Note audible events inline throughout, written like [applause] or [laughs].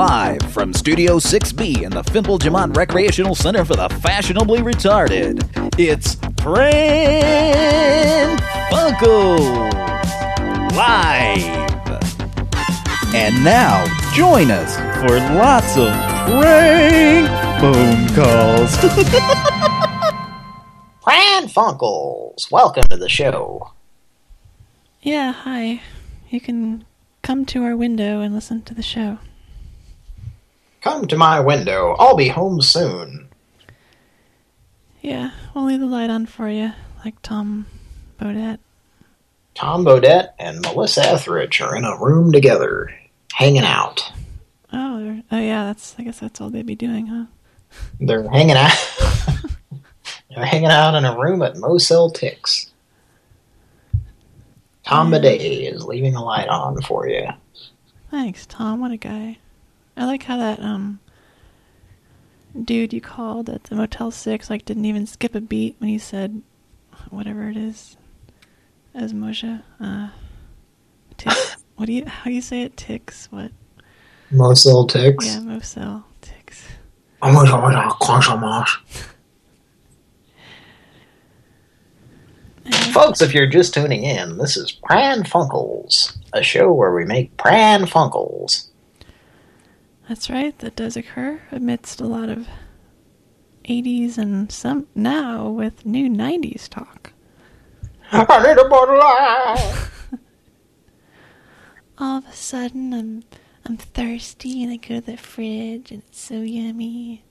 Live from Studio 6B in the Fimple Jamont Recreational Center for the Fashionably Retarded, it's Pran Funkels Live. And now, join us for lots of prank phone calls. [laughs] Pran Funkels, welcome to the show. Yeah, hi. You can come to our window and listen to the show. Come to my window. I'll be home soon. Yeah, we'll leave the light on for you, like Tom Bodette. Tom Bodette and Melissa Etheridge are in a room together, hanging out. Oh, oh yeah, that's. I guess that's all they'd be doing, huh? They're hanging out. [laughs] They're hanging out in a room at Mosel Tix. Tom Bidet is leaving a light on for you. Thanks, Tom. What a guy. I like how that um dude you called at the Motel Six like didn't even skip a beat when he said whatever it is. As Moshe. Uh tick, [laughs] what do you how do you say it? Ticks? What? Mosel ticks. Yeah, Mosel ticks. [laughs] Folks, if you're just tuning in, this is Pran Funkles, a show where we make Pran Funkels. That's right, that does occur amidst a lot of 80s and some now with new 90s talk. [laughs] I need a bottle of [laughs] All of a sudden, I'm I'm thirsty and I go to the fridge and it's so yummy.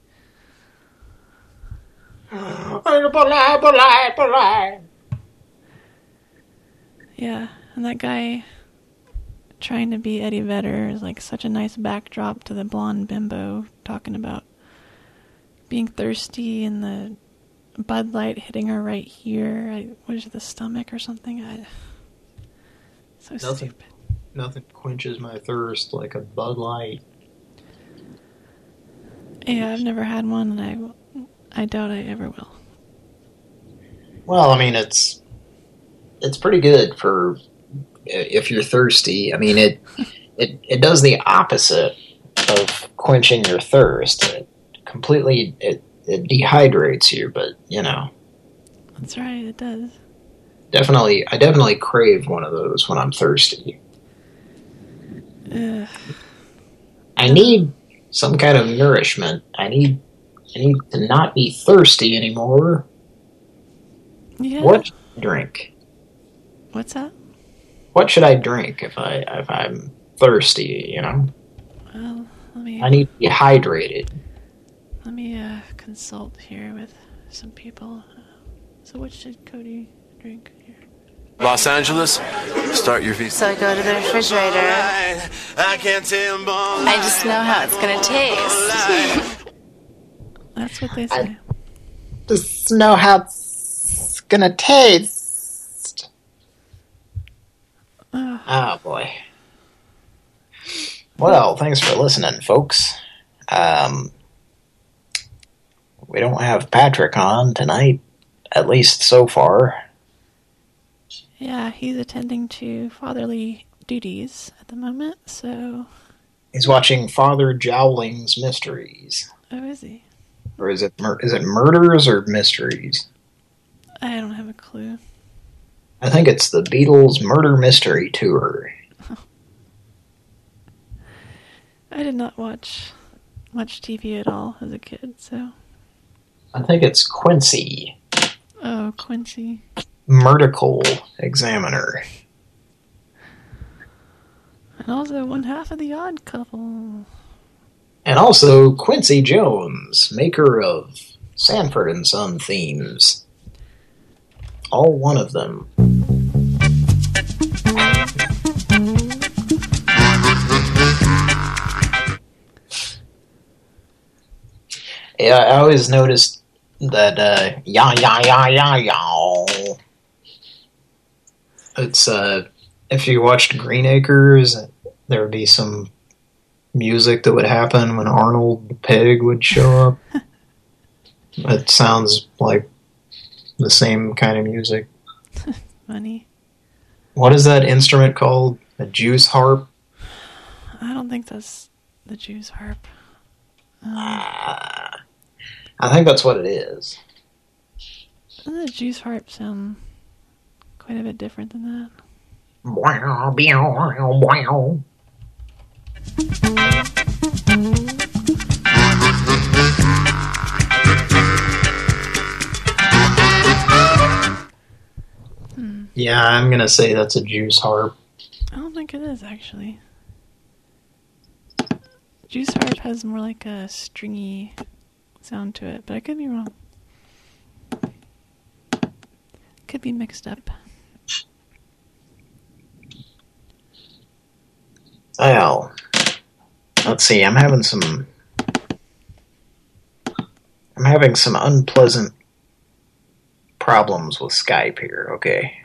[gasps] Yeah, and that guy trying to be Eddie Vedder is like such a nice backdrop to the blonde bimbo talking about being thirsty and the Bud Light hitting her right here. I, what is it, the stomach or something? I, so Nothing. stupid. Nothing quenches my thirst like a Bud Light. Yeah, I've never had one, and I, I doubt I ever will. Well, I mean, it's it's pretty good for if you're thirsty. I mean, it it it does the opposite of quenching your thirst. It completely it it dehydrates you, but you know, That's right, it does. definitely I definitely crave one of those when I'm thirsty. Ugh. I need some kind of nourishment. I need I need to not be thirsty anymore. Yeah. What drink? What's that? What should I drink if I if I'm thirsty? You know, Well, let me I need to be hydrated. let me uh, consult here with some people. So, what should Cody drink here? Los Angeles, start your visa. So I go to the refrigerator. I can't tell I just know how it's gonna taste. That's what they say. Just know how it's gonna taste. Oh boy. Well, thanks for listening, folks. Um, we don't have Patrick on tonight, at least so far. yeah, he's attending to fatherly duties at the moment. So, He's watching Father Jowling's Mysteries, oh, is he? or is it mur is it Murders or Mysteries? I don't have a clue. I think it's the Beatles Murder Mystery Tour. [laughs] I did not watch much TV at all as a kid. So, I think it's Quincy, oh, Quincy. Murdical Examiner. And also one half of the Odd Couple. And also Quincy Jones, maker of Sanford and Son themes. All one of them. Yeah, I always noticed that uh yeah yeah yeah yeah yeah. It's uh if you watched Green Acres, there would be some music that would happen when Arnold Peg would show up. [laughs] it sounds like the same kind of music. Funny. What is that instrument called? A Jew's harp? I don't think that's the Jew's harp. Um, Uh, I think that's what it is. doesn't the Jew's harp sound quite a bit different than that? Wow, wow, wow. Yeah, I'm gonna say that's a Jew's harp. I don't think it is actually. Jew's harp has more like a stringy sound to it, but I could be wrong. Could be mixed up. Well, let's see. I'm having some. I'm having some unpleasant problems with Skype here. Okay.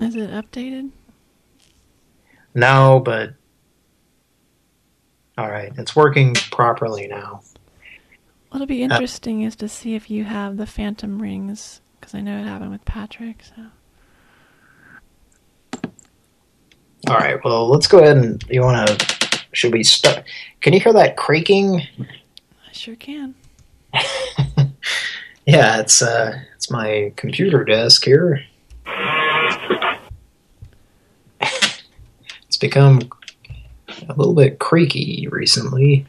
Is it updated? No, but all right, it's working properly now. What'll be interesting is to see if you have the phantom rings, because I know it happened with Patrick. So All right, well, let's go ahead and you want to? Should we start? Can you hear that creaking? I sure can. [laughs] Yeah, it's uh, it's my computer desk here. it's become a little bit creaky recently.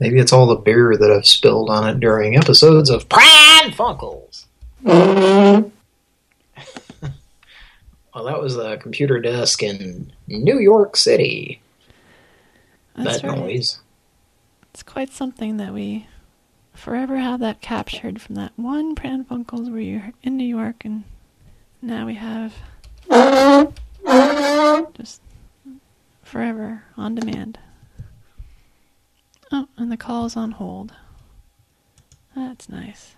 Maybe it's all the beer that I've spilled on it during episodes of Pran Funkles. [laughs] well, that was the computer desk in New York City. That's that right. noise. It's quite something that we forever have that captured from that one Pran Funkles where you're in New York, and now we have [laughs] just forever on demand. Oh, and the call is on hold. That's nice.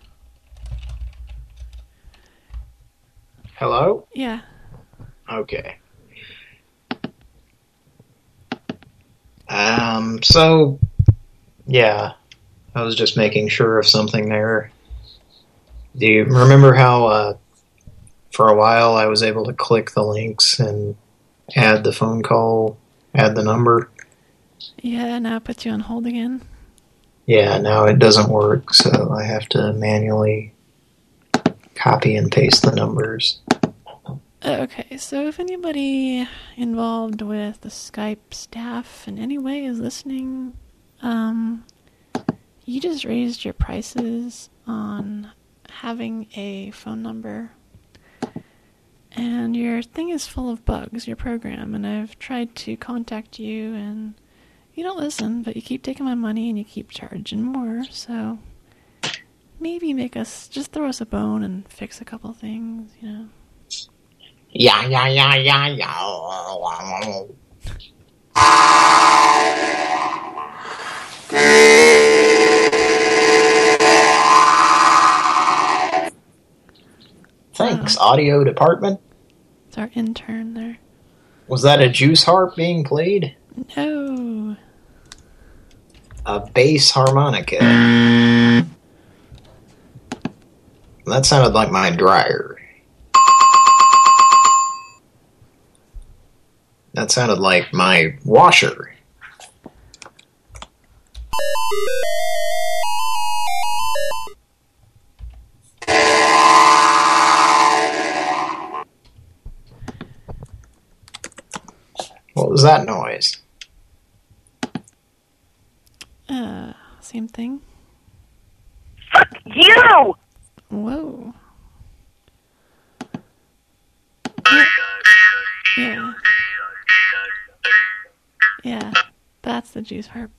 Hello? Yeah. Okay. Um, so, yeah, I was just making sure of something there. Do you remember how, uh, for a while I was able to click the links and add the phone call, add the number? Yeah, now it puts you on hold again. Yeah, now it doesn't work, so I have to manually copy and paste the numbers. Okay, so if anybody involved with the Skype staff in any way is listening, um, you just raised your prices on having a phone number. And your thing is full of bugs, your program, and I've tried to contact you and you don't listen, but you keep taking my money and you keep charging more, so maybe make us just throw us a bone and fix a couple things, you know. Yeah, yeah, yeah, yeah, yeah. Thanks, audio department. It's our intern there. Was that a juice harp being played? No. A bass harmonica. That sounded like my dryer. That sounded like my washer. What was that noise? Uh, same thing. Fuck you! Whoa. Yeah. Yeah. That's the juice harp.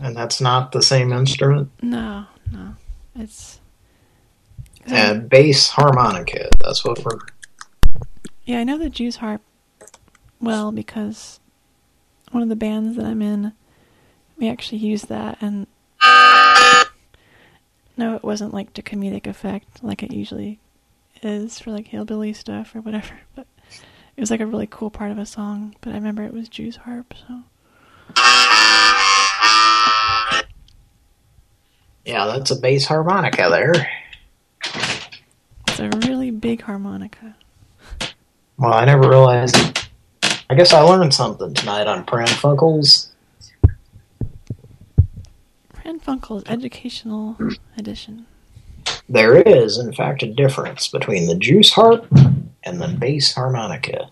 And that's not the same instrument? No, no. It's. And bass harmonica. That's what we're... Yeah, I know the juice harp well because one of the bands that I'm in, we actually used that, and no, it wasn't like to comedic effect like it usually is for like hillbilly stuff or whatever. [laughs] But it was like a really cool part of a song. But I remember it was Jew's harp, so Yeah, that's a bass harmonica there. it's a really big harmonica. Well, I never realized. I guess I learned something tonight on Pran Funkels. Pran Funkel's educational edition. There is, in fact, a difference between the juice harp and the bass harmonica.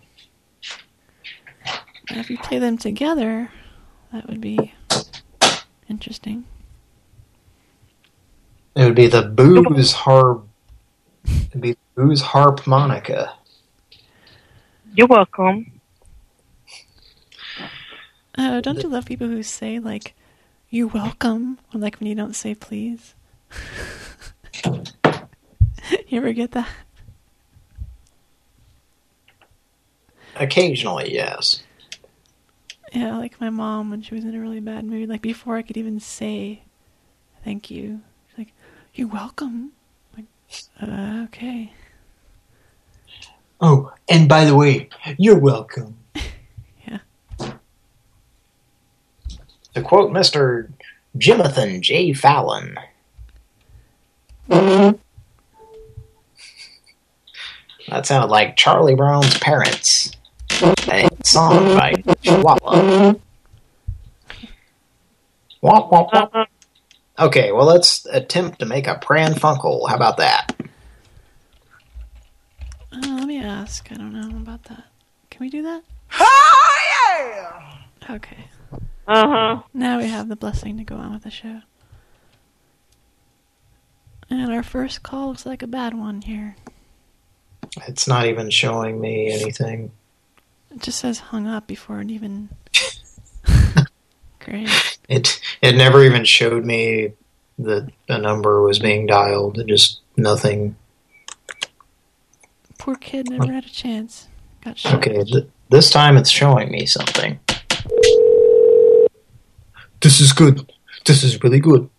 And if you play them together, that would be interesting. It would be the booze harp. It'd be booze harmonica. You're welcome. Oh, don't you love people who say like, "You're welcome," or like when you don't say please? [laughs] you ever get that? Occasionally, yes. Yeah, like my mom when she was in a really bad mood. Like before I could even say thank you, she's like, "You're welcome." I'm like, uh, okay. Oh, and by the way, you're welcome. Yeah. To quote Mr. Jimathan J. Fallon. That sounded like Charlie Brown's parents. A song by Chihuahua. Womp, womp, womp. Okay, well, let's attempt to make a Pran Funkle. How about that? Uh, let me ask. I don't know about that. Can we do that? Oh, yeah! Okay. Uh-huh. Now we have the blessing to go on with the show. And our first call looks like a bad one here. It's not even showing me anything. It just says hung up before it even. [laughs] Great. It it never even showed me that a number was being dialed. It just nothing. Poor kid never had a chance. Got shot. Okay, th this time it's showing me something. This is good. This is really good.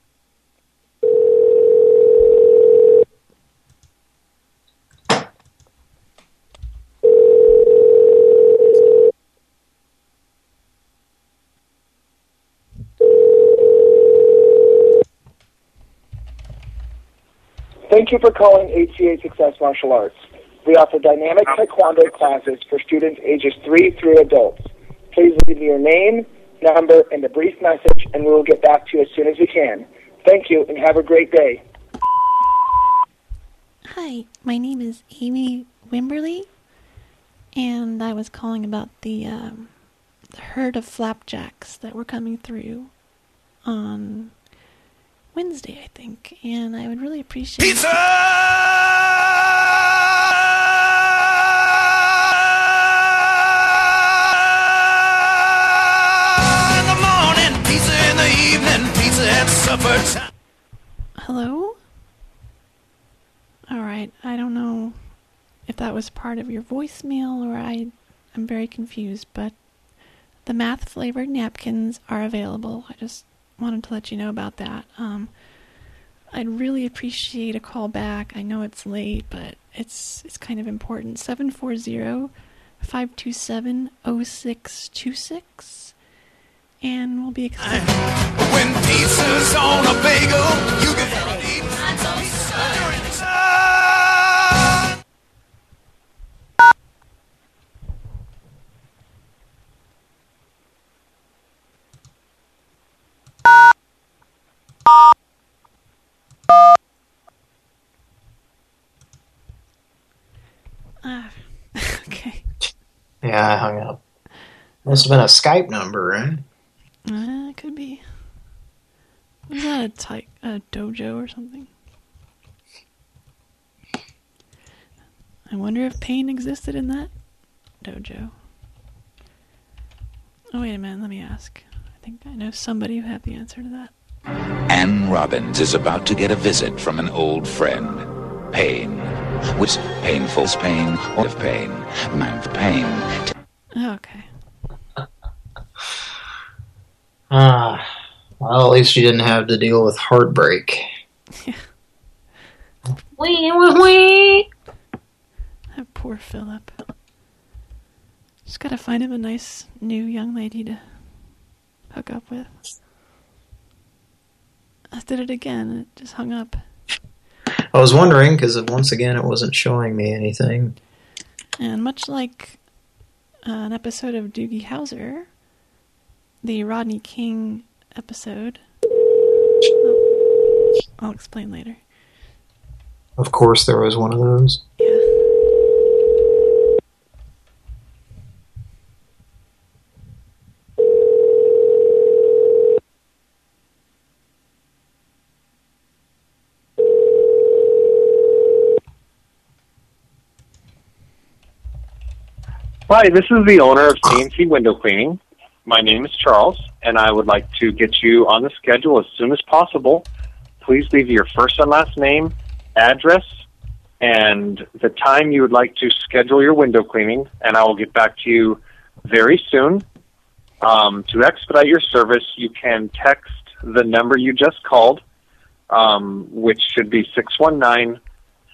Thank you for calling HCA Success Martial Arts. We offer dynamic taekwondo classes for students ages 3 through adults. Please leave your name, number, and a brief message, and we will get back to you as soon as we can. Thank you, and have a great day. Hi, my name is Amy Wimberly, and I was calling about the, um, the herd of flapjacks that were coming through on Wednesday, I think, and I would really appreciate. In Hello? Alright, I don't know if that was part of your voicemail or I I'm very confused, but the math flavored napkins are available. I just wanted to let you know about that. Um I'd really appreciate a call back. I know it's late, but it's it's kind of important. 740 527 0626 and we'll be excited. When pizza's on a bagel, you can eat pizza during the sun. Ah, [laughs] okay. Yeah, I hung up. Must have been a Skype number, right? Uh, it could be. Was that a, ty- a dojo or something? I wonder if pain existed in that dojo. Oh, wait a minute, let me ask. I think I know somebody who had the answer to that. Anne Robbins is about to get a visit from an old friend. Pain. Was painful's pain or of pain? Of pain. Okay. Ah, well, at least you didn't have to deal with heartbreak. [laughs] Wee, wee, wee. That poor Philip. Just gotta find him a nice new young lady to hook up with. I did it again. It just hung up. I was wondering, because once again it wasn't showing me anything. And much like uh, an episode of Doogie Howser, the Rodney King episode, oh, I'll explain later. Of course, there was one of those. Hi, this is the owner of CNC Window Cleaning. My name is Charles, and I would like to get you on the schedule as soon as possible. Please leave your first and last name, address, and the time you would like to schedule your window cleaning, and I will get back to you very soon. Um, to expedite your service, you can text the number you just called, um, which should be 619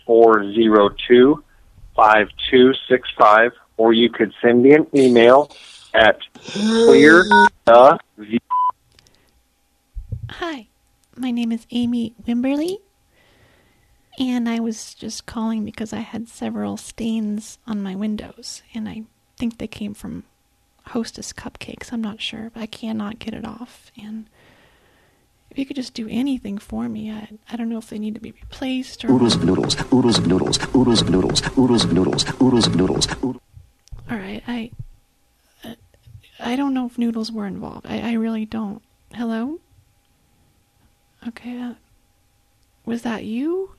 402 5265, or you could send me an email at clear the Hi, my name is Amy Wimberly, and I was just calling because I had several stains on my windows, and I think they came from Hostess cupcakes. I'm not sure, but I cannot get it off. And if you could just do anything for me, I, I don't know if they need to be replaced or. Oodles of noodles, oodles of noodles, oodles of noodles, oodles of noodles, oodles of noodles. oodles- All right, I. I don't know if noodles were involved. I, I really don't. Hello? Okay, uh, was that you?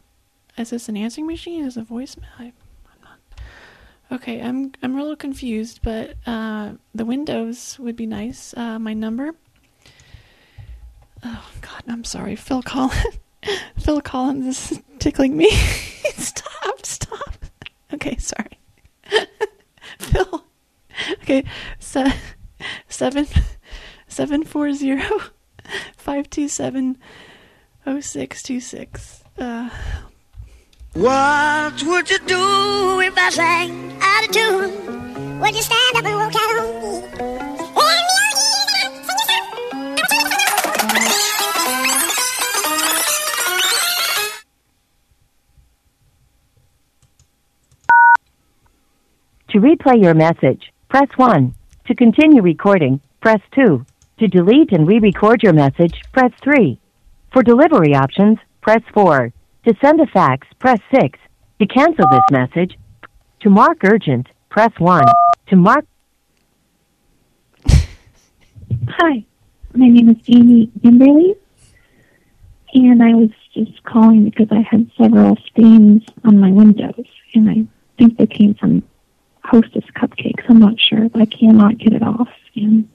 Is this an answering machine? Is a voicemail? I, I'm not. Okay, I'm I'm a little confused, but uh, the windows would be nice. Uh, my number. Oh God, I'm sorry, Phil Collins. [laughs] Phil Collins is tickling me. [laughs] stop, stop. Okay, sorry. [laughs] Phil. Okay, se- seven [laughs] seven four zero [laughs] five two seven oh six two six. Uh, What would you do if I sang out of tune? Would you stand up and walk out on me? To replay your message, press 1. To continue recording, press 2. To delete and re-record your message, press 3. For delivery options, press 4. To send a fax, press 6. To cancel this message, to mark urgent, press 1. To mark Hi, my name is Amy Wimberly, and I was just calling because I had several stains on my windows, and I think they came from Hostess cupcakes. I'm not sure, but I cannot get it off. And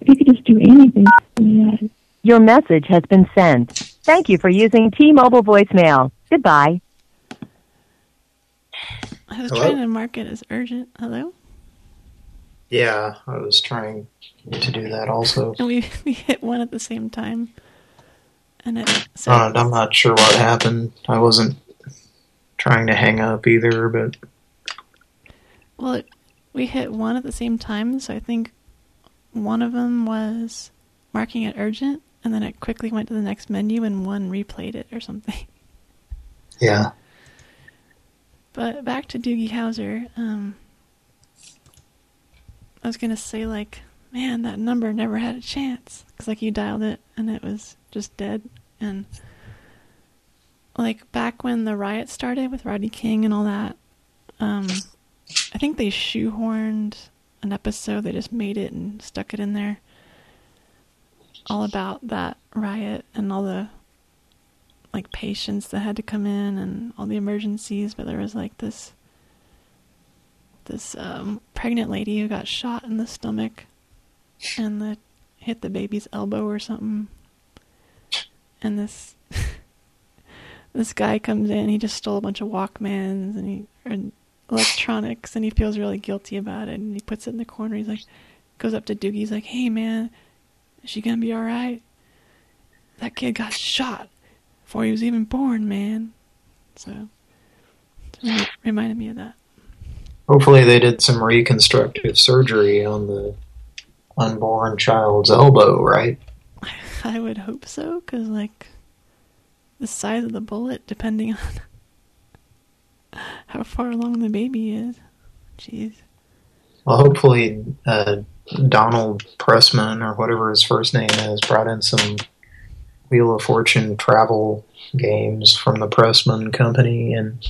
if you could just do anything for me, I'd Your message has been sent. Thank you for using T-Mobile voicemail. Goodbye. I was Hello? trying to mark it as urgent. Hello? Yeah, I was trying to do that also. And we [laughs] we hit one at the same time. And it so Uh, I'm not sure what happened. I wasn't trying to hang up either, but well it, we hit one at the same time, so I think one of them was marking it urgent and then it quickly went to the next menu and one replayed it or something. [laughs] yeah. But back to Doogie Howser, um I was gonna say like, man, that number never had a chance because like you dialed it and it was just dead and like back when the riot started with Rodney King and all that, um, I think they shoehorned an episode. They just made it and stuck it in there, all about that riot and all the like patients that had to come in and all the emergencies. But there was like this this um, pregnant lady who got shot in the stomach and the hit the baby's elbow or something. And this [laughs] this guy comes in, he just stole a bunch of Walkmans and he and electronics and he feels really guilty about it and he puts it in the corner. He's like goes up to Doogie, he's like, Hey man, is she gonna be alright? That kid got shot before he was even born, man. So it reminded me of that. Hopefully they did some reconstructive surgery on the unborn child's elbow, right? [laughs] I would hope so, because, like, the size of the bullet, depending on [laughs] how far along the baby is. Jeez. Well, hopefully uh, Donald Pressman, or whatever his first name is, brought in some Wheel of Fortune travel games from the Pressman Company, and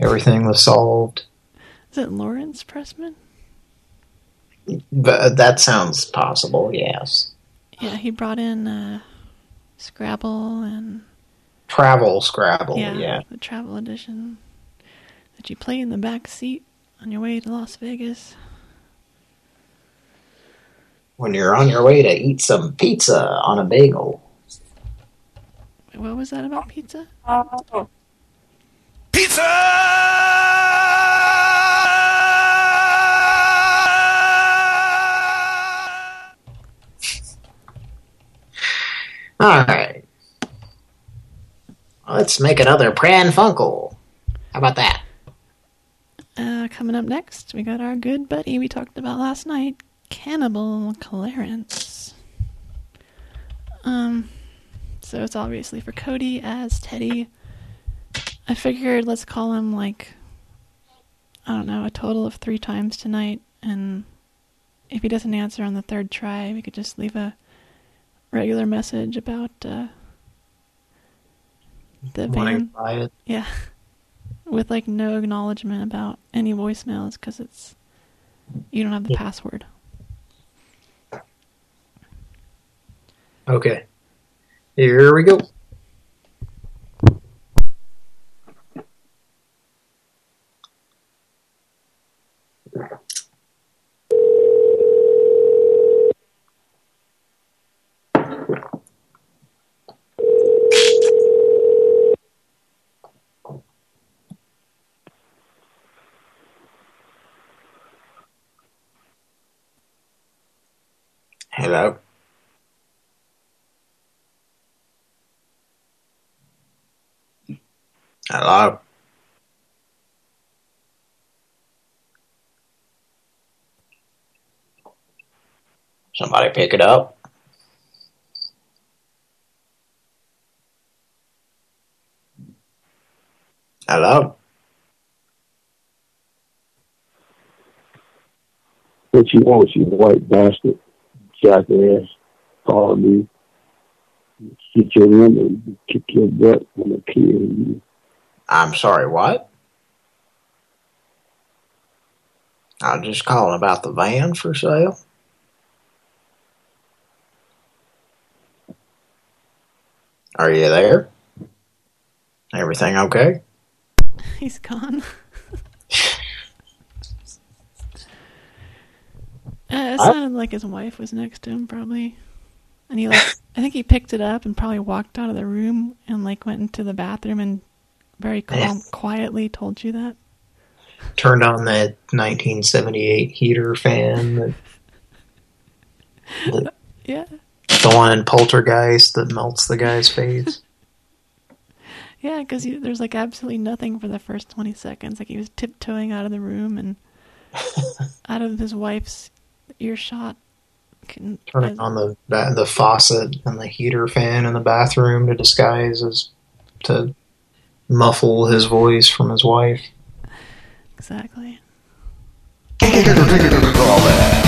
everything was solved. Is it Lawrence Pressman? But that sounds possible, yes. Yeah, he brought in uh, Scrabble and Travel Scrabble, yeah, yeah. the travel edition that you play in the back seat on your way to Las Vegas. When you're on your way to eat some pizza on a bagel. Wait, what was that about pizza? Oh. All right. Let's make another Pran Funkel. How about that? Uh, coming up next, we got our good buddy we talked about last night, Cannibal Clarence. Um, so it's obviously for Cody as Teddy. I figured let's call him like, I don't know, a total of three times tonight, and if he doesn't answer on the third try, we could just leave a regular message about uh, the Wanting? Yeah. [laughs] With like no acknowledgement about any voicemails because it's you don't have the password. Okay. Here we go. Hello. Hello. Somebody pick it up. Hello. What you want, you white bastard, jackass, calling me, get your number, and kick your butt when I kill you. I'm sorry, what? I'm just calling about the van for sale. Are you there? Everything okay? [laughs] He's gone. [laughs] Uh, it sounded like his wife was next to him, probably. And he like, I think he picked it up and probably walked out of the room and like went into the bathroom and very calm, quietly told you that. Turned on that 1978 heater fan. That, the, [laughs] Yeah, the one in Poltergeist that melts the guy's face. [laughs] yeah, because there's like absolutely nothing for the first twenty seconds. Like he was tiptoeing out of the room and [laughs] out of his wife's earshot. Can- Turning on the the faucet and the heater fan in the bathroom to disguise as to muffle his voice from his wife. Exactly. [laughs] [laughs]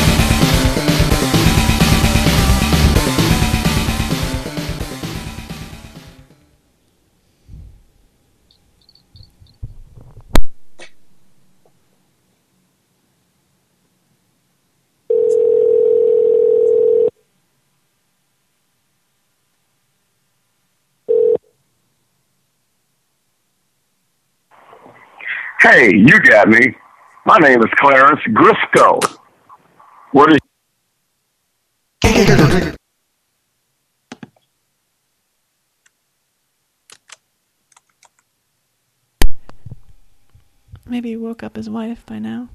Hey, you got me. My name is Clarence Grisco. What is Maybe he woke up his wife by now.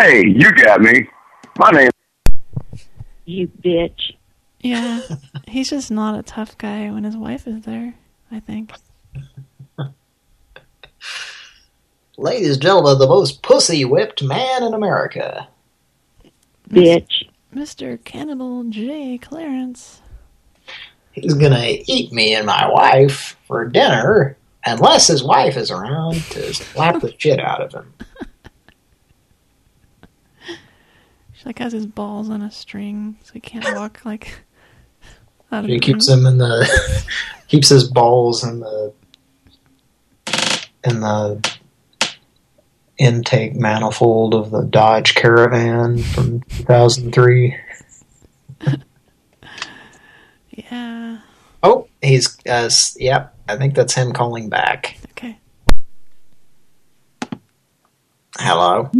Hey, you got me. My name You bitch. Yeah, he's just not a tough guy when his wife is there, I think. Ladies and gentlemen, the most pussy whipped man in America. Bitch. Mr. Cannibal J. Clarence. he's gonna eat me and my wife for dinner unless his wife is around to slap the shit out of him. [laughs] She like has his balls on a string, so he can't walk like. [laughs] Out of He keeps room. him in the [laughs] keeps his balls in the in the intake manifold of the Dodge Caravan from 2003. [laughs] Yeah. Oh, he's uh, yep. I think that's him calling back. Okay. Hello.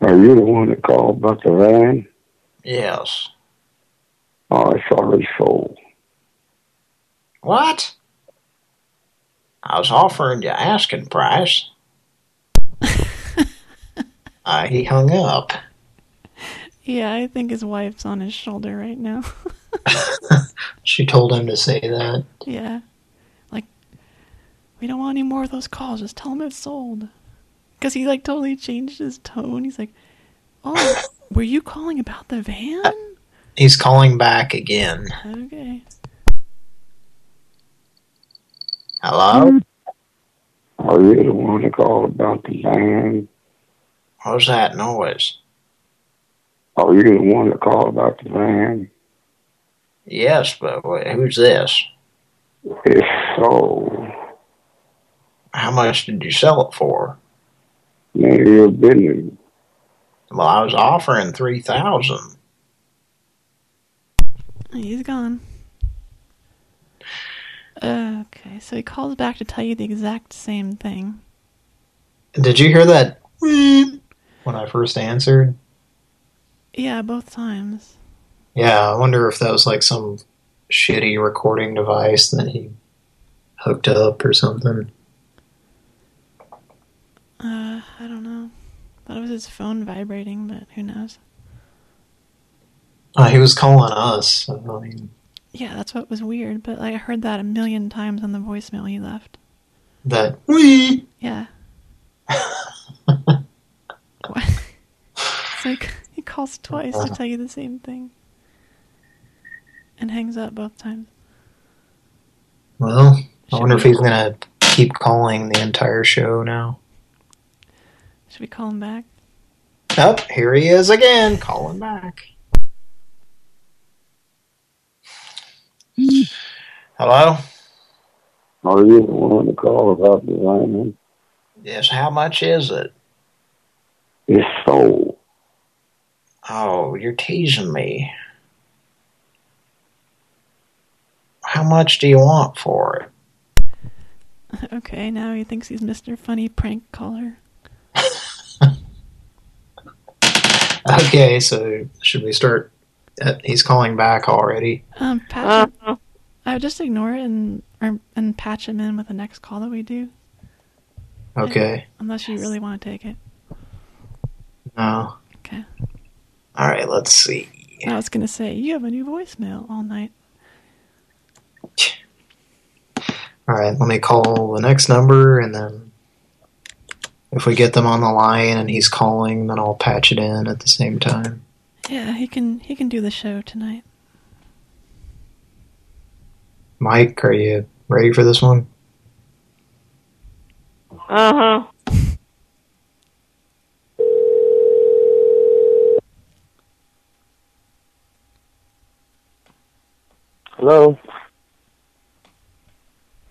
Are you the one that called about the van? Yes. Oh, it's already sold. What? I was offering you asking price. [laughs] uh, he hung up. Yeah, I think his wife's on his shoulder right now. [laughs] She told him to say that. yeah. Like, we don't want any more of those calls. Just tell him it's sold. Because he, like, totally changed his tone. He's like, oh, [laughs] were you calling about the van? He's calling back again. Okay. Hello? Are you the one that called about the van? What's that noise? Are you the one that called about the van? Yes, but wh- who's this? It's sold. How much did you sell it for? None of your business. Well, I was offering 3000 He's gone. Okay, so he calls back to tell you the exact same thing. Did you hear that when I first answered? Yeah, both times. Yeah, I wonder if that was like some shitty recording device that he hooked up or something. Uh, I don't know. Thought it was his phone vibrating, but who knows? Uh, he was calling us. I mean, Yeah, that's what was weird, but like, I heard that a million times on the voicemail he left. that we Yeah. [laughs] what? It's like he calls twice to tell you the same thing. And hangs up both times. Well, I wonder if he's gonna keep calling the entire show now. Should we call him back? Oh, here he is again, calling back. Hello? Are you the one that call about the van? Yes, how much is it? It's sold. Oh, you're teasing me. How much do you want for it? [laughs] Okay, now he thinks he's Mr. Funny Prank Caller. Okay, so should we start? Uh, he's calling back already. Um, patch him. I would just ignore it and or, and patch him in with the next call that we do. Okay. Unless you really want to take it. No. Okay. All right, let's see. I was gonna say you have a new voicemail all night. All right, let me call the next number, and then if we get them on the line and he's calling, then I'll patch it in at the same time. Yeah, he can he can do the show tonight. Mike, are you ready for this one? Uh huh. Hello.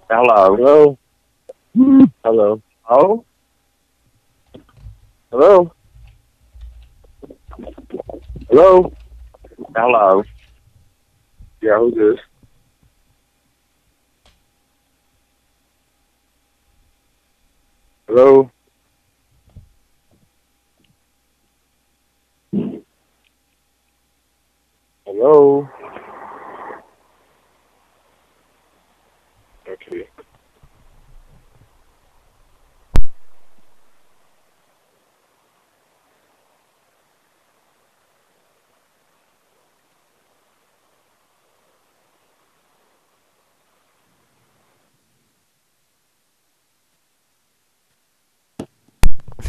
Hello. Hello. Hello. Oh. Hello. Hello. Hello. Yeah, who's this? Hello. Hello. Okay.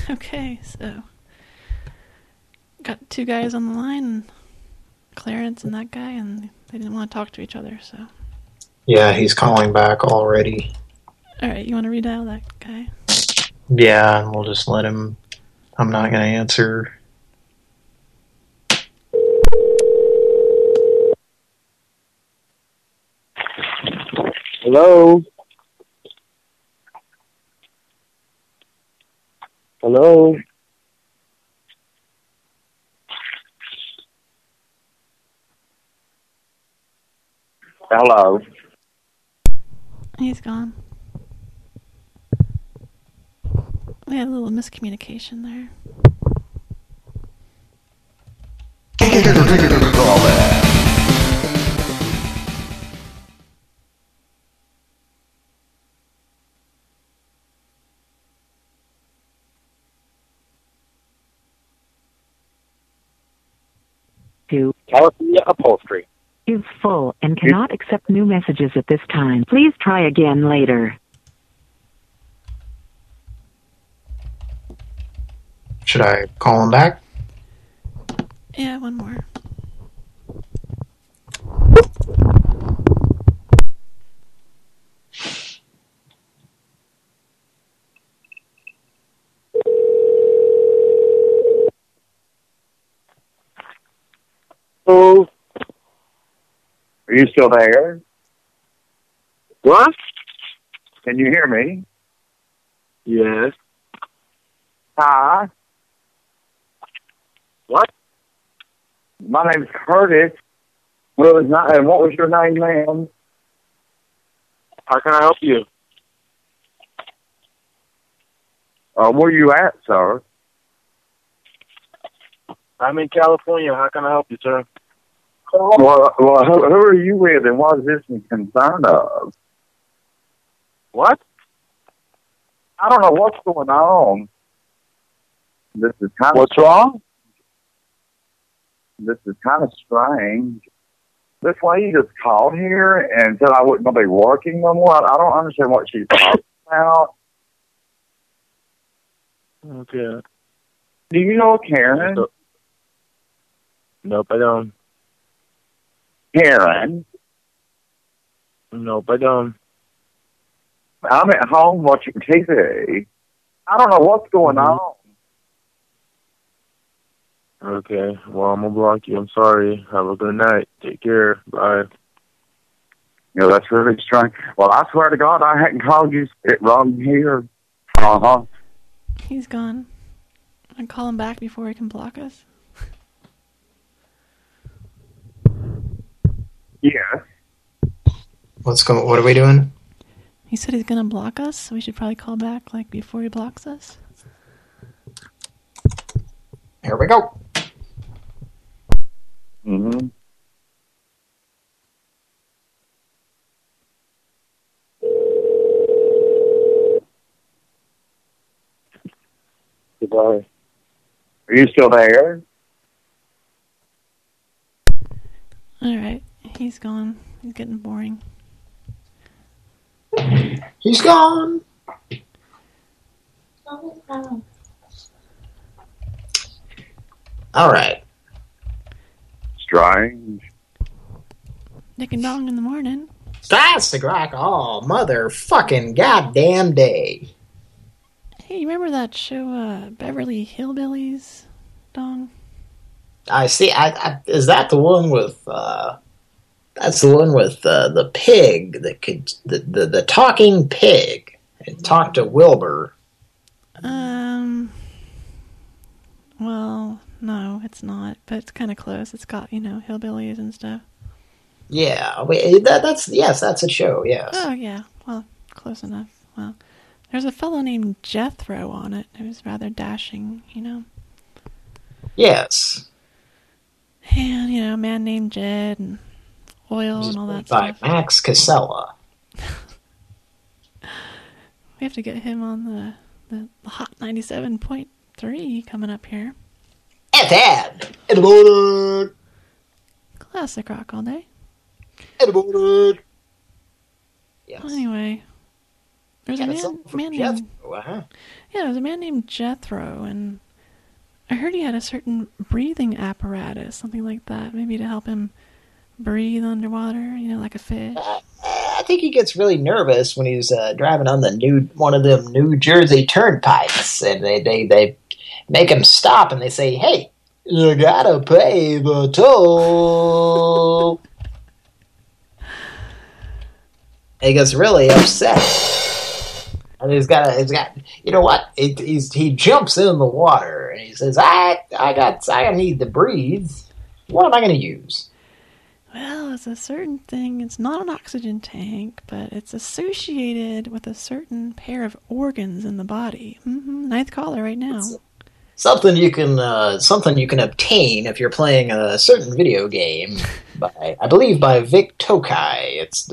[laughs] Okay, so got two guys on the line. Clarence and that guy, and they didn't want to talk to each other. So, Yeah, he's calling back already. all right, you want to redial that guy? Yeah, and we'll just let him. I'm not going to answer. Hello? Hello? Hello. He's gone. We had a little miscommunication there. California Upholstery. is full and cannot accept new messages at this time. Please try again later. Should I call him back? Yeah, one more. Hello. Are you still there? What? Can you hear me? Yes. Hi. What? My name's Curtis. Well, it's not. And what was your name, ma'am? How can I help you? Uh, where are you at, sir? I'm in California. How can I help you, sir? Well, well who, who are you with, and what is this in concern of? What? I don't know what's going on. This is kind of what's wrong. This is kind of strange. This lady just called here and said I wasn't going to be working no more. I, I don't understand what she's talking [coughs] about. Okay. Do you know Karen? Nope, I don't. Karen? Nope, I don't. I'm at home watching TV. I don't know what's going Mhm. on. Okay. Well, I'm gonna block you. I'm sorry. Have a good night. Take care. Bye. You know, that's really strange. Well, I swear to God, I hadn't called you it wrong here. Uh huh. He's gone. I call him back before he can block us. Yes. What's going? What are we doing? He said he's gonna block us, so we should probably call back like before he blocks us. Here we go. Mm-hmm. Goodbye. Are you still there? All right, he's gone. He's getting boring. He's gone. All right. Strange. Nick and Dong in the morning. That's the crack all motherfucking goddamn day. Hey, you remember that show, uh, Beverly Hillbillies, Dong? I see. I, I is that the one with? uh That's the one with uh, the pig that could the, the the talking pig and talk to Wilbur. Um. Well, no, it's not, but it's kind of close. It's got you know hillbillies and stuff. Yeah, wait, that, that's yes, that's a show. Yes. Oh yeah, well, close enough. Well, there's a fellow named Jethro on it who's rather dashing, you know. Yes. And you know, a man named Jed and oil and all that By stuff. Max Casella. [laughs] We have to get him on the the, the hot ninety seven point three coming up here. FM morning. Classic rock all day. Morning. Yes. Well, anyway, there's Yeah, a man, man named uh-huh. yeah, there's a man named Jethro, and I heard he had a certain breathing apparatus, something like that, maybe to help him breathe underwater, you know, like a fish. I think he gets really nervous when he's uh, driving on the new one of them New Jersey turnpikes, and they they they make him stop, and they say, "Hey, you gotta pay the toll." [laughs] he gets really upset. And he's got, a, he's got, you know what? He, he's he jumps in the water and he says, "I, I got, I need to breathe. What am I going to use?" Well, it's a certain thing. It's not an oxygen tank, but it's associated with a certain pair of organs in the body. Mm -hmm. Ninth caller right now. Something you can, uh, something you can obtain if you're playing a certain video game [laughs] by, I believe, by Vic Tokai. It's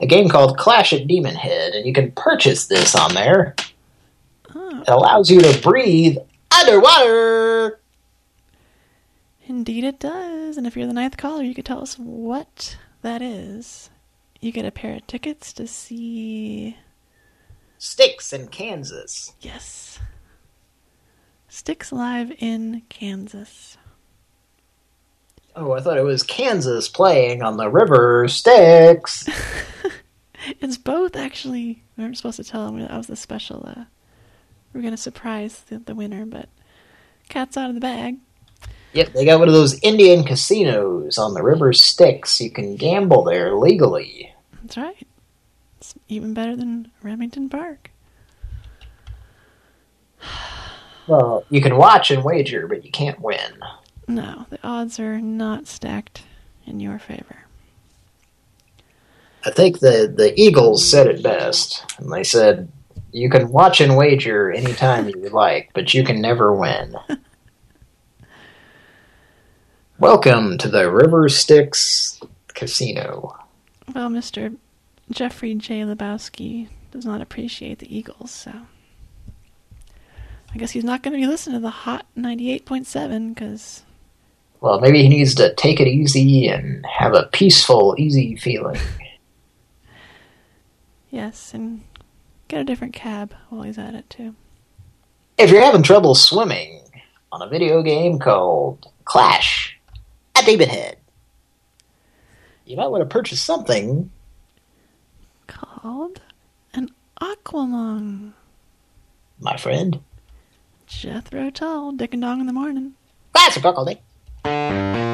a game called Clash at Demon Head, and you can purchase this on there. Oh. It allows you to breathe underwater. Indeed it does. And if you're the ninth caller, you could tell us what that is. You get a pair of tickets to see... Styx in Kansas. Yes. Styx Live in Kansas. Oh, I thought it was Kansas playing on the river Styx. [laughs] it's both, actually. We weren't supposed to tell them that was the special. Uh, we are going to surprise the, the winner, but cat's out of the bag. Yep, they got one of those Indian casinos on the river Styx. You can gamble there legally. That's right. It's even better than Remington Park. [sighs] Well, you can watch and wager, but you can't win. No, the odds are not stacked in your favor. I think the, the Eagles said it best. And they said, you can watch and wager anytime you like, but you can never win. [laughs] Welcome to the River Styx Casino. Well, Mr. Jeffrey J. Lebowski does not appreciate the Eagles, so... I guess he's not going to be listening to the Hot 98.7, because... Well, maybe he needs to take it easy and have a peaceful, easy feeling. [laughs] yes, and get a different cab while he's at it, too. If you're having trouble swimming on a video game called Clash at Demon Head, you might want to purchase something called an Aqualung. My friend. Jethro Tull, Dick and Dong in the morning. That's a cuckolding. Dick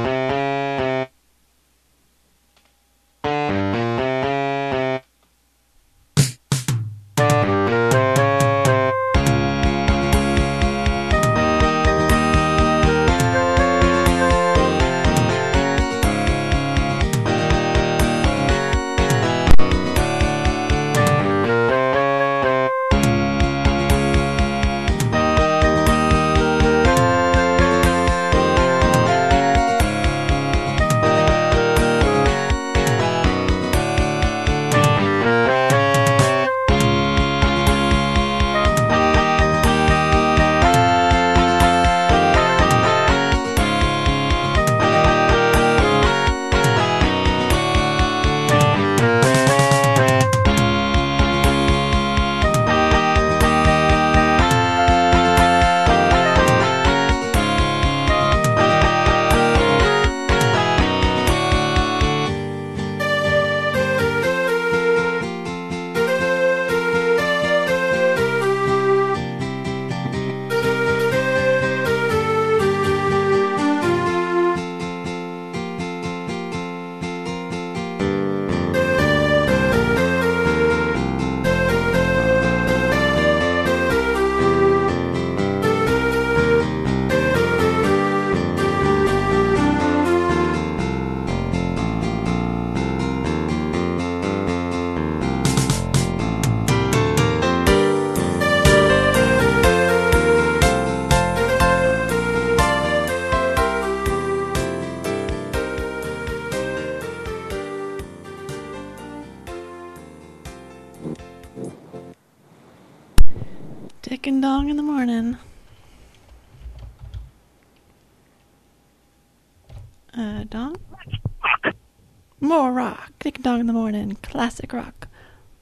rock. Dick and Dong in the morning. Classic rock.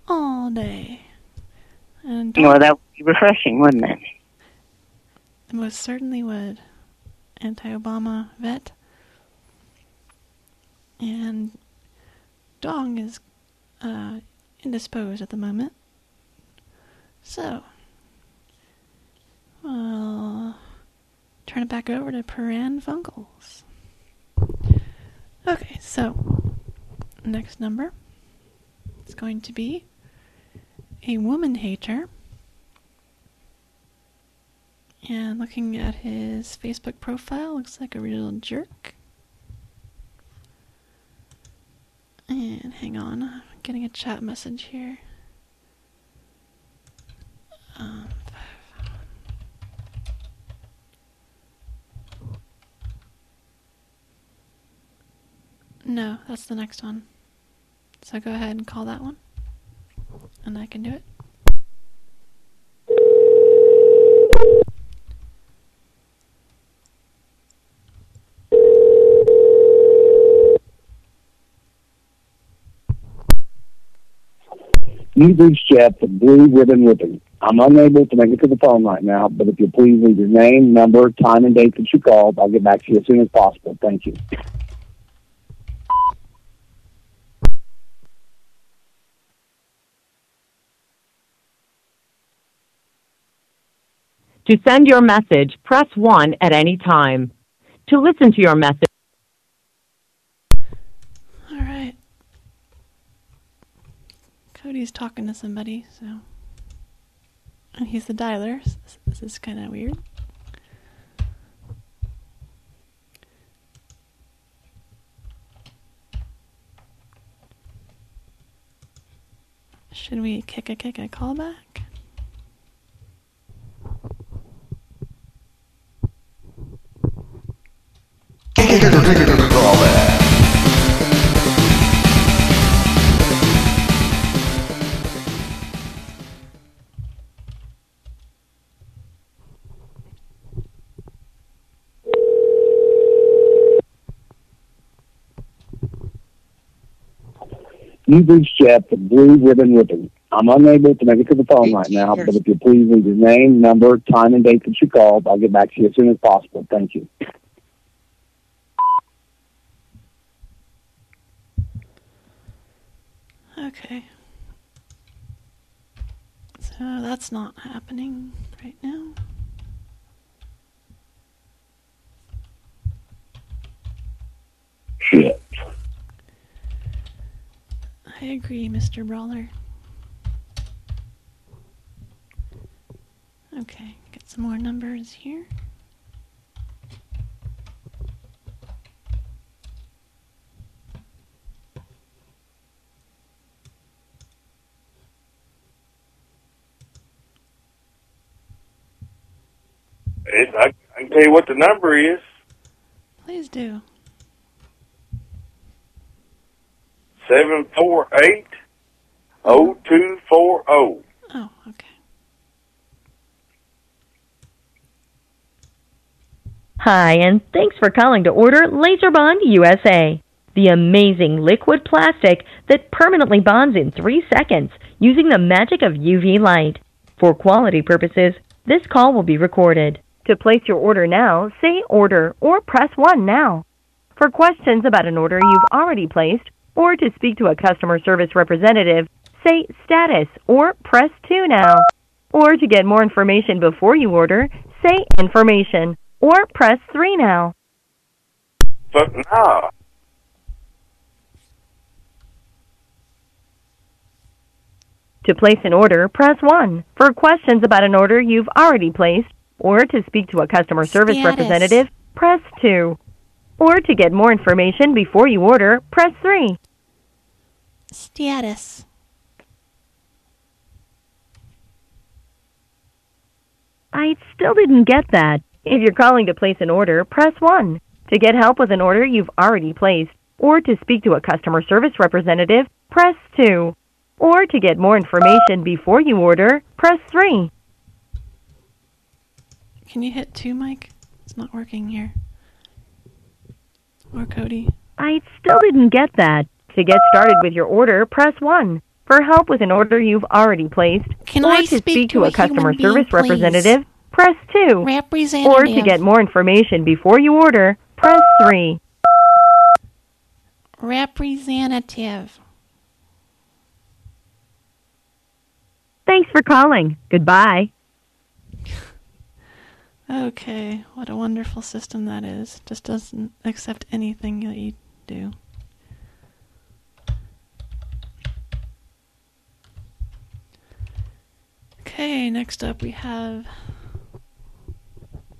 All day. And Well, that would be refreshing, wouldn't it? it most certainly would. anti-Obama vet, and Dong is uh, indisposed at the moment. So, well, turn it back over to Pran Funkels. Okay, so next number is going to be a woman hater. And looking at his Facebook profile, looks like a real jerk. And hang on, I'm getting a chat message here. Um, no, that's the next one. So go ahead and call that one. And I can do it. You've reached Jeff with Blue Ribbon Ribbon. I'm unable to make it to the phone right now, but if you'll please leave your name, number, time, and date that you called, I'll get back to you as soon as possible. Thank you. To send your message, press 1 at any time. To listen to your message, All right. Cody's talking to somebody, so. And he's the dialer. so This, is kind of weird. Should we kick a kick a callback? You've reached Jeff with Blue Ribbon Ribbon. I'm unable to make it to the phone right now, but if you'll please leave your name, number, time, and date that you called, I'll get back to you as soon as possible. Thank you. Okay. So that's not happening right now. Shit. I agree, Mr. Brawler. Okay, get some more numbers here. It, I, I can tell you what the number is. Please do. Seven four eight oh two four oh. Oh, okay. Hi, and thanks for calling to order Laser Bond USA, the amazing liquid plastic that permanently bonds in three seconds using the magic of UV light. For quality purposes, this call will be recorded. To place your order now, say order or press 1 now. For questions about an order you've already placed or to speak to a customer service representative, say status or press 2 now. Or to get more information before you order, say information or press 3 now. But now. To place an order, press 1. For questions about an order you've already placed or to speak to a customer service Status. representative, press 2. Or to get more information before you order, press 3. Status. I still didn't get that. If you're calling to place an order, press 1. To get help with an order you've already placed or to speak to a customer service representative, press 2. Or to get more information before you order, press 3. Can you hit 2, Mike? It's not working here. Or Cody. I still didn't get that. To get started with your order, press 1. For help with an order you've already placed Can or I to speak speak to to a customer being, service representative, press press 2. Representative. Or to get more information before you order, press 3. Representative. Thanks for calling. Goodbye. Okay, what a wonderful system that is. Just doesn't accept anything that you do. Okay, next up we have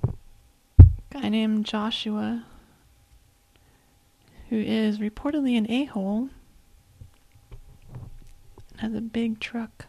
a guy named Joshua who is reportedly an a-hole and has a big truck.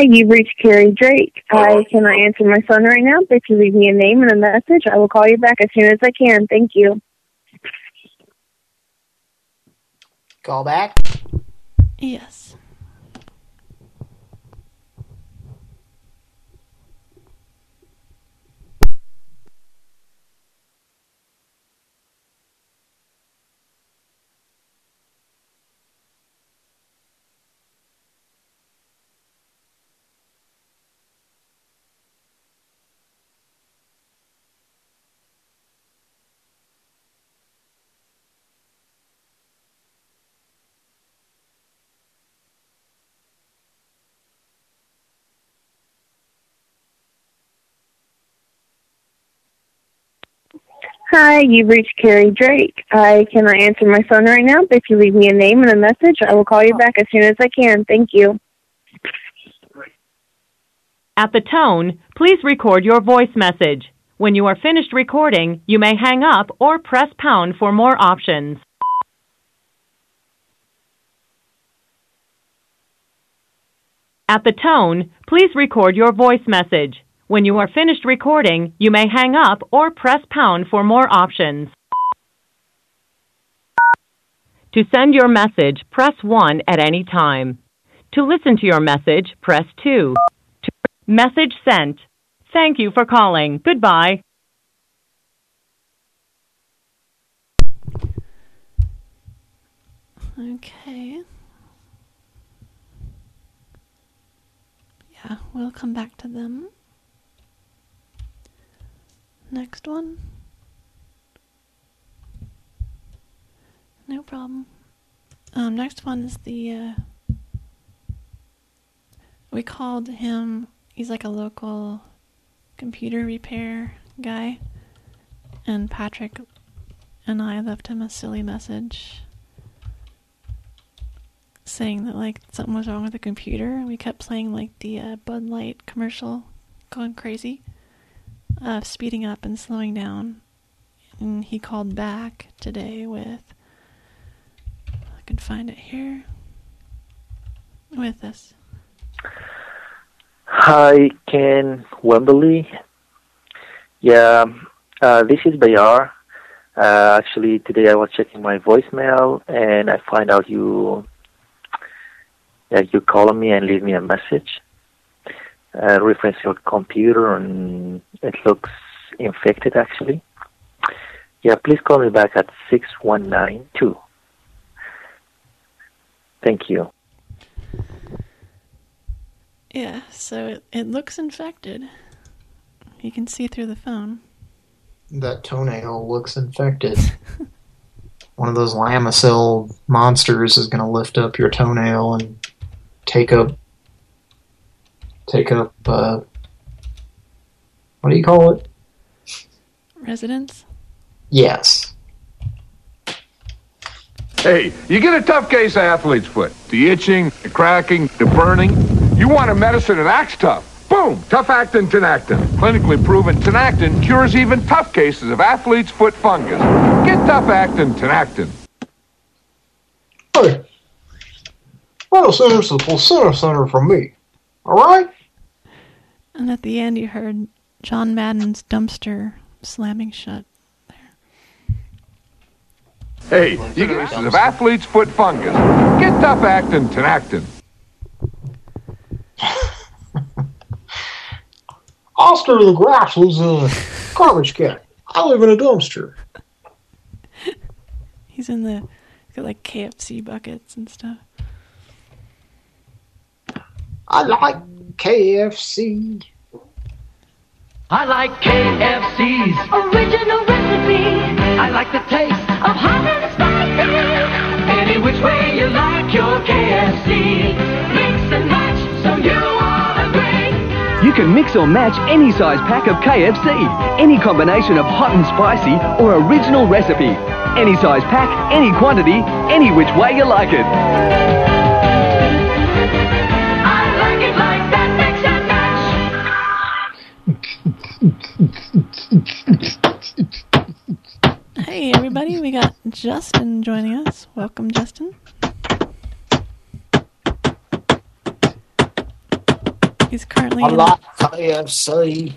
Hi, you've reached Carrie Drake. I cannot answer my phone right now, but if you leave me a name and a message, I will call you back as soon as I can. Thank you. Call back? Yes. Hi, you've reached Carrie Drake. I cannot answer my phone right now, but if you leave me a name and a message, I will call you back as soon as I can. Thank you. At the tone, please record your voice message. When you are finished recording, you may hang up or press pound for more options. At the tone, please record your voice message. When you are finished recording, you may hang up or press pound for more options. To send your message, press 1 at any time. To listen to your message, press 2. To message sent. Thank you for calling. Goodbye. Okay. Yeah, we'll come back to them. Next one. No problem. Um, next one is the, uh, we called him, he's like a local computer repair guy, and Patrick and I left him a silly message saying that like something was wrong with the computer. And we kept playing like the uh, Bud Light commercial, going crazy, uh, speeding up and slowing down. And he called back today with, I can find it here, with this. Hi, Ken Wembley. Yeah, uh, this is Bayar. Uh, actually, today I was checking my voicemail and I find out you yeah, you call me and leave me a message. Uh, reference your computer and it looks infected actually. Yeah, please call me back at 6192. Thank you. Yeah, so it, it looks infected. You can see through the phone. That toenail looks infected. [laughs] One of those Lamisil monsters is going to lift up your toenail and take up, take up, uh, what do you call it? Residence? Yes. Hey, you get a tough case of athlete's foot. The itching, the cracking, the burning. You want a medicine that acts tough. Boom! Tough Actin Tinactin. Clinically proven Tinactin cures even tough cases of athlete's foot fungus. Get Tough Actin Tinactin. Hey, Little Center's the placenta center from me. All right? And at the end, you heard John Madden's dumpster slamming shut. There. Hey, you get pieces of athlete's foot fungus. Get tough actin Tinactin. [laughs] Oscar the Grouch was a garbage can. I live in a dumpster. [laughs] He's in the he's got like KFC buckets and stuff. I like KFC. I like KFC's original recipe. I like the taste of hot and spicy. Any which way you like your KFC. Mix and match so you all agree. You can mix or match any size pack of KFC, any combination of hot and spicy or original recipe. Any size pack, any quantity, any which way you like it. Hey everybody, we got Justin joining us. Welcome, Justin. He's currently I in- like KFC.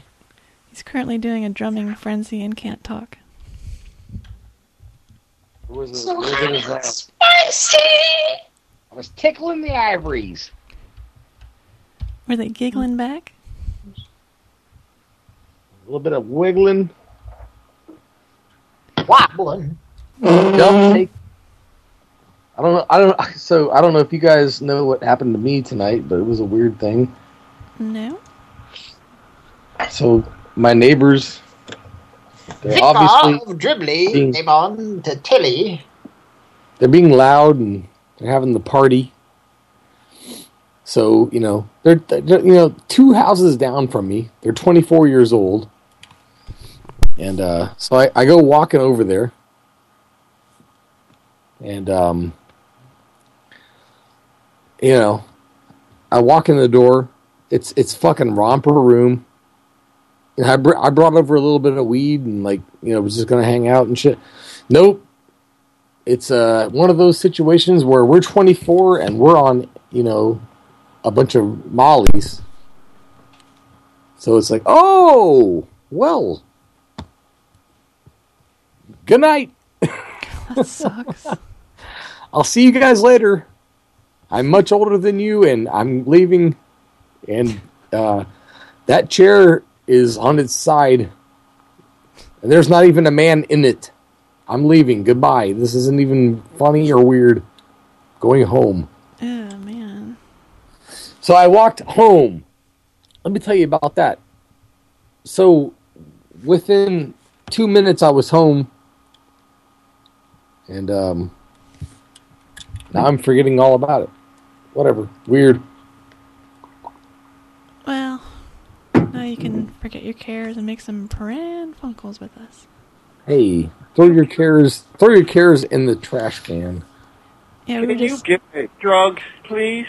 he's currently doing a drumming frenzy and can't talk. So hot Spicy! I was tickling the ivories. Were they giggling back? A little bit of wiggling. Wobbling. Dumb take. I don't know. I don't. So I don't know if you guys know what happened to me tonight, but it was a weird thing. No. So my neighbors, they're Vicar obviously of Dribbly being- came on to Tilly. they're being loud and they're having the party. So you know they're, they're you know two houses down from me. They're 24 years old, and uh, so I, I go walking over there, and um, you know, I walk in the door. It's it's fucking romper room. And I br- I brought over a little bit of weed and like you know was just gonna hang out and shit. Nope, it's uh one of those situations where we're 24 and we're on you know a bunch of mollies. So it's like, oh well, good night. That sucks. [laughs] I'll see you guys later. I'm much older than you, and I'm leaving. And uh, that chair is on its side, and there's not even a man in it. I'm leaving. Goodbye. This isn't even funny or weird. Going home. Oh man. So I walked home. Let me tell you about that. So within two minutes, I was home, and um, now I'm forgetting all about it. Whatever. Weird. Well, now you can forget your cares and make some Pran Funkels with us. Hey, throw your cares. Throw your cares in the trash can. Yeah, we were Can you just get me drugs, please?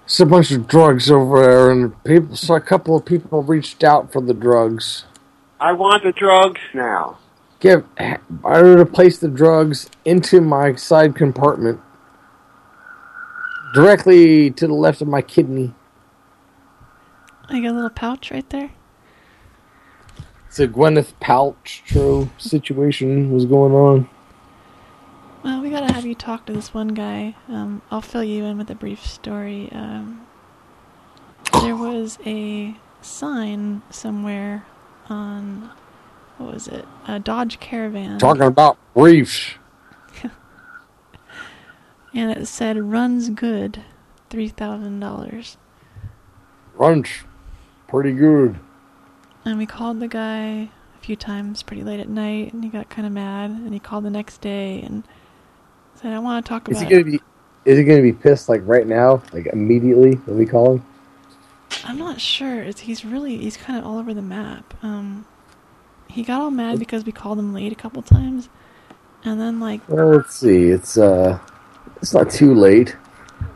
There's a bunch of drugs over there, and people. So a couple of people reached out for the drugs. I want the drugs now. Give. I ordered to place the drugs into my side compartment, directly to the left of my kidney. I got a little pouch right there. It's a Gwyneth Paltrow situation was going on. Well, we gotta have you talk to this one guy. Um, I'll fill you in with a brief story. Um, there was a sign somewhere on what was it? A Dodge Caravan. Talking about briefs. [laughs] and it said runs good, three thousand dollars. Runs pretty good. And we called the guy a few times pretty late at night, and he got kind of mad. And he called the next day and said, "I want to talk Is about." he gonna be? Is he gonna be pissed like right now, like immediately when we call him? I'm not sure. It's, he's really he's kind of all over the map. Um, he got all mad because we called him late a couple times, and then like Well, let's see. It's uh, it's not too late.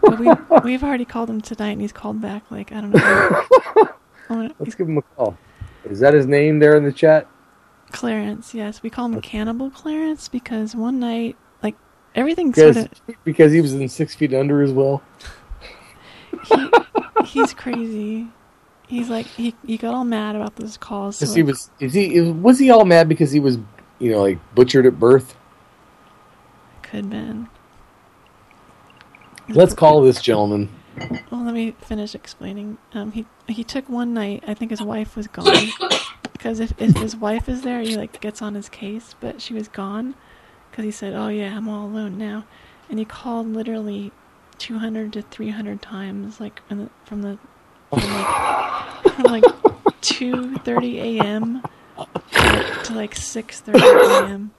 we we've already called him tonight, and he's called back like I don't know. [laughs] Oh, Let's give him a call. Is that his name there in the chat? Clarence, yes, we call him Cannibal Clarence because one night, like everything Because sort of because he was in Six Feet Under as well. [laughs] he's crazy. He's like he he got all mad about this call. So Because he was, is he was he all mad because he was, you know, like butchered at birth? could been. Let's call this gentleman. Well, let me finish explaining. Um, he he took one night. I think his wife was gone. Because if, if his wife is there, he like gets on his case. But she was gone. Because he said, "Oh yeah, I'm all alone now," and he called literally 200 to 300 times, like in the, from the from [laughs] like, like 2:30 a.m. to, like 6:30 a.m.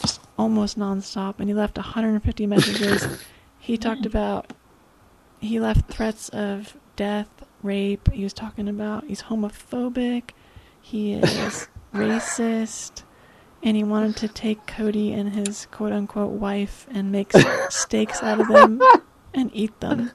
Just almost nonstop, and he left 150 messages. He talked about he left threats of death, rape. He was talking about he's homophobic, he is racist, and he wanted to take Cody and his quote unquote wife and make steaks out of them and eat them.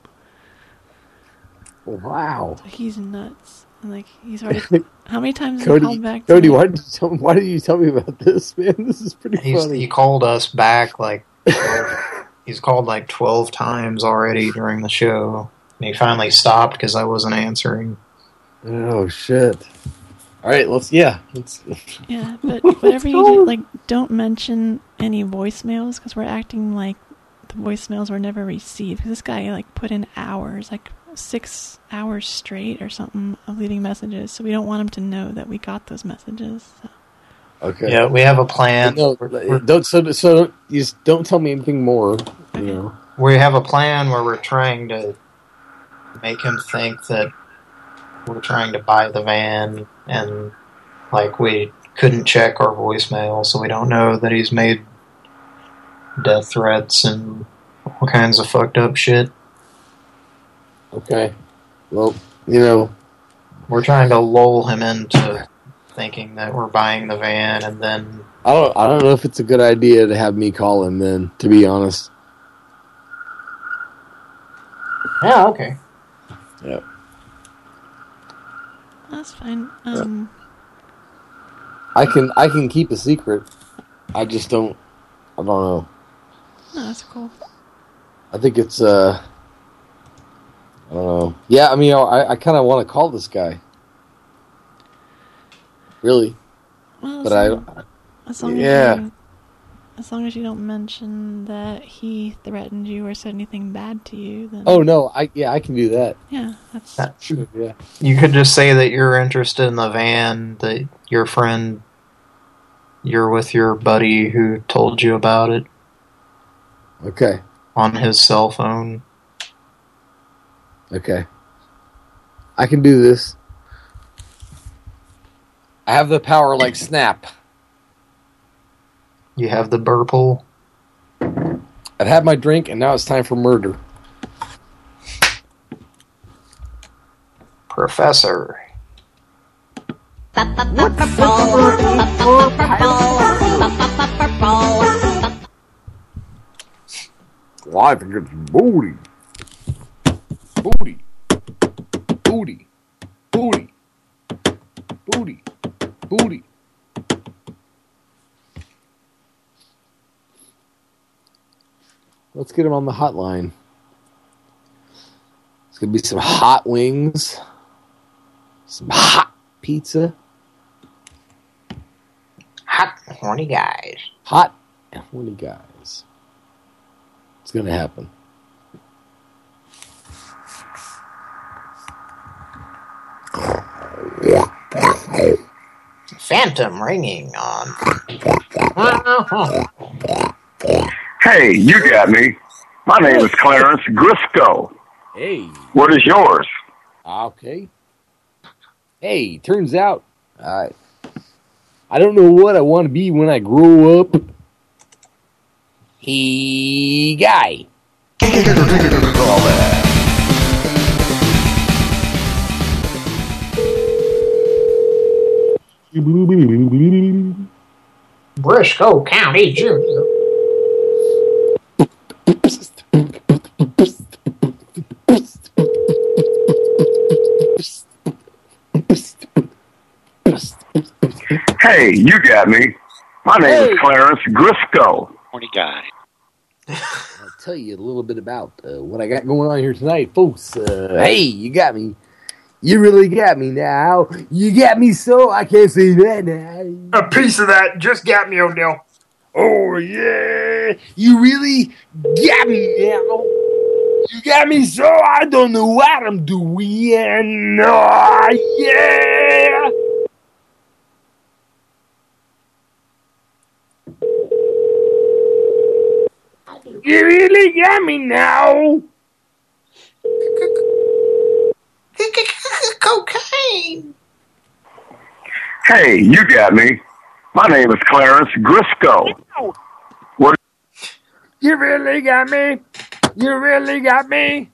Wow. So he's nuts. And like he's [laughs] already how many times has he Cody, called back? Cody, tonight? why did you tell me, why did you tell me about this, man? This is pretty He's, funny. he called us back like [laughs] he's called like 12 times already during the show. And he finally stopped because I wasn't answering. Oh shit! All right, let's yeah, let's. Yeah, but [laughs] whatever you do, like, don't mention any voicemails because we're acting like the voicemails were never received. 'Cause this guy like put in hours, like six hours straight or something of leaving messages. So we don't want him to know that we got those messages. So. Okay. Yeah, we have a plan. No, uh, don't so so don't, you just don't tell me anything more. You know. We have a plan where we're trying to make him think that we're trying to buy the van and like we couldn't check our voicemail so we don't know that he's made death threats and all kinds of fucked up shit. Okay. Well, you know, We're trying to lull him into thinking that we're buying the van and then I don't I don't know if it's a good idea to have me call him. Then, to be honest. Yeah, okay. Yeah. That's fine. Um, I can I can keep a secret. I just don't. I don't know. no, that's cool. I think it's uh. I don't know. Yeah, I mean, I I kind of want to call this guy. Really, Well, but as I. long- As long Yeah. as you, as long as you don't mention that he threatened you or said anything bad to you, then Oh no! I yeah, I can do that. yeah, that's true. Yeah. You could just say that you're interested in the van, that your friend, you're with your buddy who told you about it Okay. on his cell phone. Okay. I can do this. I have the power like Snap. You have the burple. I've had my drink, and now it's time for murder. Professor. Life gets booty. Booty. Booty. Booty. Booty. Booty. Let's get him on the hotline. It's gonna be some hot wings, some hot pizza, Hot, horny guys. hot horny guys. It's gonna happen. Phantom ringing on. Hey, you got me. My name is Clarence Grisco. Hey. What is yours? Okay. Hey, turns out I I don't know what I want to be when I grow up. He guy. Brisco County Junior. Hey, you got me. My name is Clarence Grisco. Horny guy. I'll tell you a little bit about uh, what I got going on here tonight, folks. Uh, hey, you got me. You really got me now. You got me so I can't say that now. A piece of that just got me, Odell. Oh yeah, you really got me now. You got me so I don't know what I'm doing. Oh, yeah. You really got me now. [laughs] Cocaine. Hey, you got me. My name is Clarence Grisco. What? You really got me. You really got me.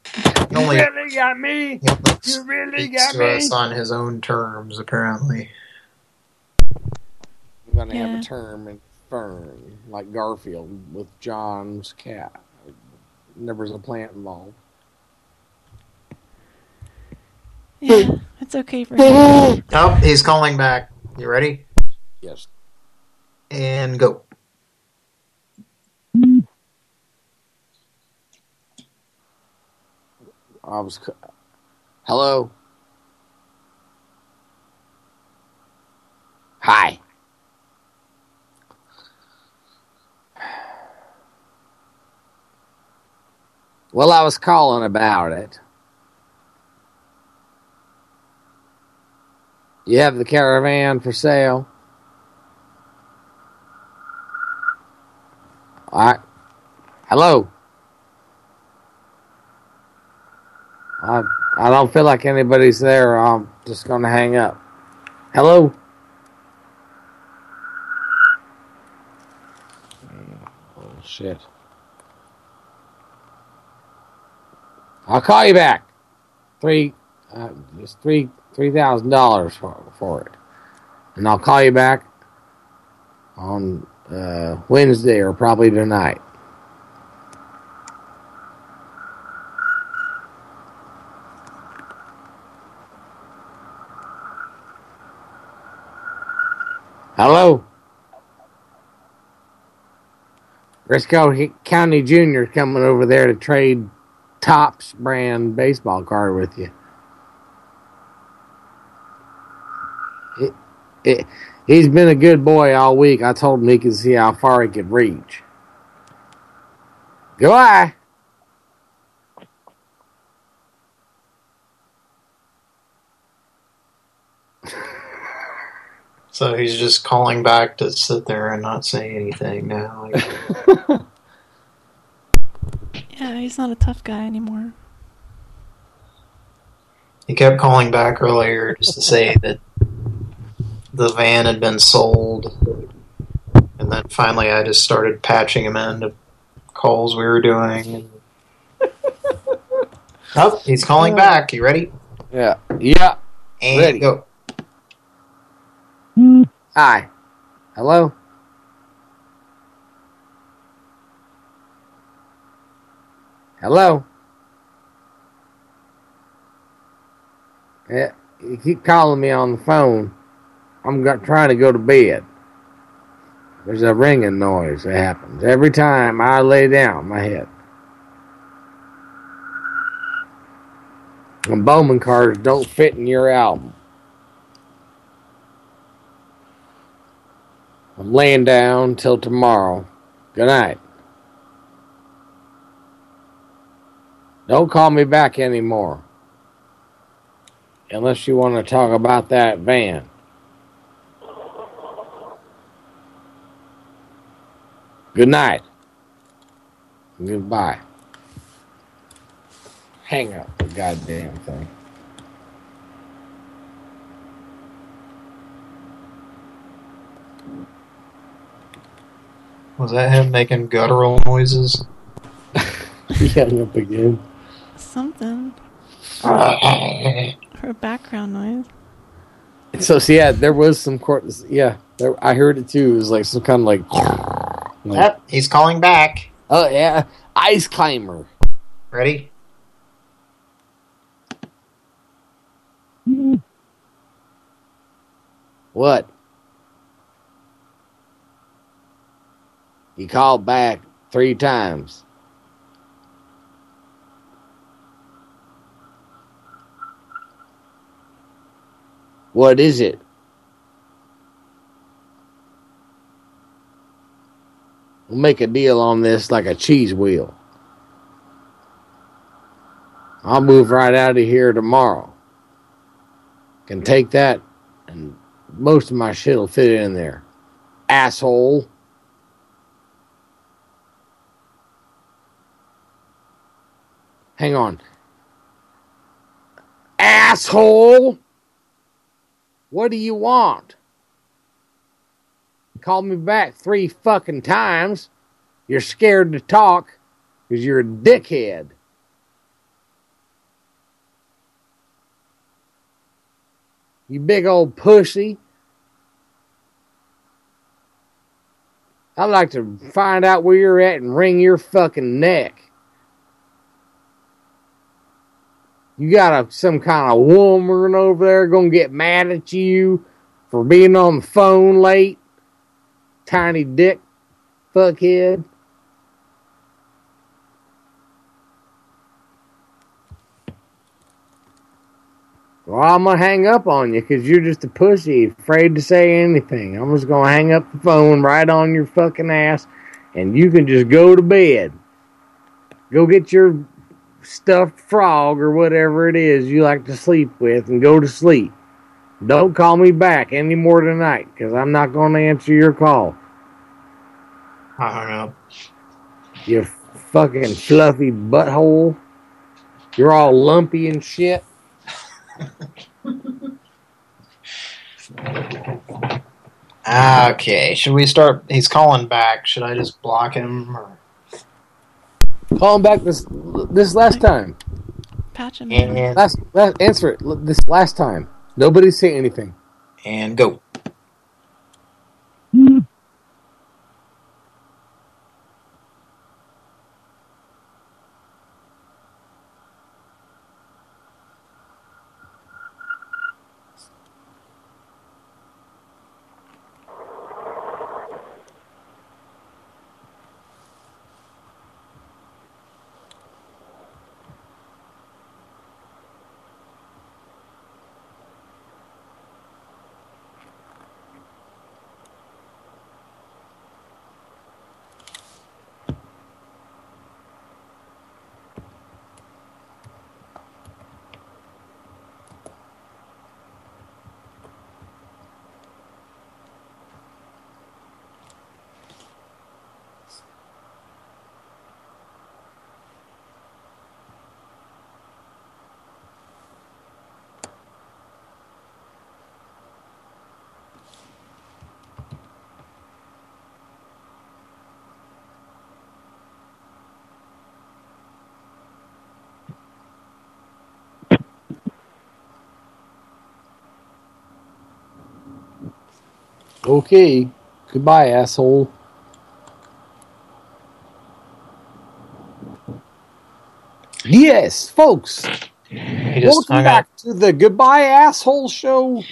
You Only- really got me. You really got to me. us on his own terms, apparently. I'm gonna Yeah. have a term in Fern, like Garfield with John's cat. There was a plant involved. Yeah, [laughs] it's okay for him. [laughs] Oh, he's calling back. You ready? Yes. And go. I was. Hello. Hi. Well, I was calling about it. You have the caravan for sale? All right. Hello. I I don't feel like anybody's there. I'm just going to hang up. Hello. Oh shit. I'll call you back. Three, uh, just three three thousand dollars for for it, and I'll call you back on uh, Wednesday or probably tonight. Hello. Brisco County Junior coming over there to trade Topps brand baseball card with you. It, it, he's been a good boy all week. I told him he could see how far he could reach. Goodbye. [laughs] So he's just calling back to sit there and not say anything now. [laughs] Yeah, he's not a tough guy anymore. He kept calling back earlier just to say that the van had been sold. And then finally I just started patching him into calls we were doing. [laughs] oh, he's calling back. You ready? Yeah. Yeah. And Ready. go. Hmm. Hi. Hello. Hello. Yeah, you keep calling me on the phone. I'm trying to go to bed. There's a ringing noise that happens every time I lay down my head. And Bowman cards don't fit in your album. I'm laying down till tomorrow. Good night. Don't call me back anymore. Unless you want to talk about that van. Good night. Goodbye. Hang up the goddamn thing. Was that him making guttural noises? [laughs] He hung up again. Something. [laughs] or a background noise. So, so yeah, there was some court. Yeah, there, I heard it too. It was like some kind of like. Like Yep, he's calling back. Oh yeah, ice climber. Ready? What? He called back three times. What is it? Make a deal on this like a cheese wheel. I'll move right out of here tomorrow. Can take that, and most of my shit will fit in there. Asshole. Hang on. Asshole! What do you want? Called me back three fucking times. You're scared to talk because you're a dickhead. You big old pussy. I'd like to find out where you're at and wring your fucking neck. You got a, some kind of woman over there gonna get mad at you for being on the phone late? Tiny dick fuckhead. Well, I'm gonna hang up on you because you're just a pussy, afraid to say anything. I'm just gonna hang up the phone right on your fucking ass, and you can just go to bed. Go get your stuffed frog or whatever it is you like to sleep with and go to sleep. Don't call me back anymore tonight because I'm not going to answer your call. I hung up. You fucking fluffy butthole. You're all lumpy and shit. Okay, should we start? He's calling back. Should I just block him? Or? Call him back this this last time. Patch him. And, Last, last answer it this last time. Nobody say anything. and go. Okay. Goodbye, asshole. Yes, folks. He just Welcome back up. to the Goodbye Asshole Show.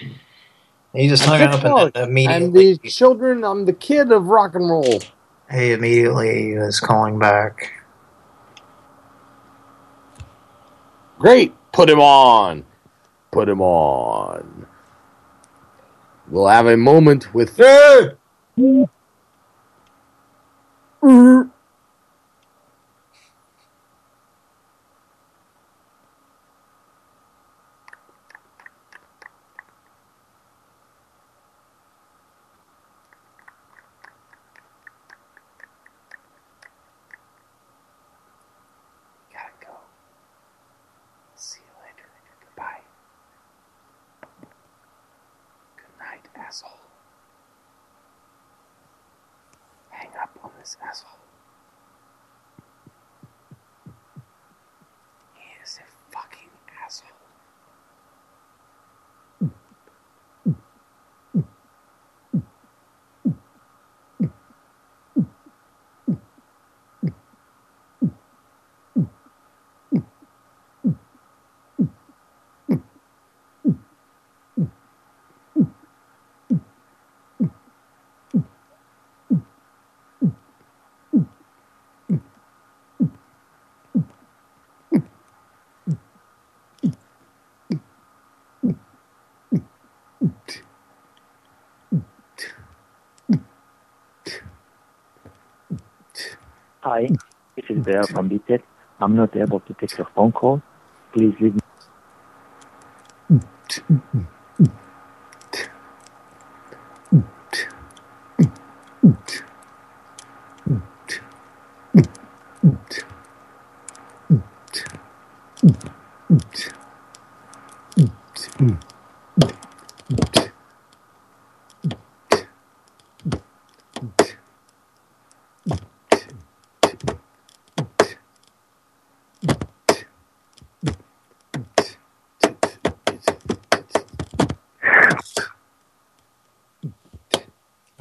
He just hung up and Clark. then I'm the children. I'm the kid of rock and roll. he immediately is calling back. Great. Put him on. Put him on. We'll have a moment with. Mm-hmm. Bear from I'm not able to take your phone call. Please leave me.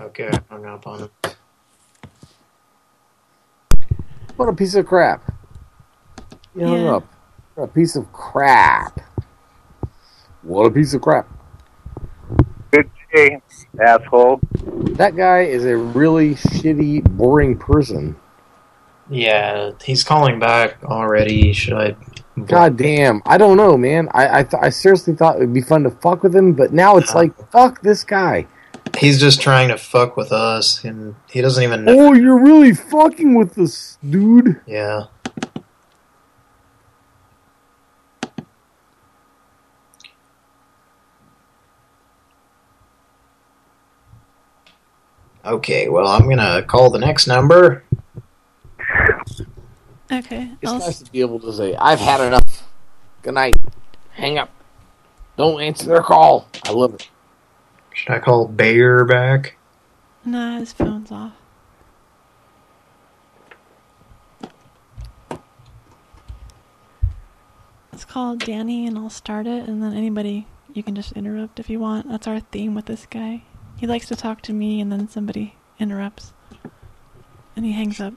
Okay, I hung up on him. What a piece of crap. You hung Yeah. up. What a piece of crap. What a piece of crap. Good day, asshole. That guy is a really shitty, boring person. Yeah, he's calling back already. Should I? God damn. I don't know, man. I I, th- I seriously thought it would be fun to fuck with him, but now it's like, fuck this guy. He's just trying to fuck with us, and he doesn't even know. Oh, you're really fucking with this dude. Yeah. Okay, well, I'm gonna call the next number. Okay. It's I'll, nice to be able to say, I've had enough. Good night. Hang up. Don't answer their call. I love it. Should I call Bayer back? nah, his phone's off. Let's call Danny, and I'll start it, and then anybody, you can just interrupt if you want. That's our theme with this guy. He likes to talk to me, and then somebody interrupts. And he hangs up.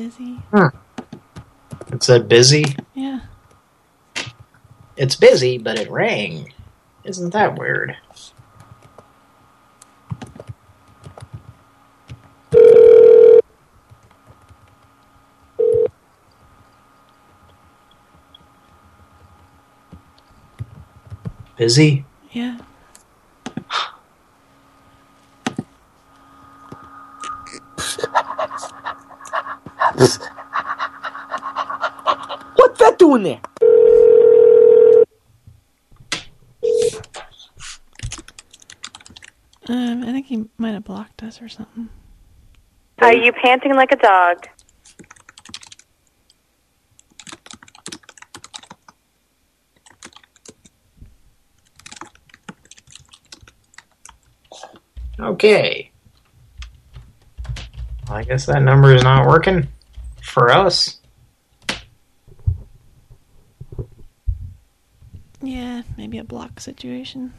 Busy. Hmm. It said busy. Yeah. It's busy, but it rang. Isn't that weird? Busy? Yeah. What's that doing there? Um, I think he might us or something. Are you panting like a dog? Okay. I guess that number is not working for us. Yeah, maybe a block situation.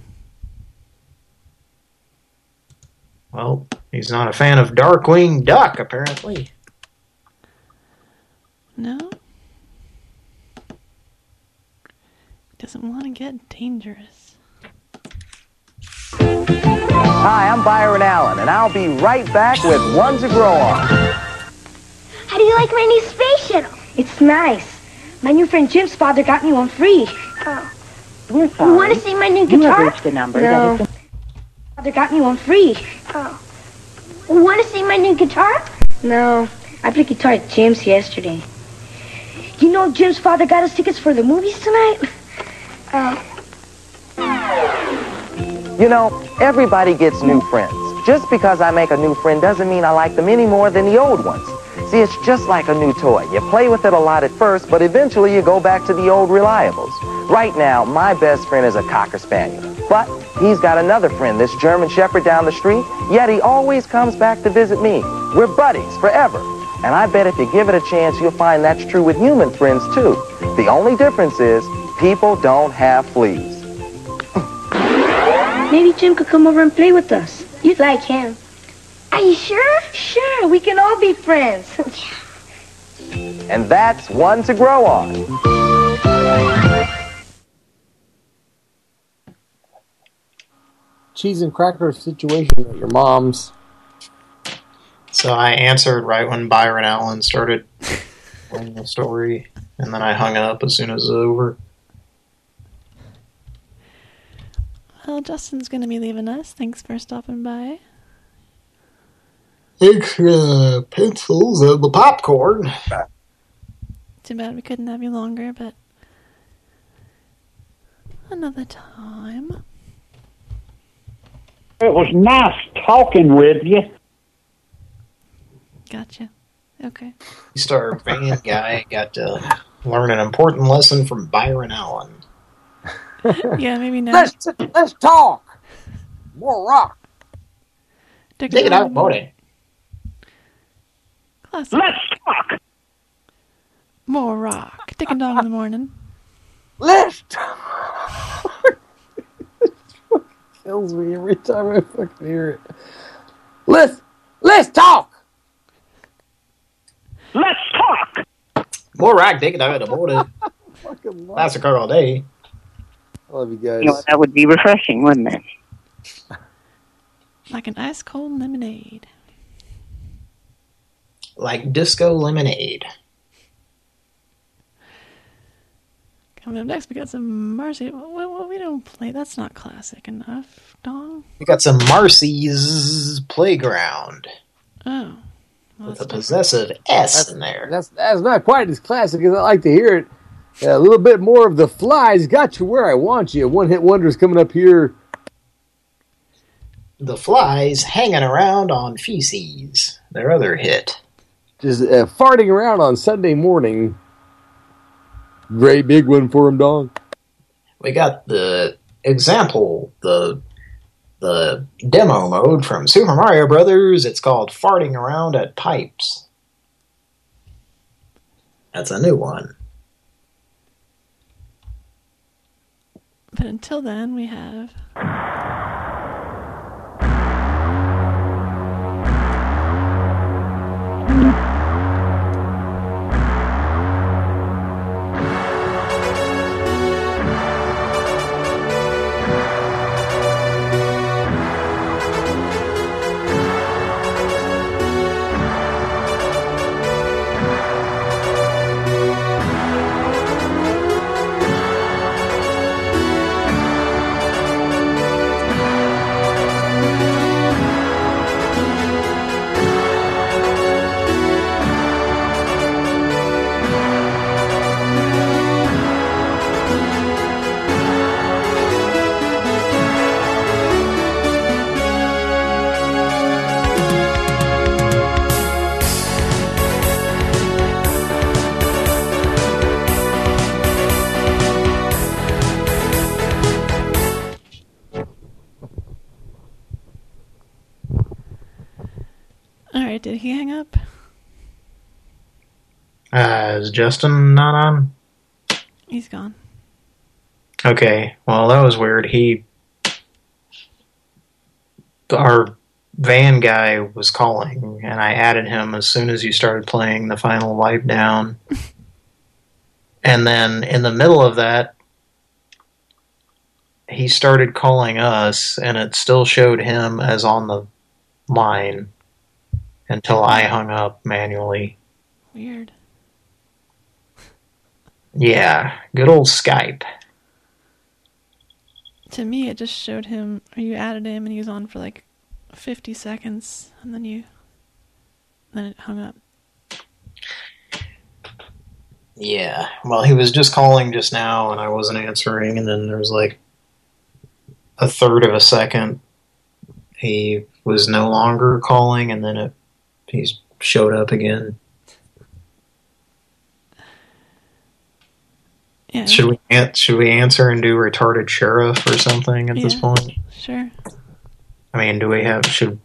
Well, he's not a fan of Darkwing Duck, apparently. No? Doesn't want to get dangerous. Hi, I'm Byron Allen, and I'll be right back with One to Grow On. How do you like my new space shuttle? It's nice. My new friend Jim's father got me one free. Oh. We're You want to see my new guitar? You have guitar? reached the number no. that is... Father got me one free. Want to see my new guitar? No, I played guitar at Jim's yesterday. You know Jim's father got us tickets for the movies tonight? Oh. You know, everybody gets new friends. Just because I make a new friend doesn't mean I like them any more than the old ones. See, it's just like a new toy. You play with it a lot at first, but eventually you go back to the old reliables. Right now, my best friend is a Cocker Spaniel. But he's got another friend, this German Shepherd down the street, yet he always comes back to visit me. We're buddies forever. And I bet if you give it a chance, you'll find that's true with human friends, too. The only difference is people don't have fleas. Maybe Jim could come over and play with us. You'd like him. Are you sure? Sure, we can all be friends. [laughs] And that's one to grow on. Cheese and cracker situation at your mom's. So I answered right when Byron Allen started telling the story, and then I hung up as soon as it was over. Well, Justin's going to be leaving us. Thanks for stopping by. Extra uh, pencils and the popcorn. Too bad we couldn't have you longer, but another time. It was nice talking with you. Gotcha. Okay. Star van guy got to learn an important lesson from Byron Allen. [laughs] yeah, maybe now. Let's let's talk. More rock. Dick Take it Dog. out, Bodie. Classic. Let's talk. More rock. Dick and dog in the morning. Let's talk. Kills me every time I fucking hear it. Let's let's talk. Let's talk. More rock, take it out, Bodie. Fucking love, That's a car all day. I love you guys. You know, that would be refreshing, wouldn't it? Like an ice cold lemonade. Like disco lemonade. Coming up next, we got some Marcy. Well, well, we don't play. That's not classic enough, dong. We got some Marcy's Playground Oh. Well, with a that's possessive S in there. That's that's not quite as classic as I like to hear it. Yeah, a little bit more of the flies got you where I want you. One hit wonders coming up here. The Flies hanging around on feces. Their other hit. Just uh, farting around on Sunday morning. Great big one for him, dog. We got the example, the the demo mode from Super Mario Brothers. It's called Farting Around at Pipes. That's a new one. But until then, we have. Right, did he hang up? Uh, is Justin not on? He's gone. Okay, well that was weird. He, our van guy was calling, and I added him as soon as you started playing the final wipe down. [laughs] and then in the middle of that, he started calling us, and it still showed him as on the line until I hung up manually. Weird. Yeah, good old Skype. To me, it just showed him, or you added him, and he was on for like 50 seconds, and then you, then it hung up. Yeah, well, he was just calling just now, and I wasn't answering, and then there was like a third of a second he was no longer calling, and then it he showed up again. Yeah. Should we should we answer and do retarded sheriff or something at this point? Sure. I mean, do we have should?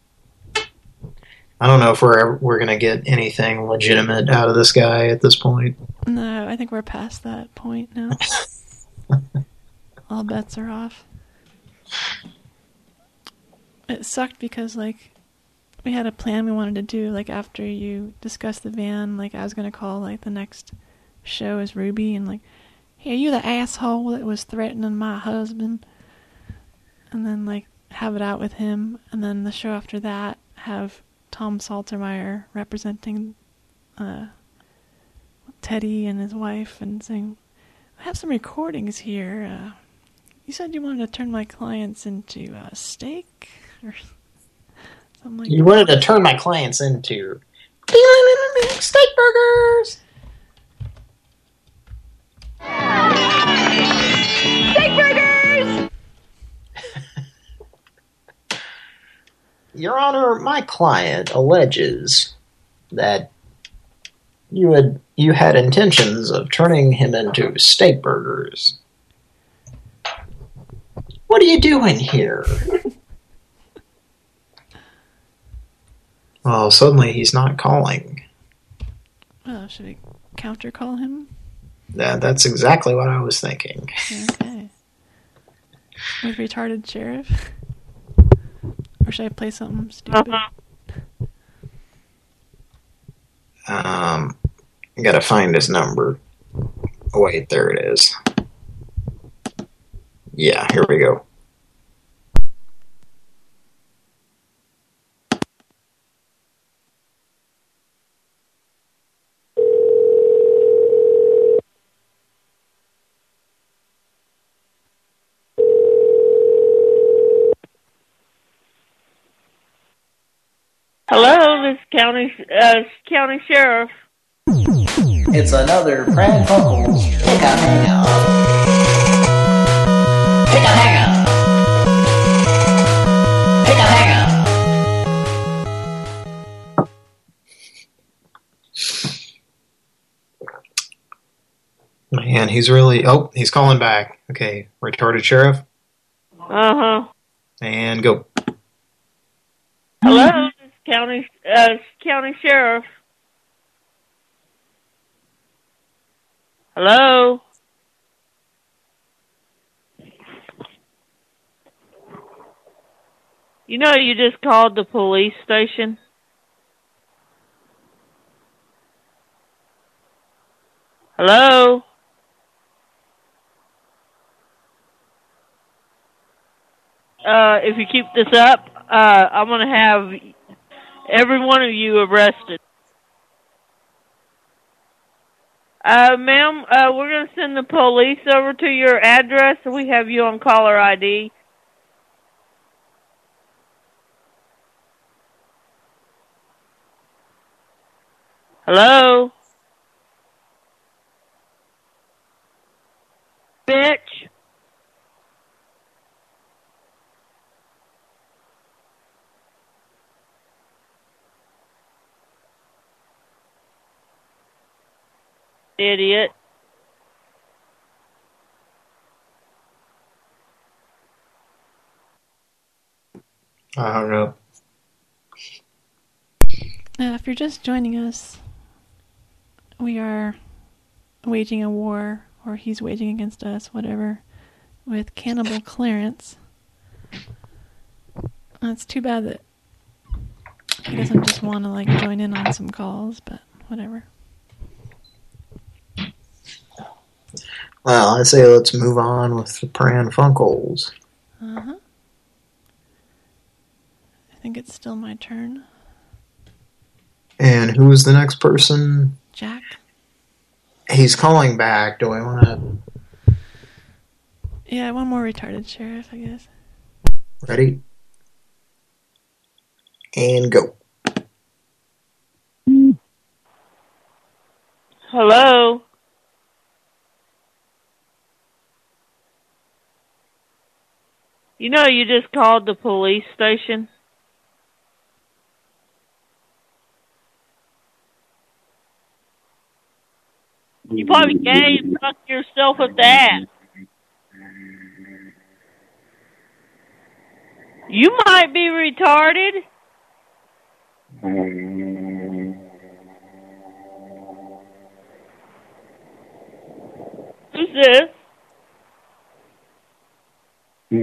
I don't know if we're ever, we're gonna get anything legitimate out of this guy at this point. No, I think we're past that point now. [laughs] All bets are off. It sucked because, like, we had a plan we wanted to do, like, after you discussed the van, like, I was going to call, like, the next show is Ruby and, like, hey, are you the asshole that was threatening my husband? And then, like, have it out with him. And then the show after that, have Tom Saltermeyer representing, uh, Teddy and his wife and saying, I have some recordings here. Uh, you said you wanted to turn my clients into uh, steak or like You wanted to turn my clients into steak burgers. Steak burgers! [laughs] Your Honor, my client alleges that you had you had intentions of turning him into steak burgers. What are you doing here? Well, suddenly he's not calling. Oh, should we counter call him? Yeah, that's exactly what I was thinking. Okay. With retarded sheriff? Or should I play something stupid? Um, I gotta find his number. Oh, wait, there it is. Yeah, here we go. Hello, this is county uh, county sheriff. It's another Brad Buckles pick a hang up. Pick a hang up. Pick a hang up. Man, he's really. Oh, he's calling back. Okay, retarded sheriff, Uh huh. and go. Hello, this is county uh, county sheriff. Hello. You know, you just called the police station. Hello. Uh, if you keep this up, uh, I'm gonna have every one of you arrested. Uh, ma'am, uh, we're gonna send the police over to your address. We have you on caller ID. Hello? Bitch. Idiot. I hung up. Uh, if you're just joining us, we are waging a war, or he's waging against us, whatever, with Cannibal Clarence. It's too bad that he doesn't just want to like join in on some calls, but whatever. Well, I say let's move on with the Pran Funkels. Uh huh. I think it's still my turn. And who's the next person? Jack. He's calling back. Do I want to... Yeah, one more retarded sheriff, I guess. Ready? And go. Hello? You know, you just called the police station. You probably and fuck yourself with that. You might be retarded. Who's this? Who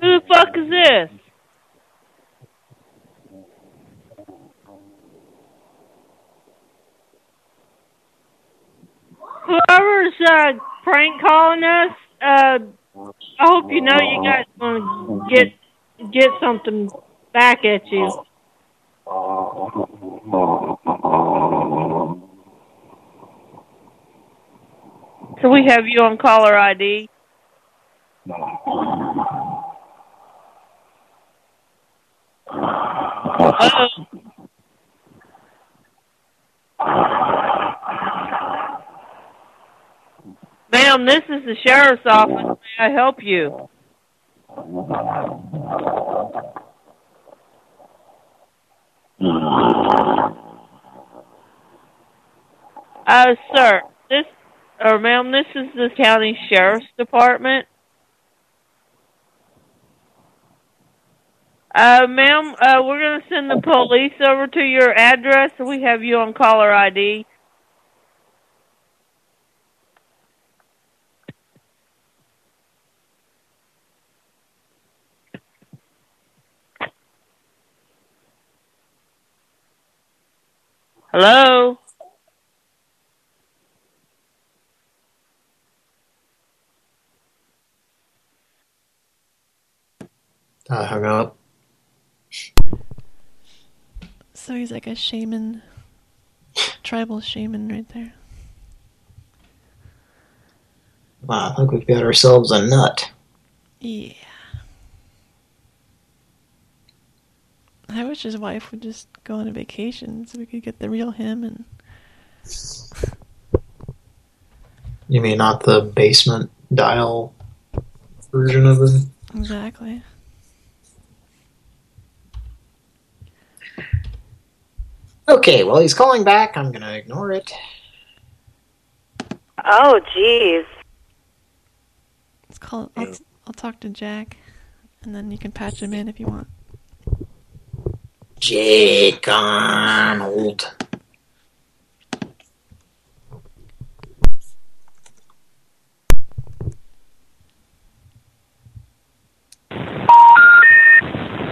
the fuck is this? Whoever's uh, prank calling us, uh, I hope you know you guys to get get something back at you. So we have you on caller ID. Hello? Ma'am, this is the sheriff's office. May I help you? Uh, sir, this, or ma'am, this is the county sheriff's department. Uh, ma'am, uh, we're gonna send the police over to your address. We have you on caller ID. Hello? I hung up. So he's like a shaman, tribal shaman right there. Wow, I think we've got ourselves a nut. Yeah. I wish his wife would just go on a vacation so we could get the real him and You mean not the basement dial version of it? exactly. Okay, well, he's calling back. I'm going to ignore it. Oh, jeez. Let's call. I'll, I'll talk to Jack, and then you can patch him in if you want. Jake Arnold.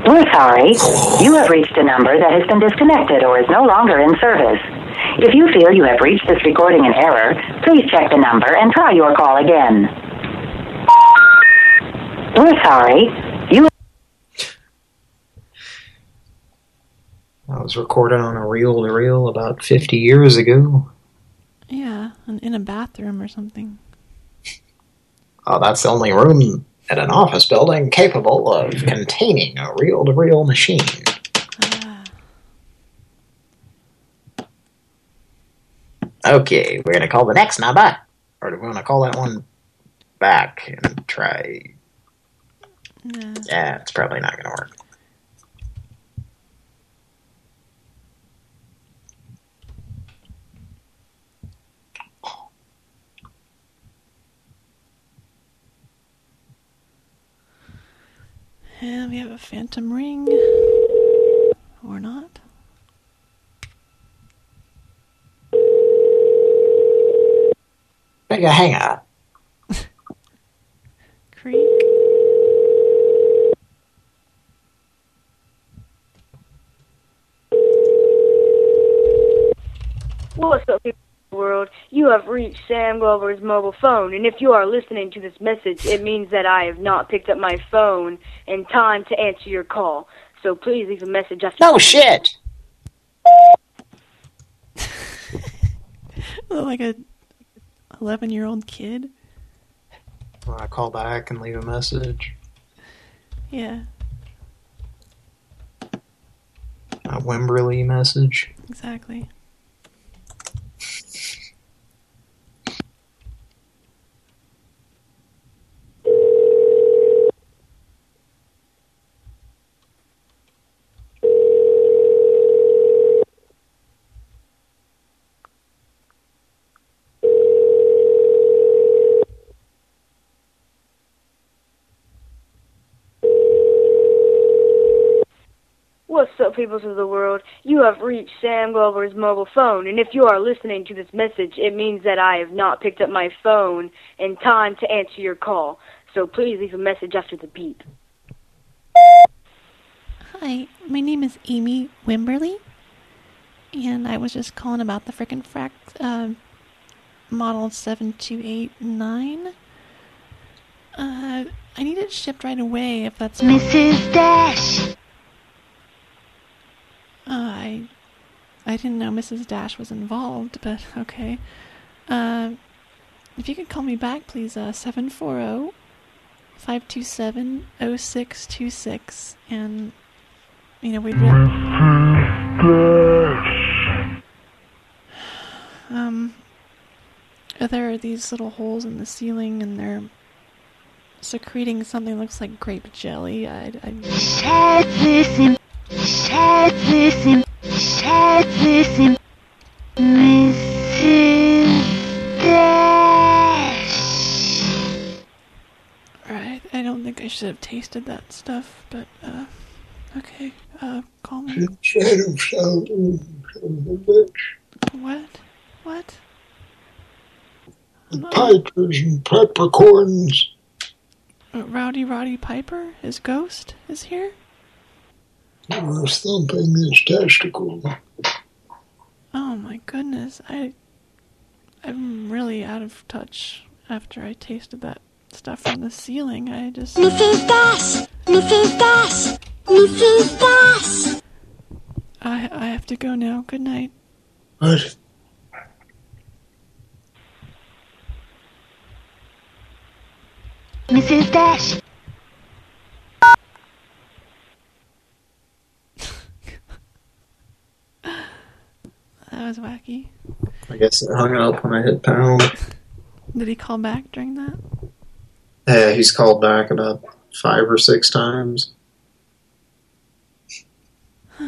We're sorry. You have reached a number that has been disconnected or is no longer in service. If you feel you have reached this recording in error, please check the number and try your call again. We're sorry. You I was recorded on a reel-to-reel about 50 years ago. Yeah, in a bathroom or something. Oh, that's the only room at an office building capable of [laughs] containing a reel-to-reel machine. Okay, we're going to call the next number. Or do we want to call that one back and try... No. Yeah, it's probably not going to work. And we have a phantom ring. Or not. Big [laughs] a hang up. Creek. What's up, people of the world? You have reached Sam Glover's mobile phone, and if you are listening to this message, it means that I have not picked up my phone in time to answer your call. So please leave a message after. No shit! [laughs] Oh, like a 11 year old kid. Want to call back and leave a message? Yeah, Amy Wimberly message? exactly. Peoples of the world? You have reached Sam Glover's mobile phone, and if you are listening to this message, it means that I have not picked up my phone in time to answer your call. So please leave a message after the beep. Hi, my name is Amy Wimberly, and I was just calling about the frickin' frac uh, model 7289. Uh, I need it shipped right away if that's Mrs. Dash. Uh, I I didn't know Mrs. Dash was involved, but okay. Uh, If you could call me back, please, uh, 740 527 0626. And, you know, we'd. [sighs] Um, there are these little holes in the ceiling, and they're secreting something that looks like grape jelly. I. I listen, listen, listen, Mrs. Dash. Alright, I don't think I should have tasted that stuff, but, uh, okay, uh, call me. What? What? The Pipers and peppercorns. Uh, Rowdy Roddy Piper, his ghost, is here? He was thumping his testicle. Oh my goodness, I... I'm really out of touch after I tasted that stuff from the ceiling. I just... Mrs. Dash! Mrs. Dash! Mrs. Dash! I, I have to go now. Good night. What? Mrs. Dash. That was wacky. I guess it hung up when I hit pound. Did he call back during that? Yeah, he's called back about five or six times. [sighs]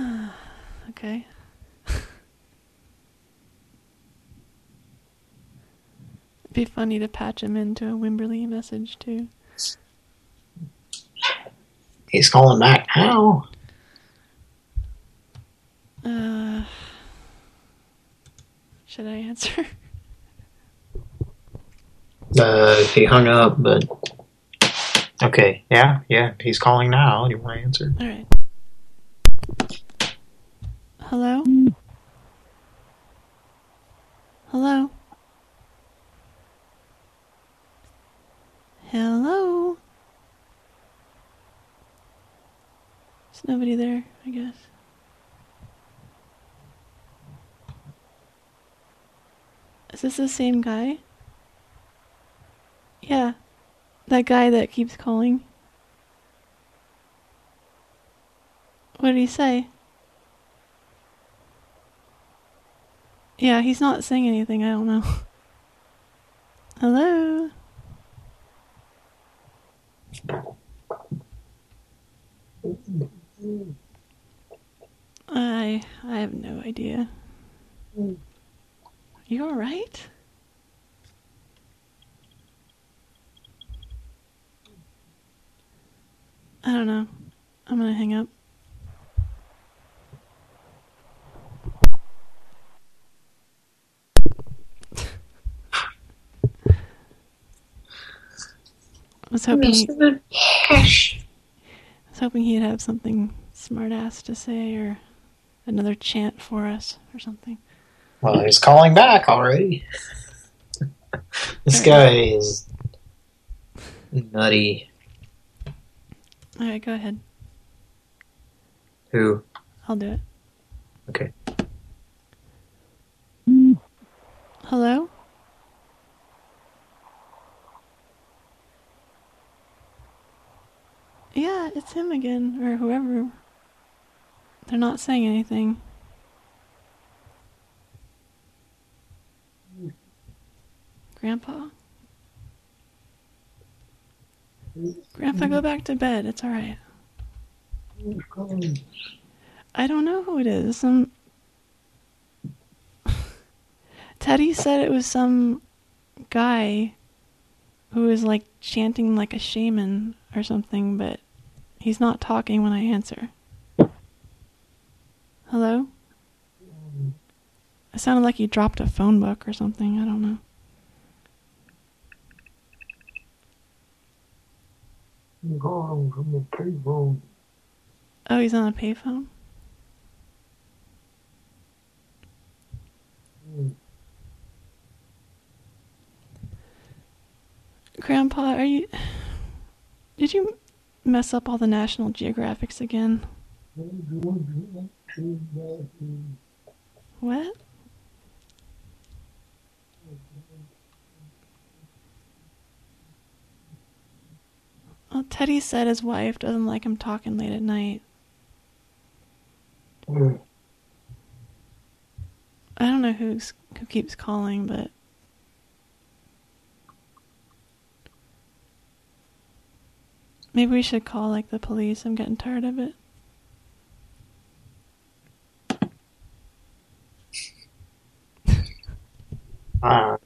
okay. It'd [laughs] be funny to patch him into a Wimberly message too. He's calling back now. Uh, should I answer? [laughs] Uh, he hung up, but... Okay, yeah, yeah, he's calling now. Do you want to answer? All right. Hello? Hello? Hello? There's nobody there, I guess. Is this the same guy? Yeah. That guy that keeps calling. What did he say? Yeah, he's not saying anything. I don't know. [laughs] Hello? I I have no idea. Hmm. You alright? I don't know. I'm gonna hang up. I was hoping he, I was hoping he'd have something smart ass to say or another chant for us or something. Well, he's calling back already. [laughs] this guy is nutty. Alright, go ahead. Who? I'll do it. Okay. Hello? Yeah, it's him again, or whoever. They're not saying anything. Grandpa? Mm-hmm. Grandpa, go back to bed. It's alright. I don't know who it is. Some [laughs] Teddy said it was some guy who was like chanting like a shaman or something, but he's not talking when I answer. Hello? Mm-hmm. It sounded like he dropped a phone book or something. I don't know. I'm calling from the payphone. Oh, he's on a payphone? Hmm. Grandpa, are you... Did you mess up all the National Geographics again? What? Teddy said his wife doesn't like him talking late at night. Hmm. I don't know who's who keeps calling, but maybe we should call like the police. I'm getting tired of it. Ah.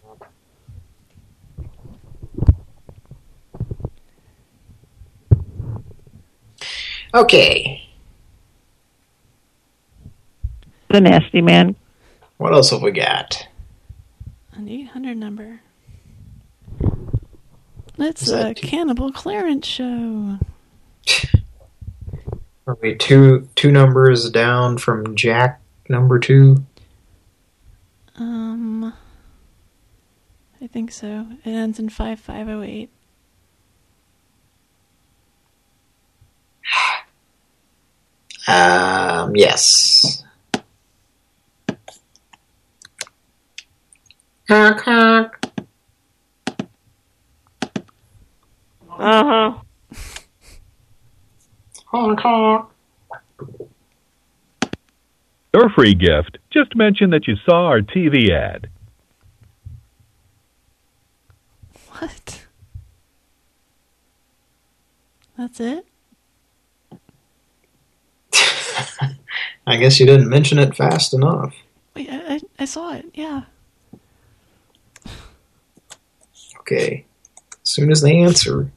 Okay. The nasty man. What else have we got? An 800 number. It's a cannibal clearance show. [laughs] Are we two two numbers down from Jack number two? Um, I think so. It ends in 5508. Um, yes. Honk, honk. Uh huh. Honk, honk. Your free gift. Just mention that you saw our TV ad. What? That's it? I guess you didn't mention it fast enough. Wait, I, I, I saw it. Yeah. Okay. As soon as they answer.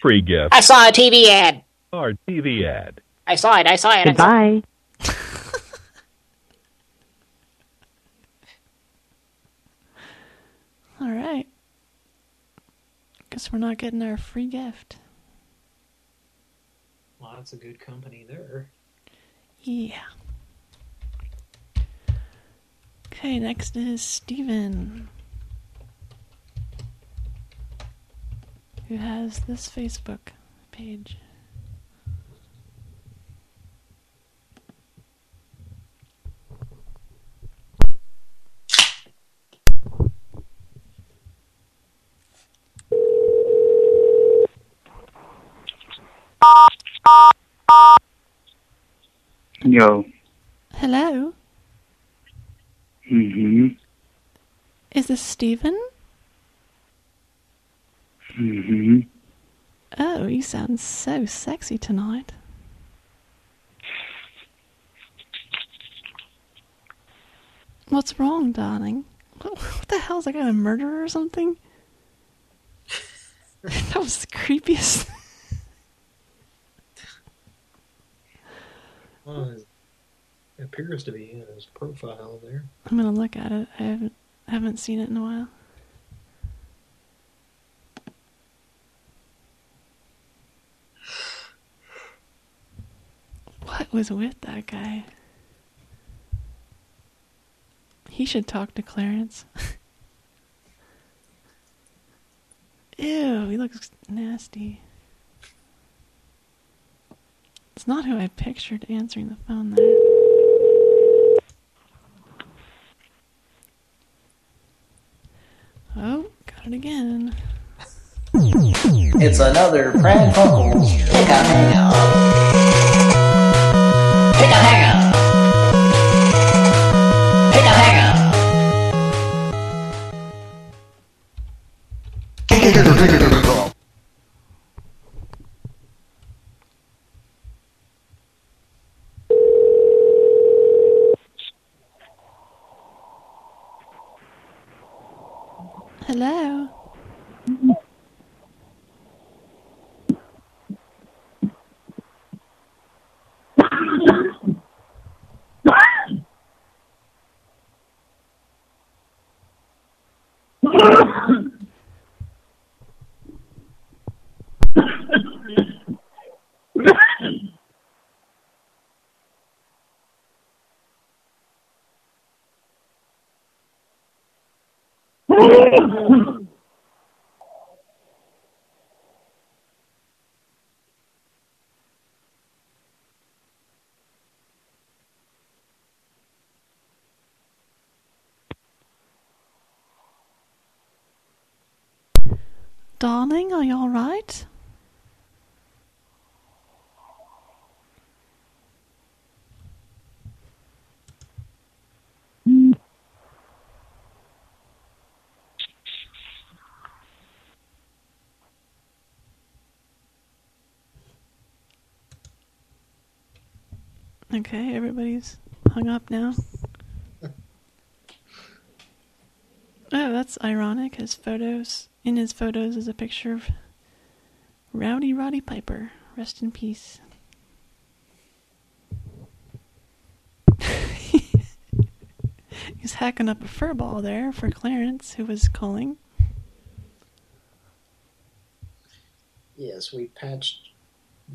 Free gift. I saw a TV ad. Our TV ad. I saw it. I saw it. I saw Goodbye. [laughs] All right. Guess we're not getting our free gift. That's a good company there. Yeah. Okay, next is Steven. Who has this Facebook page. Yo. Hello? Mm-hmm. Is this Steven? Mm-hmm. Oh, you sound so sexy tonight. What's wrong, darling? What, what the hell? Is that guy a murderer or something? [laughs] that was the creepiest. It appears to be in his profile there. I'm gonna look at it. I haven't haven't seen it in a while. What was with that guy? He should talk to Clarence. [laughs] Ew, he looks nasty. It's not who I pictured answering the phone there. Oh, got it again. It's another Brad Buckles pick a Darling, are you all right? Okay, everybody's hung up now. [laughs] Oh, that's ironic. His photos, in his photos is a picture of Rowdy Roddy Piper. Rest in peace. [laughs] He's hacking up a fur ball there for Clarence, who was calling. Yes, we patched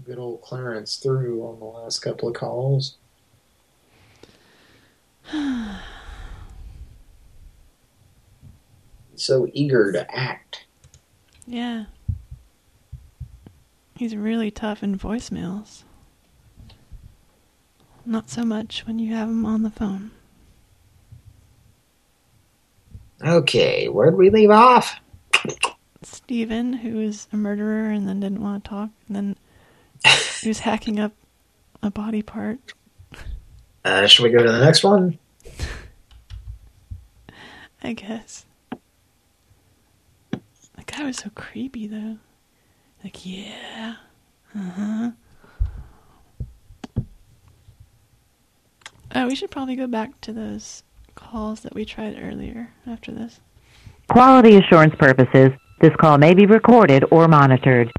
good old Clarence through on the last couple of calls. [sighs] [sighs] [sighs] so eager to act. Yeah. He's really tough in voicemails. Not so much when you have him on the phone. Okay, where'd we leave off? Steven, who is a murderer and then didn't want to talk, and then [laughs] he was hacking up a body part. Uh, should we go to the next one? [laughs] I guess. That was so creepy, though. Like, yeah. Uh-huh. Oh, we should probably go back to those calls that we tried earlier after this. Quality assurance purposes, this call may be recorded or monitored.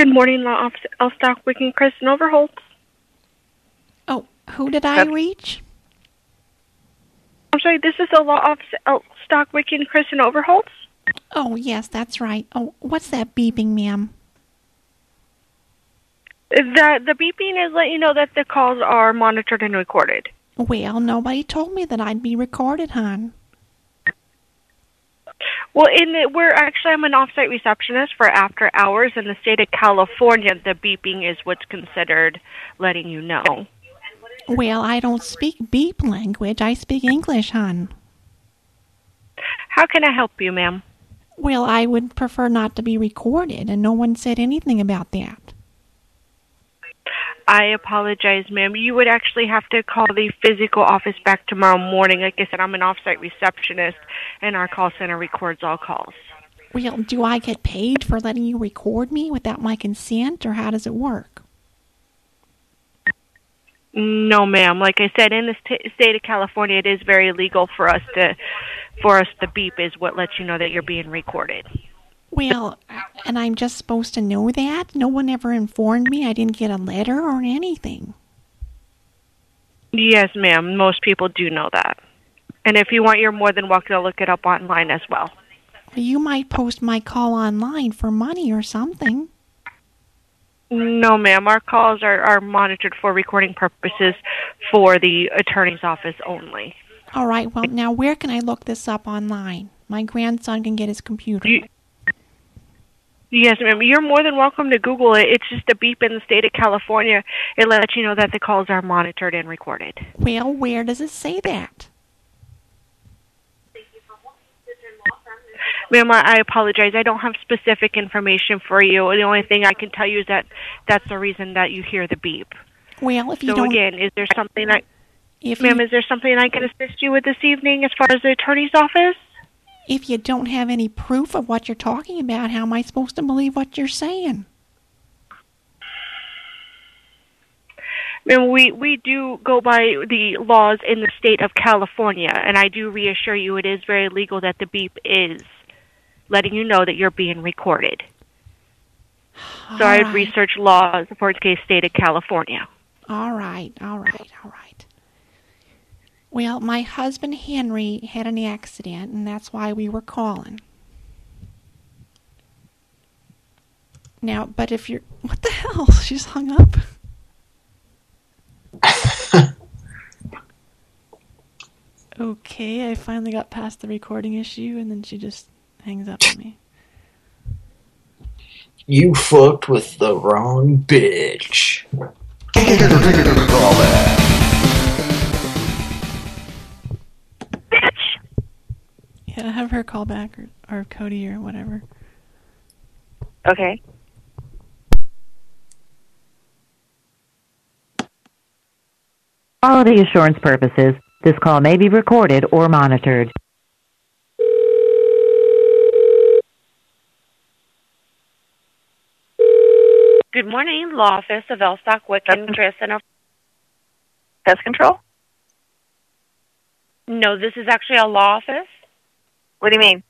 Good morning, Law Office Elstock, Wicken, Kristen Overholt. Oh, who did I reach? I'm sorry, this is the Law Office Elstock, Wicken, Kristen Overholt. Oh, yes, that's right. Oh, what's that beeping, ma'am? The the beeping is letting you know that the calls are monitored and recorded. Well, nobody told me that I'd be recorded, hon. Well, in the, we're actually I'm an offsite receptionist for after hours in the state of California. The beeping is what's considered letting you know. Well, I don't speak beep language. I speak English, hon. How can I help you, ma'am? Well, I would prefer not to be recorded, and no one said anything about that. I apologize, ma'am. You would actually have to call the physical office back tomorrow morning. Like I said, I'm an offsite receptionist, and our call center records all calls. Well, do I get paid for letting you record me without my consent, or how does it work? No, ma'am. Like I said, in the state of California, it is very illegal for us to, for us to beep is what lets you know that you're being recorded. Well, and I'm just supposed to know that? No one ever informed me. I didn't get a letter or anything. Yes, ma'am. Most people do know that. And if you want, you're more than welcome to look it up online as well. You might post my call online for money or something. No, ma'am. Our calls are, are monitored for recording purposes for the attorney's office only. All right, well, now where can I look this up online? My grandson can get his computer. You, Yes, ma'am. You're more than welcome to Google it. It's just a beep in the state of California. It lets you know that the calls are monitored and recorded. Well, where does it say that? Ma'am, I I apologize. I don't have specific information for you. The only thing I can tell you is that that's the reason that you hear the beep. Well, if you so don't... again, is there something I... If Ma'am, you- is there something I can assist you with this evening as far as the attorney's office? If you don't have any proof of what you're talking about, how am I supposed to believe what you're saying? Ma'am, we, we do go by the laws in the state of California, and I do reassure you it is very legal that the beep is letting you know that you're being recorded. So I would research laws for the case state of California. All right, all right, all right. Well, my husband Henry had an accident, and that's why we were calling. Now, but if you're... What the hell? [laughs] She just hung up. [laughs] okay, I finally got past the recording issue, and then she just hangs up on me. You fucked with the wrong bitch. [laughs] Yeah, have her call back or, or Cody or whatever. Okay. Quality assurance purposes, this call may be recorded or monitored. Good morning, law office of Elstock, Wiccan, Chris, and a Pest control? No, this is actually a law office. What do you mean?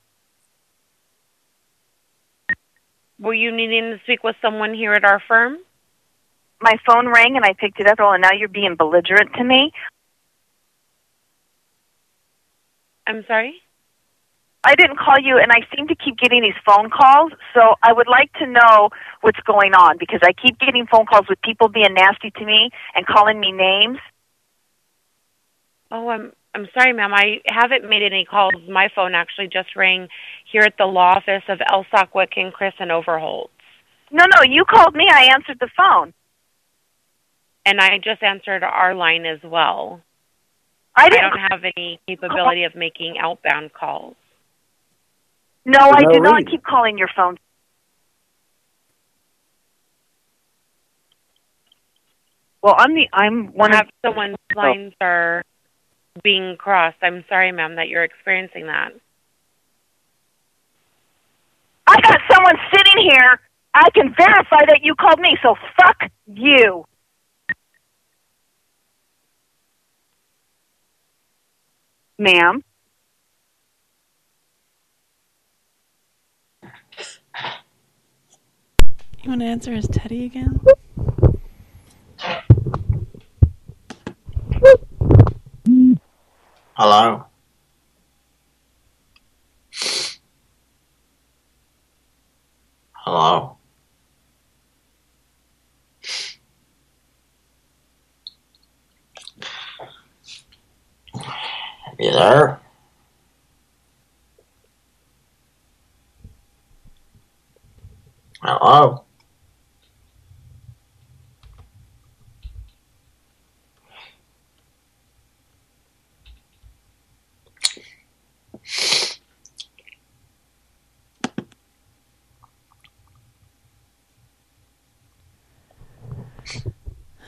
Were you needing to speak with someone here at our firm? My phone rang and I picked it up, and now you're being belligerent to me. I'm sorry? I didn't call you, and I seem to keep getting these phone calls. So I would like to know what's going on because I keep getting phone calls with people being nasty to me and calling me names. Oh, I'm I'm sorry, ma'am. I haven't made any calls. My phone actually just rang here at the law office of Elstock, Wiccan, Chris, and Overholtz. No, no, you called me. I answered the phone. And I just answered our line as well. I I didn't. don't have any capability of making outbound calls. No, I do not keep calling your phone. Well, I'm the I'm one Perhaps of someone's oh. lines are being crossed. I'm sorry, ma'am, that you're experiencing that. I got someone sitting here. I can verify that you called me. So fuck you. Ma'am. You want to answer as Teddy again? Hello? Hello? You there? Hello?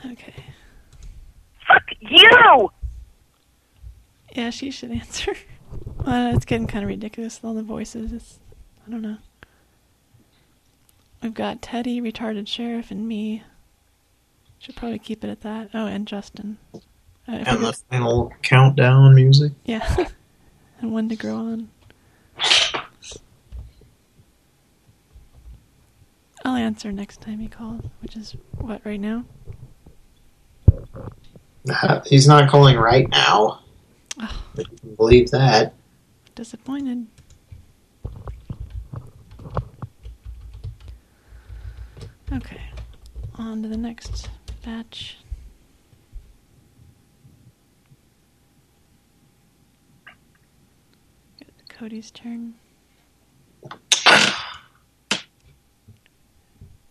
Okay. Fuck you. Yeah, she should answer. [laughs] well, it's getting kind of ridiculous with all the voices. It's, I don't know. We've got Teddy, retarded sheriff, and me. Should probably keep it at that. Oh, and Justin. Uh, And the could- final countdown music? yeah, [laughs] and one to grow on. I'll answer next time he calls, which is what right now. Uh, He's not calling right now. I can believe that. Disappointed. Okay, on to the next batch. Cody's turn.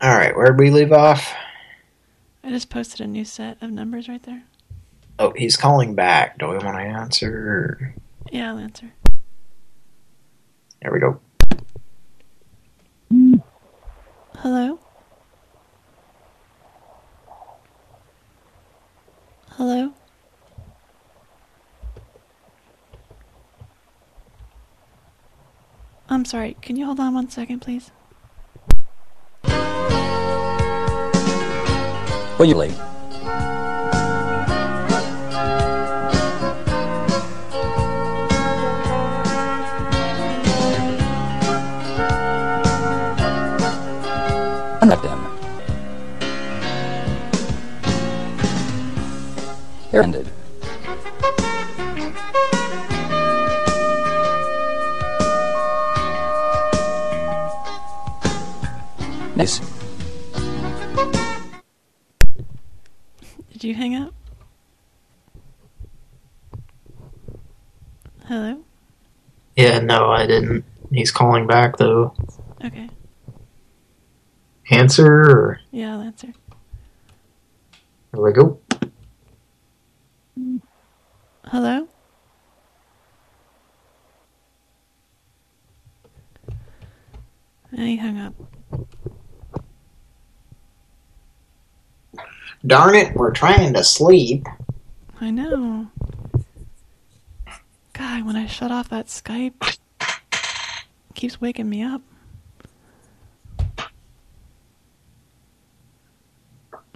All right, where'd we leave off? I just posted a new set of numbers right there. Oh, he's calling back. Do we want to answer? Yeah, I'll answer. There we go. Hello? Hello? I'm sorry, can you hold on one second, please? William Unwrap They're ended. Nice. Did you hang up? Hello? Yeah, no, I didn't. He's calling back though. Okay. answer? Or... Yeah, I'll answer. There we go. Hello? And he hung up. Darn it, we're trying to sleep. I know. God, when I shut off that Skype, it keeps waking me up.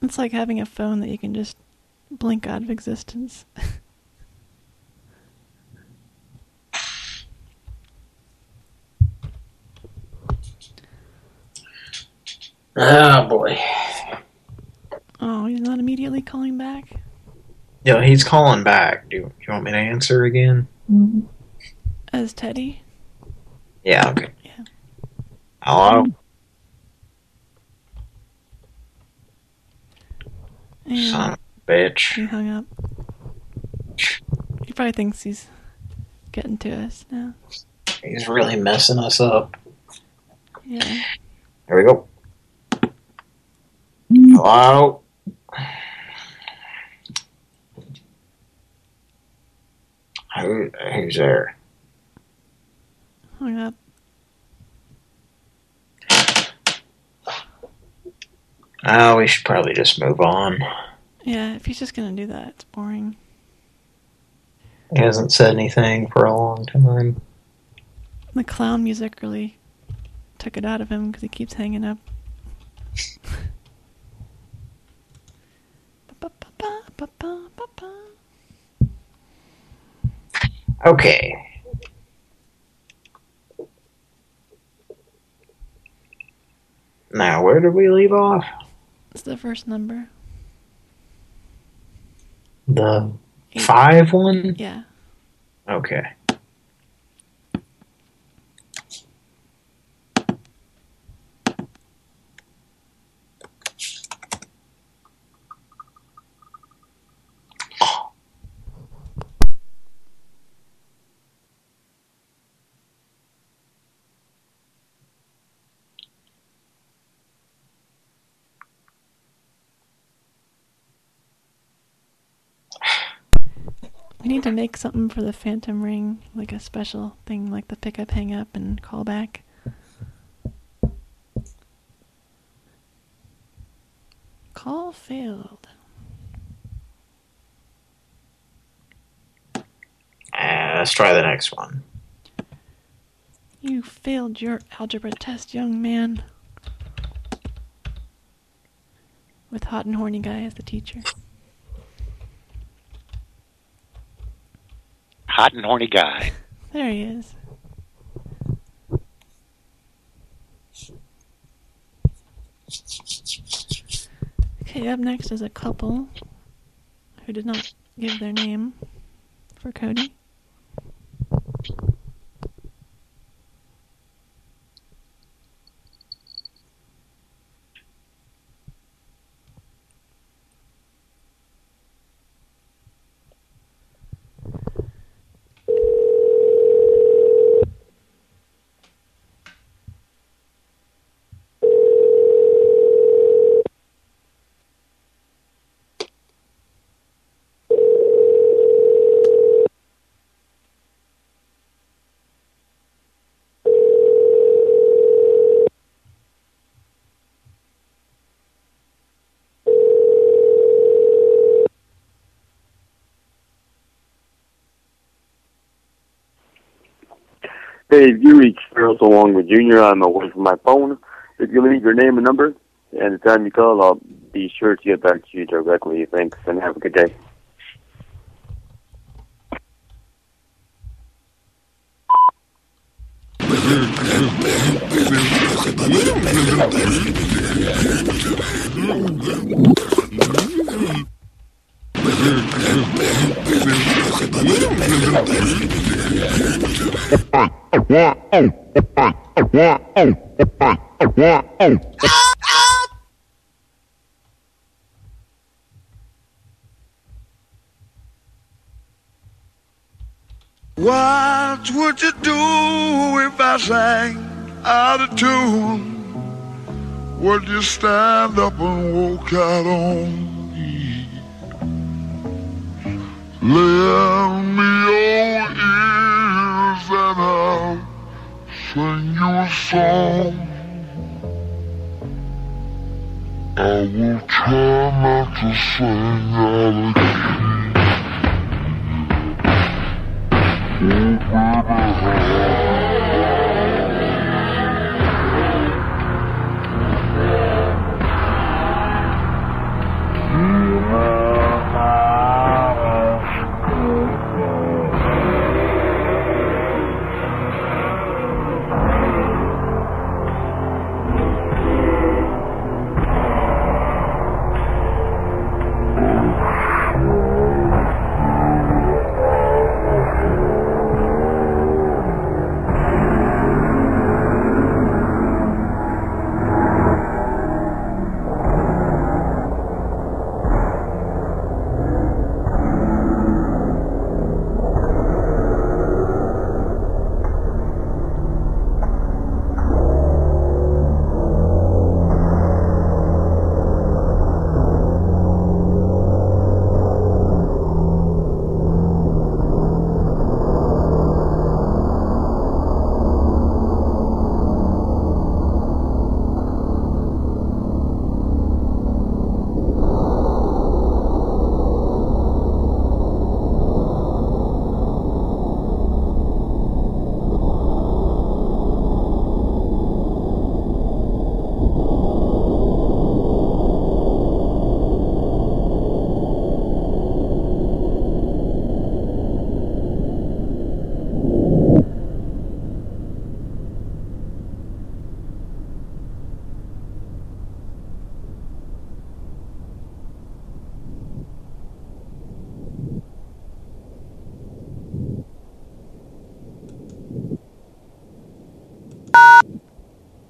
It's like having a phone that you can just blink out of existence. [laughs] Oh, boy. oh, he's not immediately calling back? Yeah, he's calling back. Do you, you want me to answer again? As Teddy? Yeah, okay. Hello? And Son of a bitch. he hung up. He probably thinks he's getting to us now. He's really messing us up. Yeah. There we go. Hello? Who, who's there? Hung up. Oh, we should probably just move on. Yeah, if he's just gonna do that, it's boring. He hasn't said anything for a long time. The clown music really took it out of him because he keeps hanging up. [laughs] Okay. Now, where did we leave off? It's the first number. The five one? Yeah. Okay. To make something for the Phantom Ring, like a special thing, like the pickup hang up, and call back. Call failed. Uh, let's try the next one. You failed your algebra test, young man. With hot and horny guy as the teacher. Hot and horny guy. There he is. Okay, up next is a couple who did not give their name for Cody. Hey, if you reach Farrell so long with Junior, I'm away from my phone. If you leave your name and number, and the time you call, I'll be sure to get back to you directly. Thanks, and have a good day. [laughs] What would you do if I sang out of tune? Would you stand up and walk out on Lend me your ears and I'll sing you a song. I will try not to sing out of key. Oh, baby,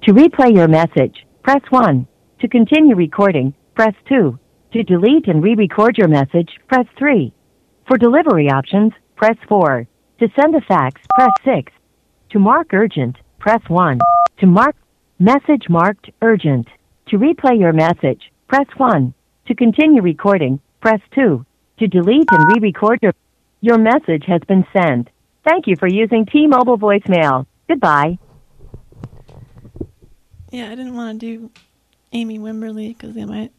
To replay your message, press 1. To continue recording, press 2. To delete and re-record your message, press 3. For delivery options, press 4. To send a fax, press 6. To mark urgent, press 1. To mark message marked urgent. To replay your message, press 1. To continue recording, press 2. To delete and re-record your your message has been sent. Thank you for using T-Mobile voicemail. Goodbye. Yeah, I didn't want to do Amy Wimberly because they might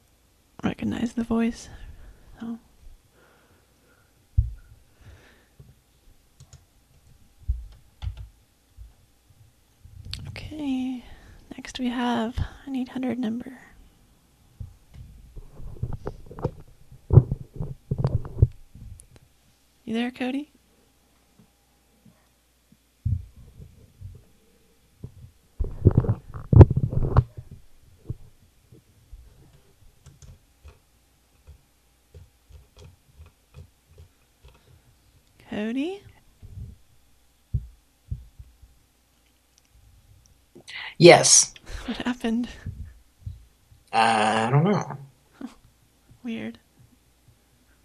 recognize the voice. So. Okay, next we have an 800 number. You there, Cody? Cody? Yes. What happened? Uh, I don't know. [laughs] Weird.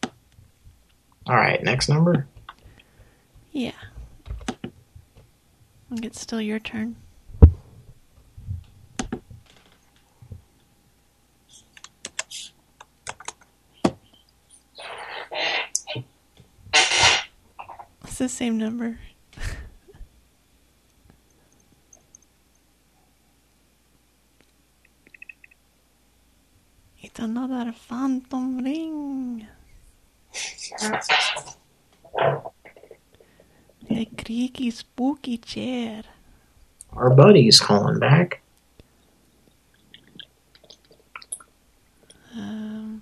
All right, next number. Yeah. I think it's still your turn. It's the same number. [laughs] it's another phantom ring. [laughs] The creaky, spooky chair. Our buddy's calling back. Um,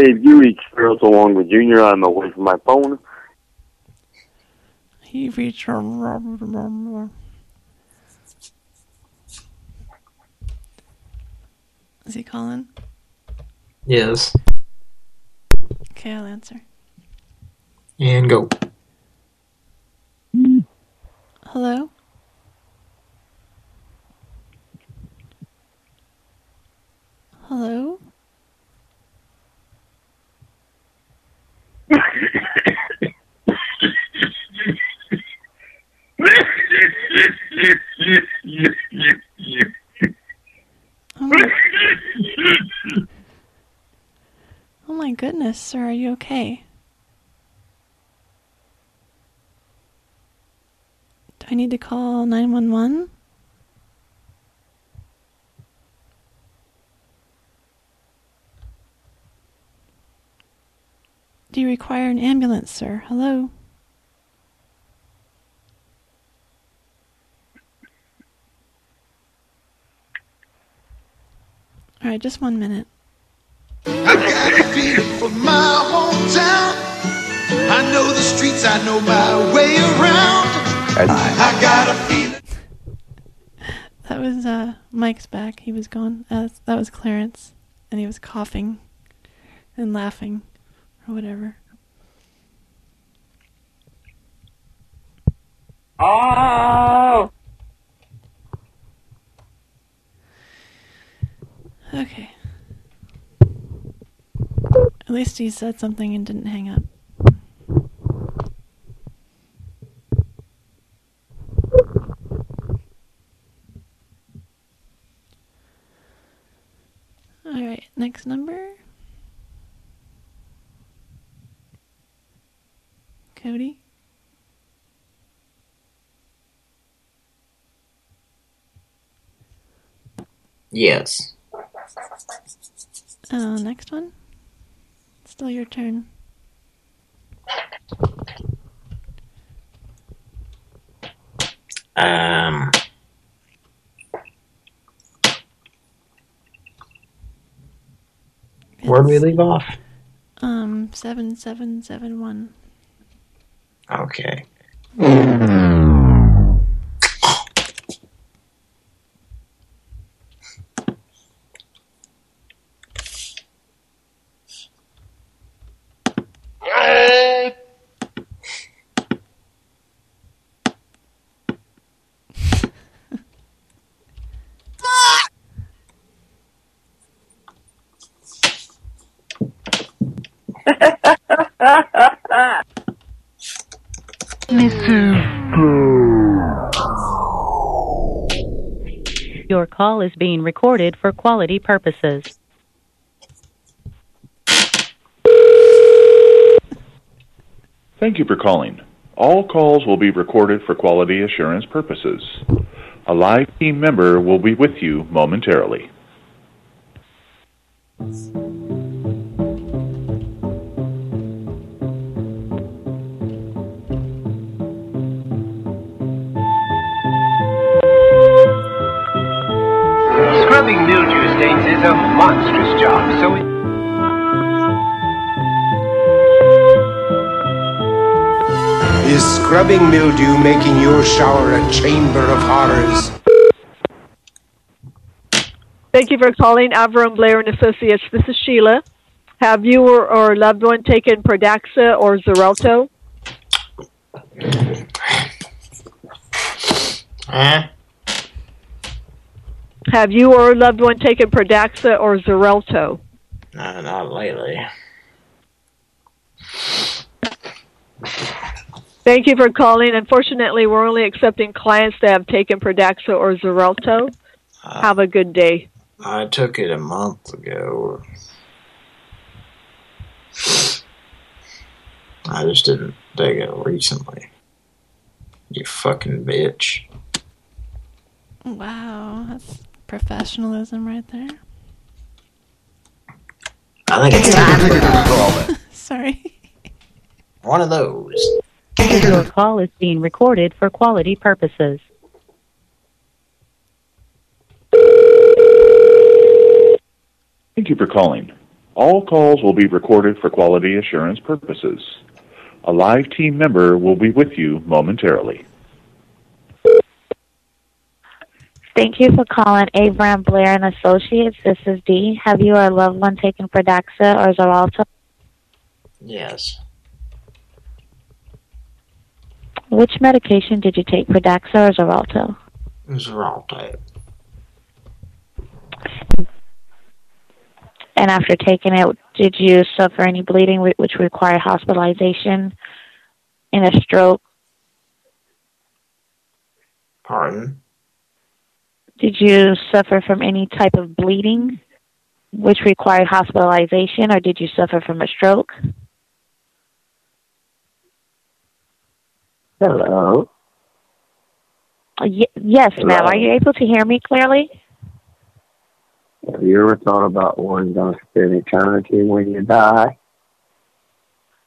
Hey, if you reach Sparrows along with Junior, I'm away from my phone. He reached her. Is he calling? Yes. Okay, I'll answer. And go. Hello? Hello? Oh my, goodness, sir, are you okay? Do I need to call 911? Do you require an ambulance, sir? Hello? All right, just one minute. I got a feeling for my hometown. I know the streets, I know my way around. I got a feeling. That was uh, Mike's back. He was gone. Uh, that was Clarence, and he was coughing and laughing, or whatever. Oh! Okay. At least he said something and didn't hang up. All right, next number. Cody. Yes. Uh, next one. Still your turn. Um. Where do we leave off? Um, seven seven seven one. Okay. Your call is being recorded for quality purposes. Thank you for calling. All calls will be recorded for quality assurance purposes. A live team member will be with you momentarily. Scrubbing mildew making your shower a chamber of horrors? Thank you for calling Avron Blair and Associates. This is Sheila. Have you or, or loved one taken Pradaxa or Xarelto? Huh? Have you or a loved one taken Pradaxa or Xarelto? No, not lately. Thank you for calling. Unfortunately, we're only accepting clients that have taken Pradaxa or Xarelto. Uh, have a good day. I took it a month ago. I just didn't take it recently. You fucking bitch. Wow, that's professionalism right there. I think it's [laughs] time for the call. Sorry. One of those. Your [laughs] call is being recorded for quality purposes. Thank you for calling. All calls will be recorded for quality assurance purposes. A live team member will be with you momentarily. Thank you for calling Abraham Blair and Associates. This is Dee. Have you or a loved one taken for Pradaxa or Xarelto? Yes. Which medication did you take, Pradaxa or Xarelto? Xarelto. And after taking it, did you suffer any bleeding which required hospitalization in a stroke? Pardon? Did you suffer from any type of bleeding which required hospitalization or did you suffer from a stroke? Hello. Y- yes, ma'am. Are you able to hear me clearly? Have you ever thought about you're going to spend eternity when you die?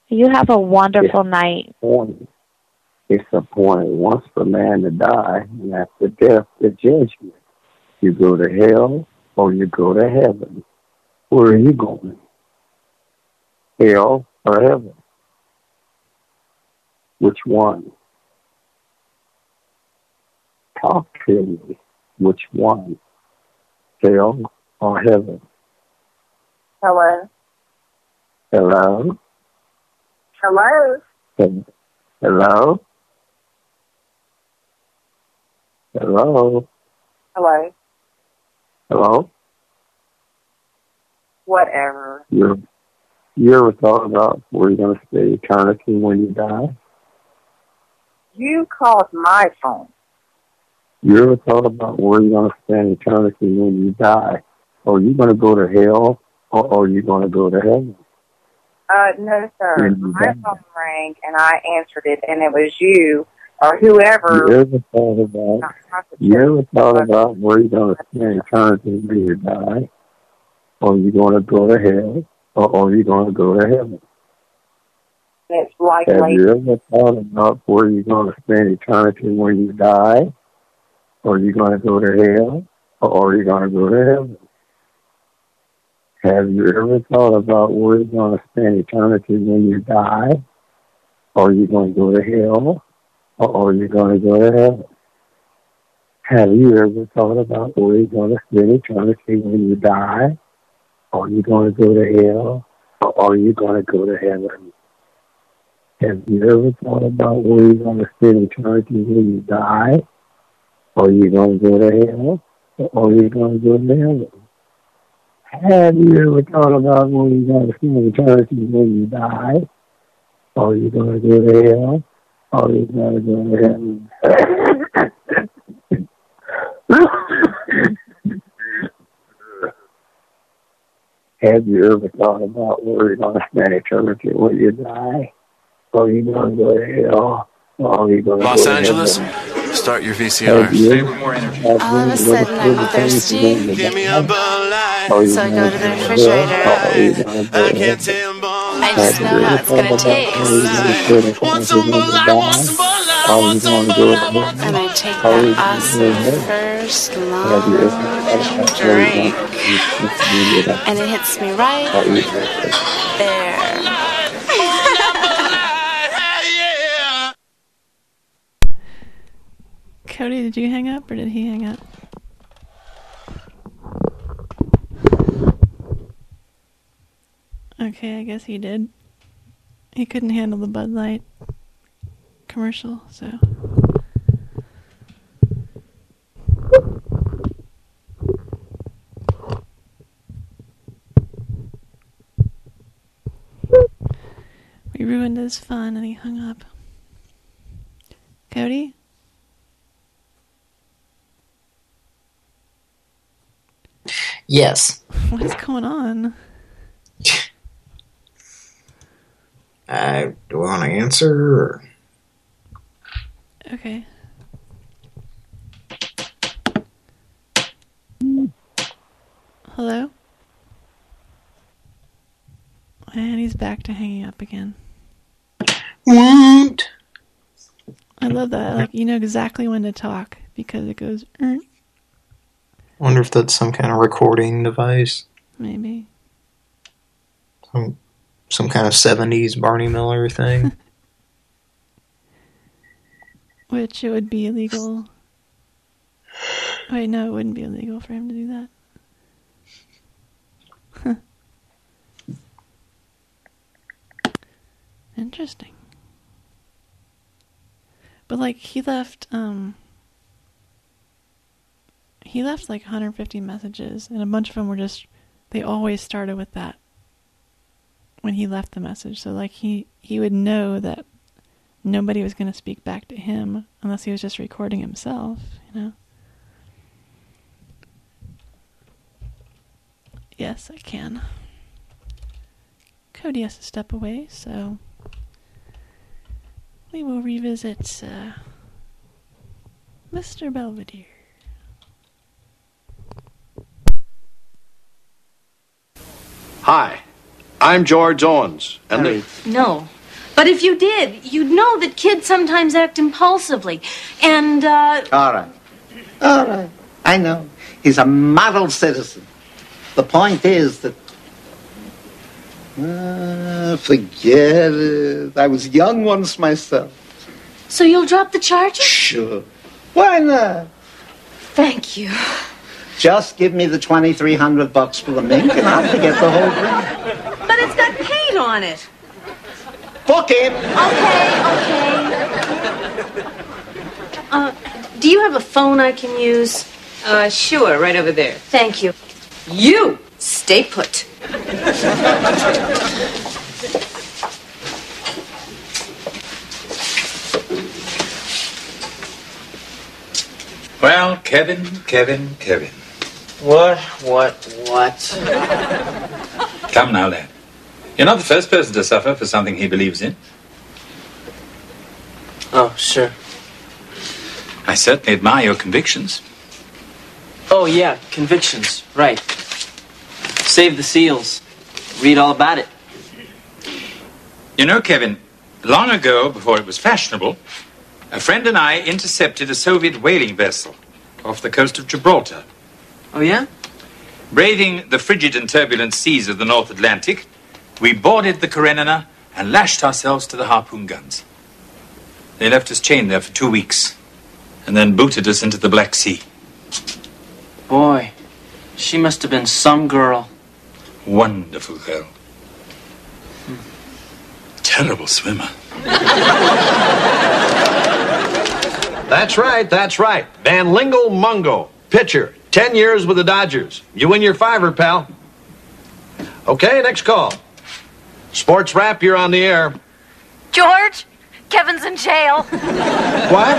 You have a wonderful night. Appointed. It's point once for man to die, and after death, the judgment. You go to hell or you go to heaven. Where are you going? Hell or heaven? Which one? Talk to me. Which one? Hell or heaven? Hello. Hello? Hello. Hello? Hello? Hello. Hello? Whatever. You you ever thought about where you're going to spend eternity when you die? You called my phone. You ever thought about where you're going to spend eternity when you die? Are you going to go to hell or are you going to go to heaven? Uh, no, sir. My phone rang and I answered it, and it was you or whoever. You ever thought about you ever thought about where you're going to spend eternity when you die? Are you going to go to hell or are you going to go to heaven? It's like Have you ever thought about where you're going to spend eternity when you die? Are you going to go to hell or are you going to go to heaven? Have you ever thought about where you're going to spend eternity when you die? Are you going to go to hell or are you going to go to heaven? Have you ever thought about where you're going to spend eternity when you die? Are you going to go to hell or are you going to go to heaven? Have you ever thought about where you're going to spend eternity when you die? Are you going to go to hell or are you going to go to heaven? Have you ever thought about where you're going to spend eternity when you die? Are you going to go to hell or are you going to go to heaven? Have you ever thought about where you're going to spend eternity when you die? Are you going to go to hell? Or are you going to Los go to Angeles, heaven? Start your VCR. Have you ever- All of a sudden, I'm thirsty. Give me a Bud Light. So I go to the refrigerator. I can't tell I just know how it's gonna taste. Want some Bud Light? Want some Bud Light? Want some Bud Light? And I take that awesome first long drink, and it hits me right there. Cody, did you hang up or did he hang up? Okay, I guess he did. He couldn't handle the Bud Light commercial, so. We ruined his fun and he hung up. Cody? Yes. What's going on? Uh, do I want to answer? Or? Okay. Hello? And he's back to hanging up again. What? I love that. Like you know exactly when to talk because it goes er, wonder if that's some kind of recording device. maybe. Some, some kind of 70s Barney Miller thing. [laughs] Which it would be illegal wait, no, it wouldn't be illegal for him to do that. Huh. [laughs] Interesting. But like he left um he left like 150 messages and a bunch of them were just they always started with that when he left the message. So like he he would know that nobody was going to speak back to him unless he was just recording himself, you know. Yes, I can. Cody has to step away, so we will revisit uh, Mr. Belvedere. Hi, I'm George Owens, and the, No. But if you did, you'd know that kids sometimes act impulsively. And, uh, All right. All right. I know. He's a model citizen. The point is that. Ah, forget it. I was young once myself. so you'll drop the charges? Sure. Why not? Thank you. Just give me the 2300 bucks for the mink and I'll forget the whole thing. But it's got paint on it. Book him. Okay, okay. Uh, do you have a phone I can use? Uh, sure, right over there. Thank you. You stay put. Well, Kevin, Kevin, Kevin. What, what, what? Come now, lad. You're not the first person to suffer for something he believes in. Oh, sure. I certainly admire your convictions. Oh, yeah, convictions. Right. Save the seals. Read all about it. You know, Kevin, long ago, before it was fashionable, a friend and I intercepted a Soviet whaling vessel off the coast of Gibraltar. Oh, yeah? Braving the frigid and turbulent seas of the North Atlantic, we boarded the Karenina and lashed ourselves to the harpoon guns. They left us chained there for two weeks and then booted us into the Black Sea. Boy, she must have been some girl. Wonderful girl. Terrible swimmer. That's right, that's right. Van Lingle Mungo, pitcher, 10 years with the Dodgers. You win your fiver, pal. Okay, next call. Sports Wrap, you're on the air. George, Kevin's in jail. [laughs] What?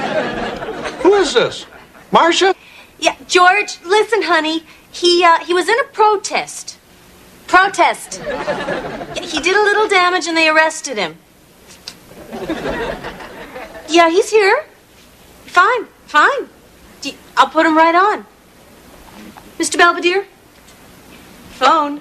Who is this? Marcia? Yeah, George, listen, honey. He uh, he was in a protest. Protest. He did a little damage and they arrested him. Yeah, he's here. Fine, fine. I'll put him right on. Mr. Belvedere? Phone.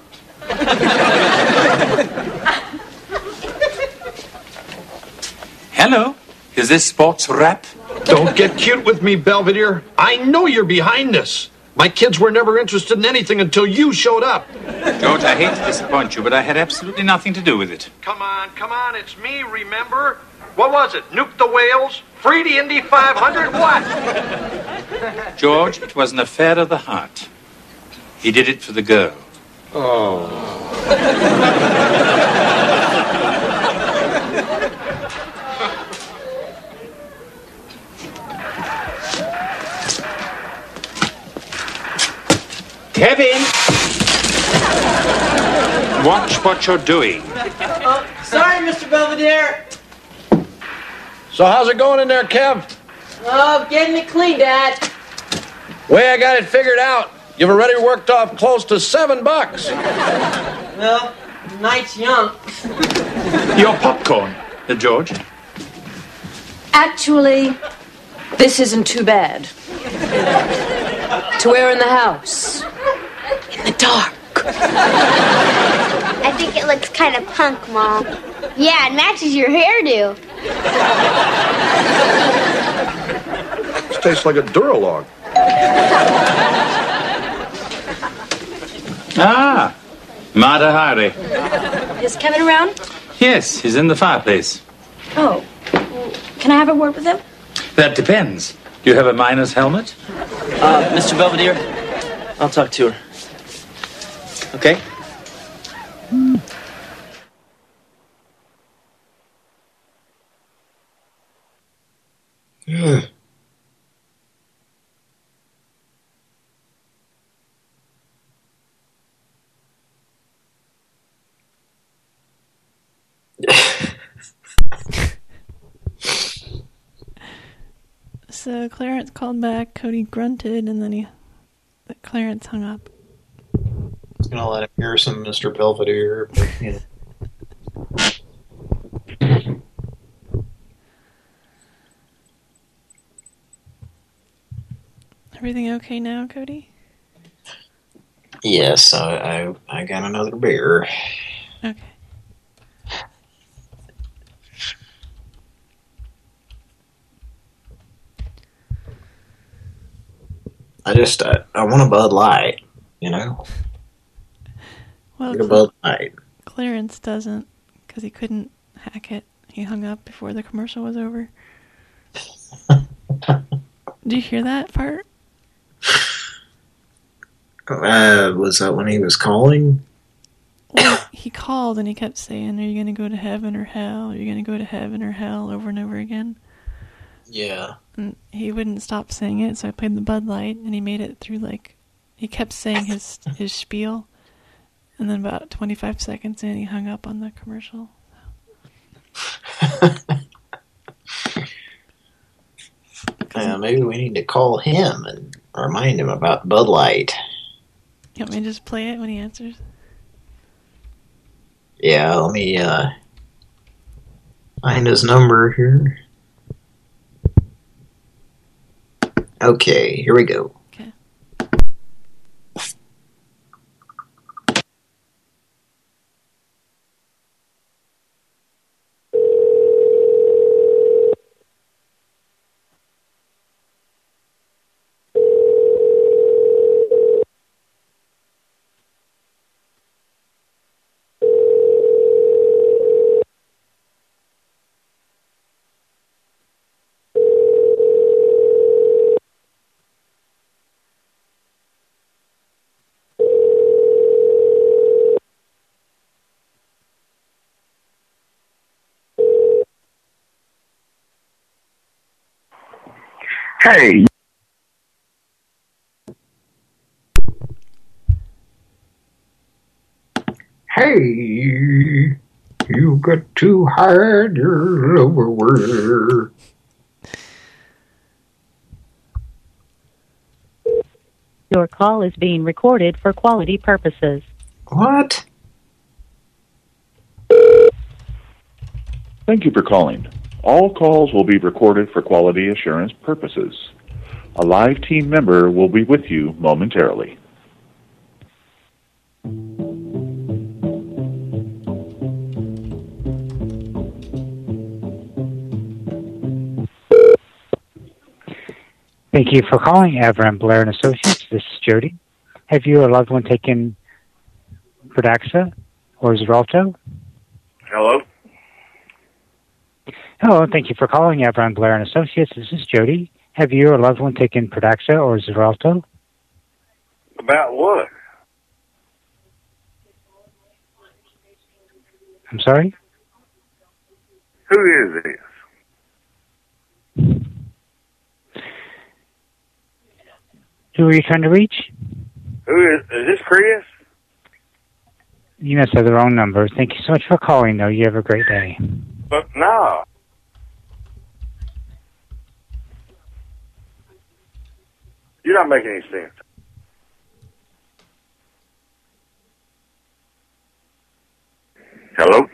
Hello. Is this Sports Wrap? Don't get cute with me, Belvedere. I know you're behind this. My kids were never interested in anything until you showed up. George, I hate to disappoint you, but I had absolutely nothing to do with it. Come on, come on, it's me, remember? What was it? Nuke the whales? Free the Indy 500? What? George, it was an affair of the heart. He did it for the girl. Oh. Kevin! Watch what you're doing. Oh, sorry, Mr. Belvedere. So how's it going in there, Kev? Oh, getting it clean, Dad. Way I got it figured out. You've already worked off close to seven bucks. Well, night's young. Your popcorn, uh, George. Actually, this isn't too bad. to wear in the house. In the dark. I think it looks kind of punk, Mom. Yeah, it matches your hairdo. This tastes like a Duralog. Ah, Mata Hari. Is Kevin around? Yes, he's in the fireplace. Oh. Can I have a word with him? That depends. Do you have a miner's helmet? Uh, Mr. Belvedere, I'll talk to her. Okay? So Clarence called back, Cody grunted, and then he, Clarence hung up. I was gonna let him hear some Mr. Belvedere, but, you know. Everything okay now, Cody? Yes, I, I I got another beer. Okay. I just I, I want a Bud Light, you know. Well, a Bud Light. Clarence doesn't, because he couldn't hack it. He hung up before the commercial was over. [laughs] Do you hear that part? Uh, was that when he was calling? Well, he called and he kept saying, "Are you going to go to heaven or hell? Are you going to go to heaven or hell?" over and over again. Yeah. And he wouldn't stop saying it, so I played the Bud Light, and he made it through like he kept saying his [laughs] his spiel, and then about 25 seconds in, he hung up on the commercial. [laughs] Yeah, maybe we need to call him and remind him about Bud Light. You want me to just play it when he answers? Yeah, let me uh, find his number here. Okay, here we go. Okay. Hey. Hey, you got to hide your lower. Your call is being recorded for quality purposes. What? Thank you for calling. All calls will be recorded for quality assurance purposes. A live team member will be with you momentarily. Thank you for calling Avram Blair and Associates. This is Jody. Have you or a loved one taken Pradaxa or Xarelto? Hello? Hello, thank you for calling Avron Blair and Associates. This is Jody. Have you or a loved one taken Pradaxa or Xarelto? About what? I'm sorry? Who is this? Who are you trying to reach? Who is, is this Chris? You must have the wrong number. Thank you so much for calling, though. You have a great day. But no. You're not making any sense. Hello?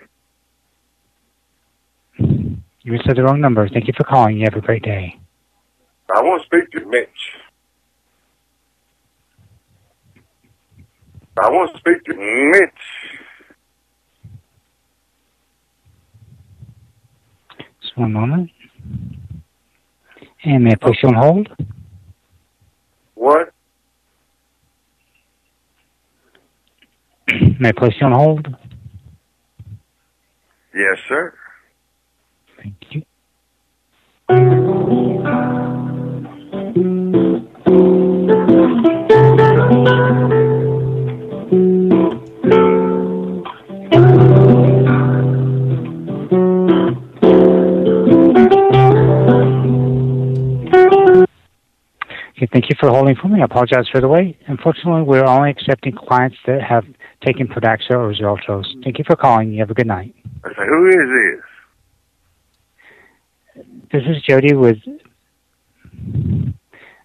You have the wrong number. Thank you for calling. You have a great day. I want to speak to Mitch. I want to speak to Mitch. Just one moment. And may I place you on hold? What? may I place you on hold? Yes, sir. Thank you. Thank you for holding for me. I apologize for the wait. Unfortunately, we're only accepting clients that have taken Pradaxa or Xeltros. Thank you for calling. You have a good night. I say, who is this? This is Jody with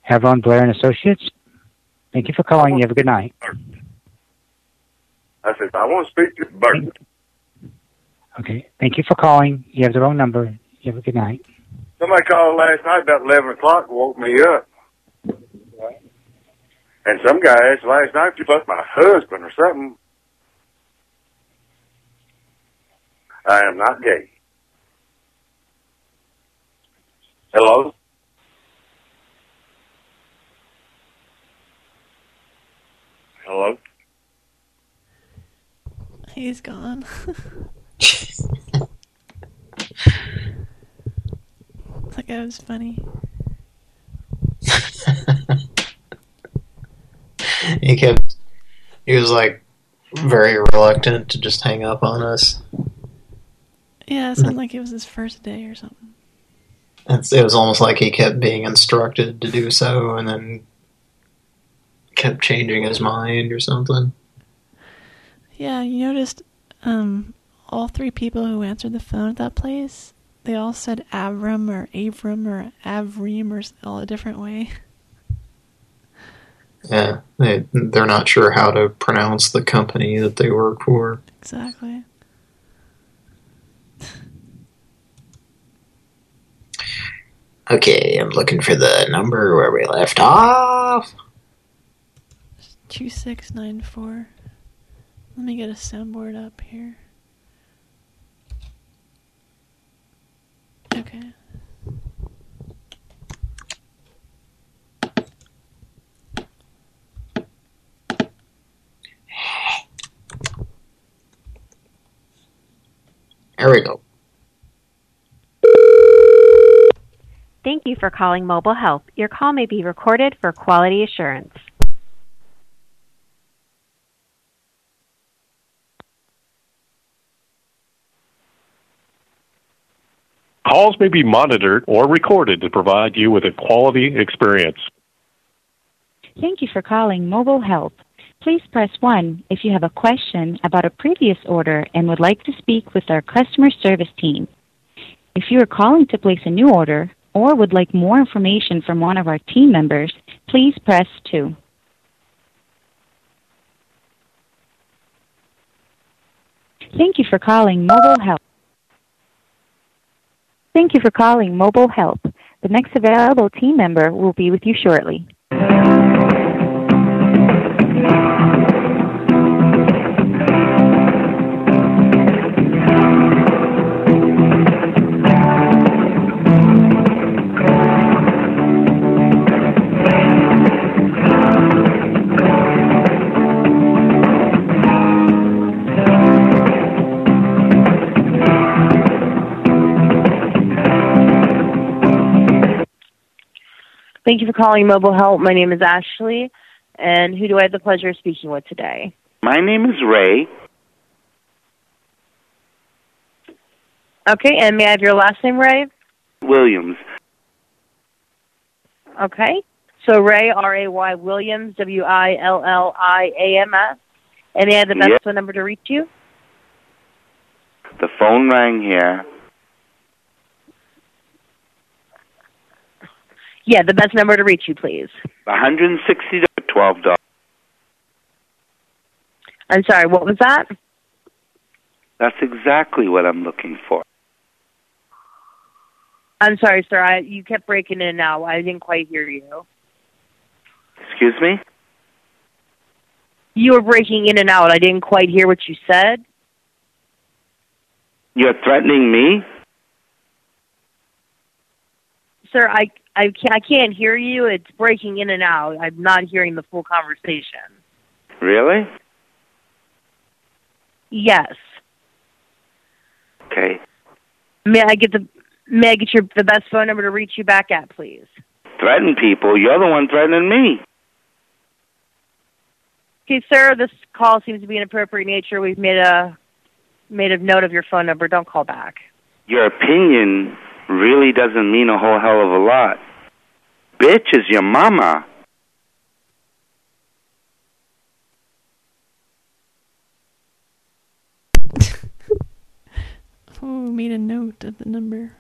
Avron Blair and Associates. Thank you for calling. You have a good night. I said, I want to speak to Bert. Okay. Thank you for calling. You have the wrong number. You have a good night. Somebody called last night about 11 o'clock woke me up. And some guy asked last night if you was my husband or something. I am not gay. Hello? Hello? He's gone. [laughs] [laughs] that guy was funny. He kept he was like very reluctant to just hang up on us. Yeah, it sounded like it was his first day or something. It's, it was almost like he kept being instructed to do so and then kept changing his mind or something. Yeah, you noticed um, all three people who answered the phone at that place, they all said Avram or Avram or Avrim or all a different way. [laughs] Yeah, they they're not sure how to pronounce the company that they work for. Exactly. Okay, I'm looking for the number where we left off. 2694. Let me get a soundboard up here. Okay. There we go. Thank you for calling Mobile Help. Your call may be recorded for quality assurance. Calls may be monitored or recorded to provide you with a quality experience. Thank you for calling Mobile Help. Please press 1 if you have a question about a previous order and would like to speak with our customer service team. If you are calling to place a new order or would like more information from one of our team members, please press 2. Thank you for calling Mobile Help. Thank you for calling Mobile Help. The next available team member will be with you shortly. Thank you for calling Mobile Help. My name is Ashley, and who do I have the pleasure of speaking with today? My name is Ray. Okay, and may I have your last name, Ray? Williams. Okay. So Ray, R A Y Williams, W I L L I A M S. And may I have the best Yep. phone number to reach you? The phone rang here. Yeah, the best number to reach you, please. 160 to twelve dollars. I'm sorry, what was that? That's exactly what I'm looking for. I'm sorry, sir. I, you kept breaking in and out. I didn't quite hear you. Excuse me? You were breaking in and out. I didn't quite hear what you said. You're threatening me? Sir, I I can't I can't hear you. It's breaking in and out. I'm not hearing the full conversation. Really? Yes. Okay. May I get the may I get your the best phone number to reach you back at, please? Threaten people. You're the one threatening me. Okay, sir, this call seems to be inappropriate nature. We've made a made a note of your phone number. Don't call back. Your opinion really doesn't mean a whole hell of a lot. Bitch is your mama. [laughs] oh, made a note of the number.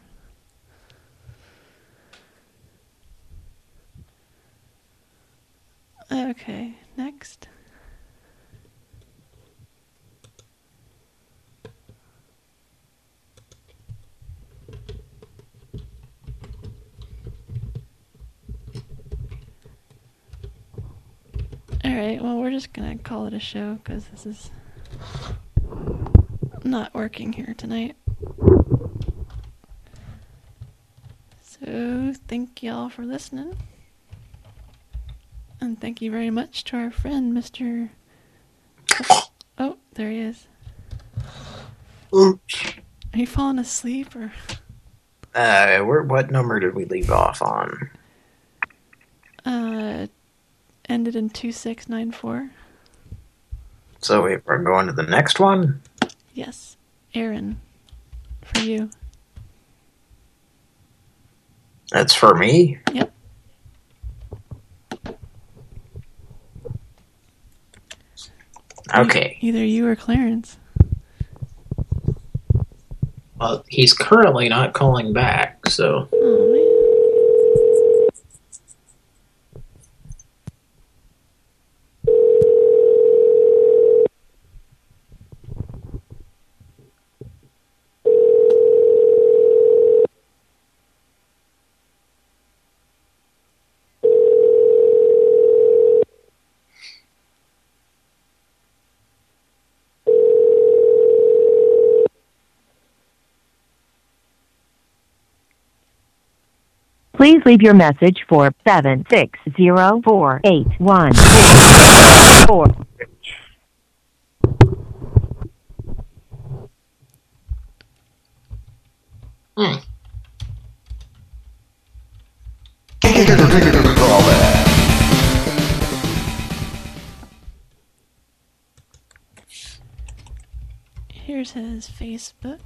Okay, next. Alright, well, we're just gonna call it a show because this is not working here tonight. So, thank y'all for listening. And thank you very much to our friend, Mr. Oh, there he is. Oops. Are you falling asleep or? Uh, where, what number did we leave off on? Uh, ended in 2694. So we- we're going to the next one? Yes. Aaron. For you. That's for me? Yep. Okay. Either you or Clarence. Well, he's currently not calling back, so... Oh, Please leave your message for seven six zero four eight one four. Here's his Facebook.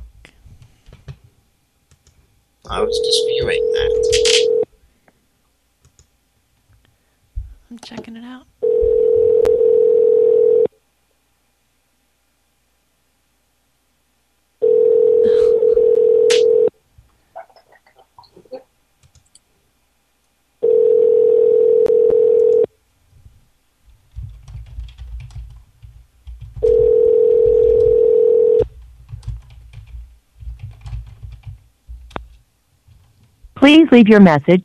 I was just viewing that. I'm checking it out. Please leave your message.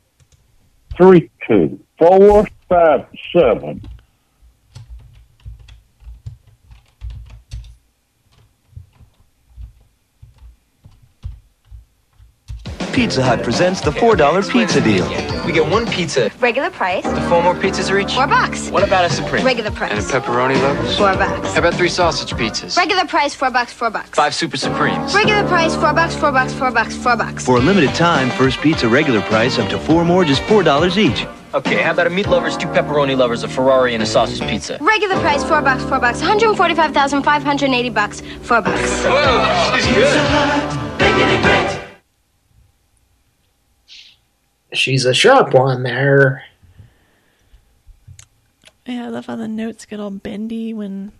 Three, two, four, five, seven. Pizza Hut presents the $4 pizza deal. We get one pizza. Regular price. The four more pizzas are each. Four bucks. What about a supreme? Regular price. And a pepperoni lovers? Four bucks. How about three sausage pizzas? Regular price, four bucks, four bucks. Five super supremes. Regular price, four bucks, four bucks, four bucks, four bucks. For a limited time, first pizza regular price up to four more, just $4 each. Okay, how about a meat lovers, two pepperoni lovers, a Ferrari, and a sausage pizza? Regular price, four bucks, four bucks. 145,580 bucks, four bucks. Whoa, she's good. She's a sharp one there. Yeah, I love how the notes get all bendy when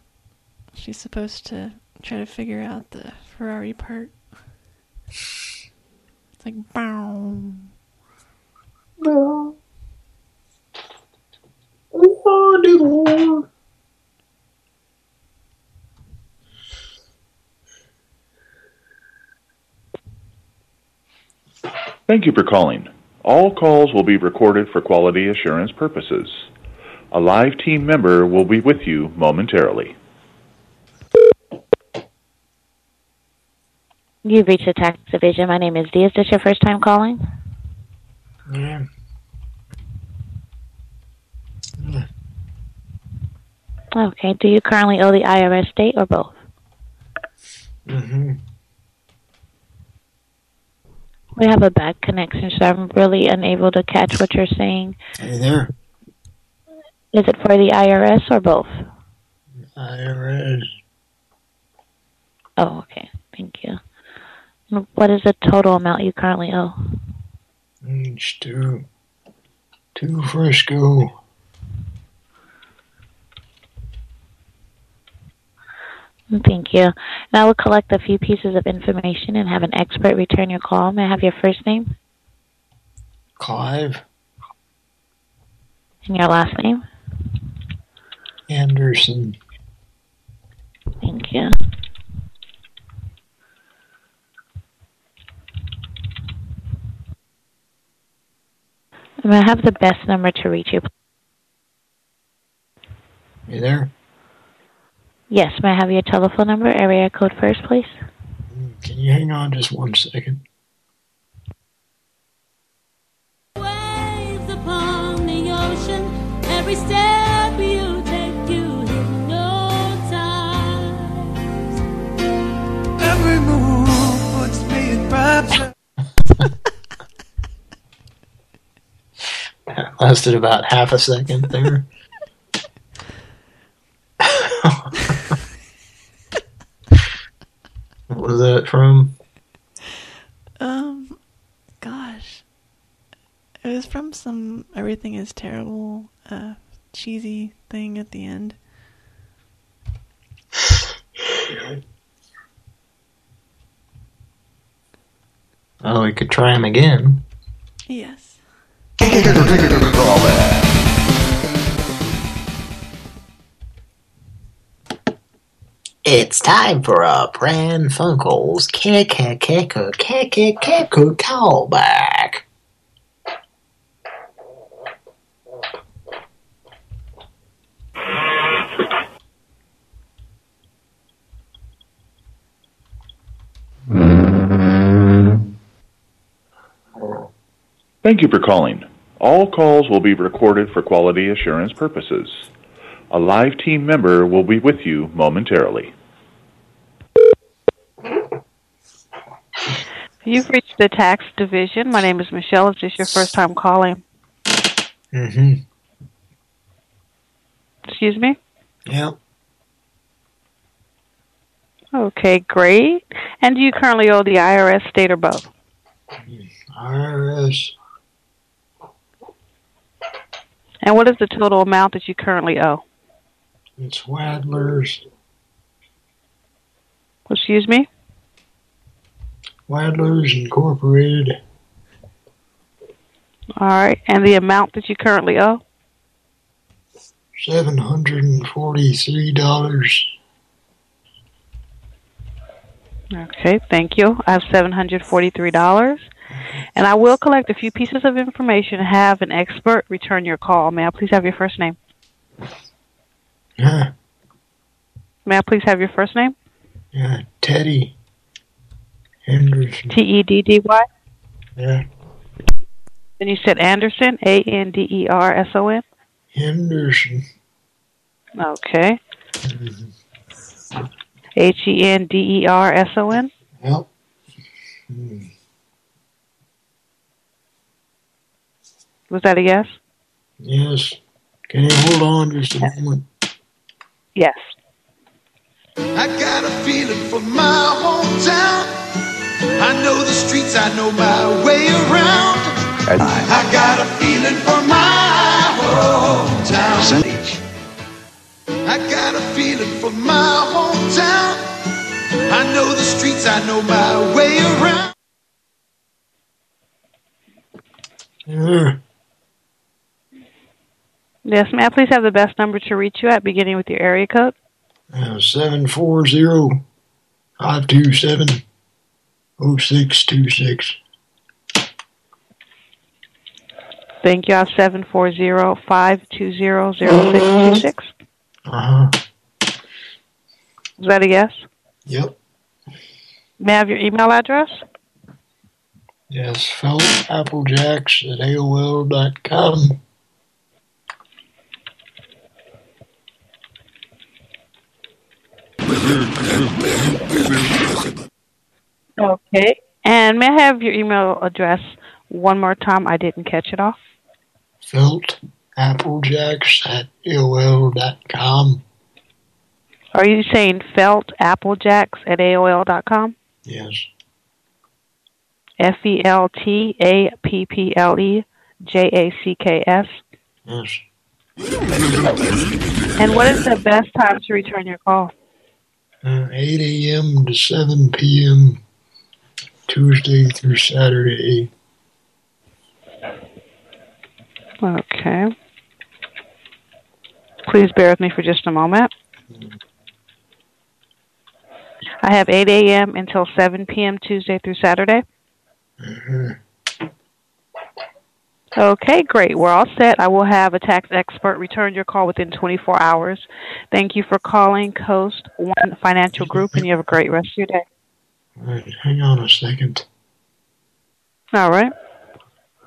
she's supposed to try to figure out the Ferrari part. It's like, bow. Oh, dear Lord. Thank you for calling. All calls will be recorded for quality assurance purposes. A live team member will be with you momentarily. You've reached the tax division. My name is Dee. Is this your first time calling? Yeah. Okay. Do you currently owe the IRS state or both? Mm-hmm. We have a bad connection, so I'm really unable to catch what you're saying. Hey there. Is it for the IRS or both? IRS. Oh, okay. Thank you. What is the total amount you currently owe? Each two. Two Frisco. Thank you. And I will collect a few pieces of information and have an expert return your call. May I have your first name Clive and your last name? Anderson. Thank you. May I have the best number to reach you? You there? Yes, may I have your telephone number, area code first, please? Mm, can you hang on just one second? Waves upon the ocean, every step you take, you hypnotize. Every move puts me in rapture. [laughs] That lasted about half a second there. [laughs] what was that from? Um, gosh, it was from some "Everything Is Terrible" uh, cheesy thing at the end. Oh, we could try him again. Yes. [laughs] It's time for a Pran kick kick callback. Thank you for calling. All calls will be recorded for quality assurance purposes. A live team member will be with you momentarily. You've reached the tax division. My name is Michelle. Is this your first time calling? Mm-hmm. Excuse me? Yeah. Okay, great. And do you currently owe the IRS state or both? IRS. And what is the total amount that you currently owe? It's Wadlers. Excuse me? Wadlers Incorporated. All right. And the amount that you currently owe? Seven hundred and forty-three dollars. Okay, thank you. I have $743. And I will collect a few pieces of information and have an expert return your call. May I please have your first name? Yeah, May I please have your first name? yeah, Teddy Henderson. T-E-D-D-Y? Yeah, And you said Anderson, A-N-D-E-R-S-O-N? Henderson. Okay. H-E-N-D-E-R-S-O-N? Yep. Hmm. Was that a yes? Yes. Can you hold on just a moment? Yes. I got a feeling for my hometown. I know the streets, I know my way around. I I got a feeling for my hometown. I got a feeling for my hometown. I know the streets, I know my way around. Yeah. Yes, may I please have the best number to reach you at, beginning with your area code? Uh, seven four zero five two seven oh six two six. Thank you. I have 740-520-0626. Uh huh. Is that a yes? Yep. May I have your email address? Yes. Felt Applejacks at AOL Okay. And may I have your email address one more time? I didn't catch it off. Felt Applejacks at AOL dot com. Are you saying felt applejacks at AOL dot com? Yes. F E L T A P P L E J A C K S. Yes. And what is the best time to return your call? Uh, 8 a.m. to 7 p.m. Tuesday through Saturday. Okay. Please bear with me for just a moment. I have 8 a.m. until 7 p.m. Tuesday through Saturday. Okay, great. We're all set. I will have a tax expert return your call within 24 hours. Thank you for calling Coast One Financial Group, and you have a great rest of your day. All right, hang on a second. All right.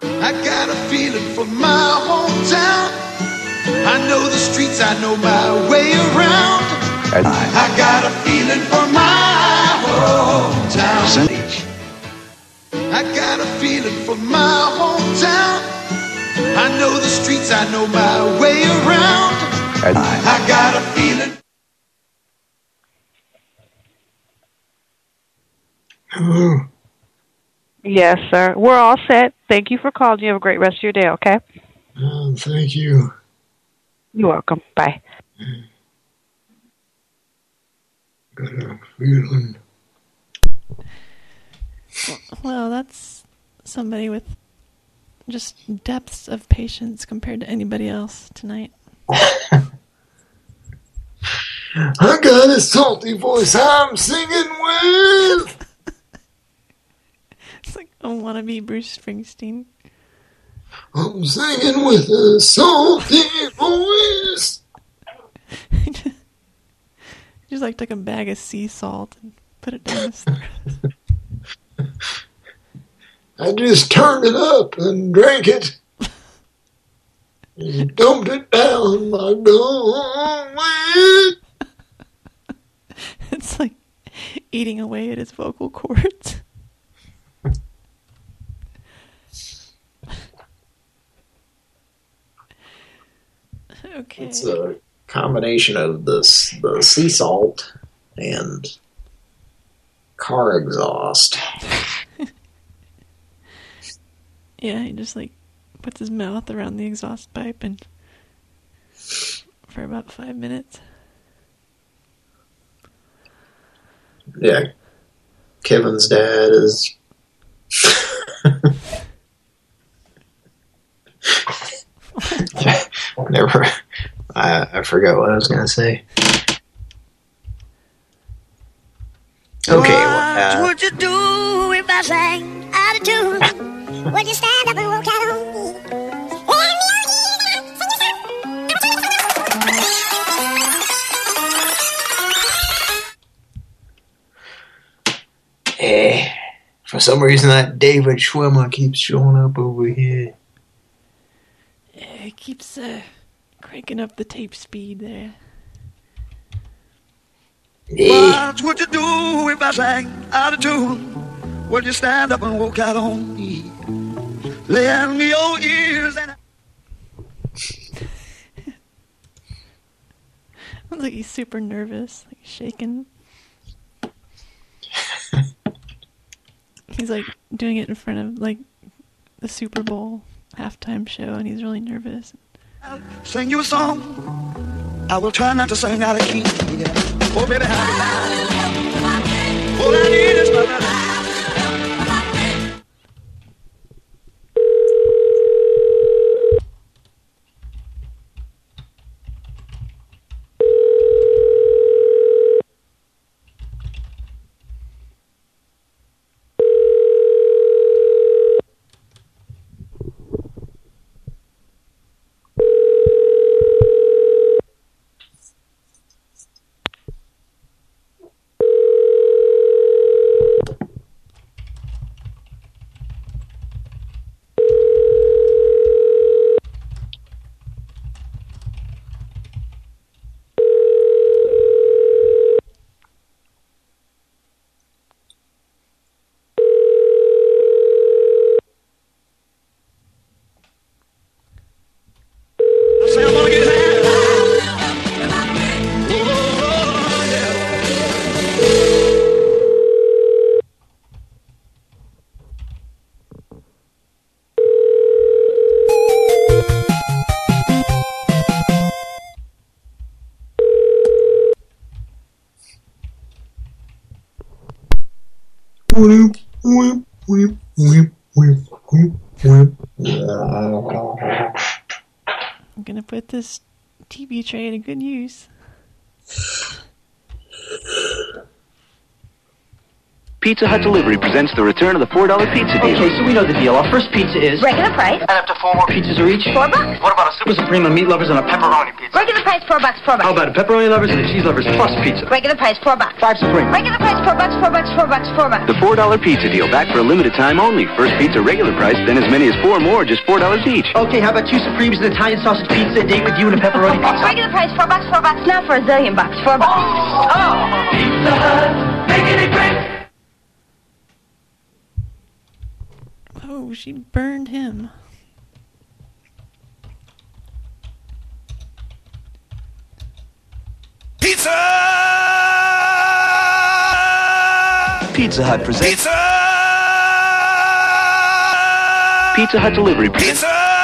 I got a feeling for my hometown. I know the streets, I know my way around. I got a feeling for my hometown. I got a feeling for my hometown. I know the streets, I know my way around. I got a feeling. Hello. Yes, sir. We're all set. Thank you for calling. You have a great rest of your day, okay? Uh, thank you. You're welcome. Bye. Got a feeling. Well, that's somebody with just depths of patience compared to anybody else tonight. [laughs] I got a salty voice I'm singing with. [laughs] It's like I want to be Bruce Springsteen. I'm singing with a salty voice. [laughs] Just like took a bag of sea salt and put it down his throat. I just turned it up and drank it. And dumped it down my gullet. [laughs] It's like eating away at his vocal cords. [laughs] okay. It's a combination of the the sea salt and car exhaust. [laughs] Yeah, he just like puts his mouth around the exhaust pipe and for about five minutes. Yeah, Kevin's dad is. [laughs] Never. I I forgot what I was gonna say. Okay. Well, uh, What would you do if I sang out of tune? Would you stand up and walk out on me? eh, for some reason that David Schwimmer keeps showing up over here. Yeah, he keeps uh, cranking up the tape speed there. What would you do if I sang out of tune? Would you stand up and walk out on me? Lend me your ears and Sounds [laughs] like he's super nervous, like shaking. [laughs] he's like doing it in front of like the Super Bowl halftime show, and he's really nervous. I'll sing you a song. I will try not to sing out of key. Yeah. Oh, baby, how All I need is my love. This TV tray to good use. Pizza Hut Delivery presents the return of the $4 pizza deal. Okay, so we know the deal. Our first pizza is Regular price. And up to four more pizzas are each. Four bucks. What about a super supreme of meat lovers and a pepperoni pizza? Regular price, four bucks, four bucks. How about a pepperoni lovers and a cheese lovers plus pizza? Regular price, four bucks. Five supreme. Regular price, four bucks, four bucks, four bucks, four bucks. The $4 pizza deal back for a limited time only. First pizza regular price, then as many as four more, just $4 each. Okay, how about two supremes, an Italian sausage pizza, a date with you, and a pepperoni pizza? Regular price, four bucks, four bucks. Now for a zillion bucks, four bucks. Oh! oh. Pizza Hut, making it great. Oh, she burned him. Pizza Hut presents. Pizza! Pizza Hut Delivery presents. In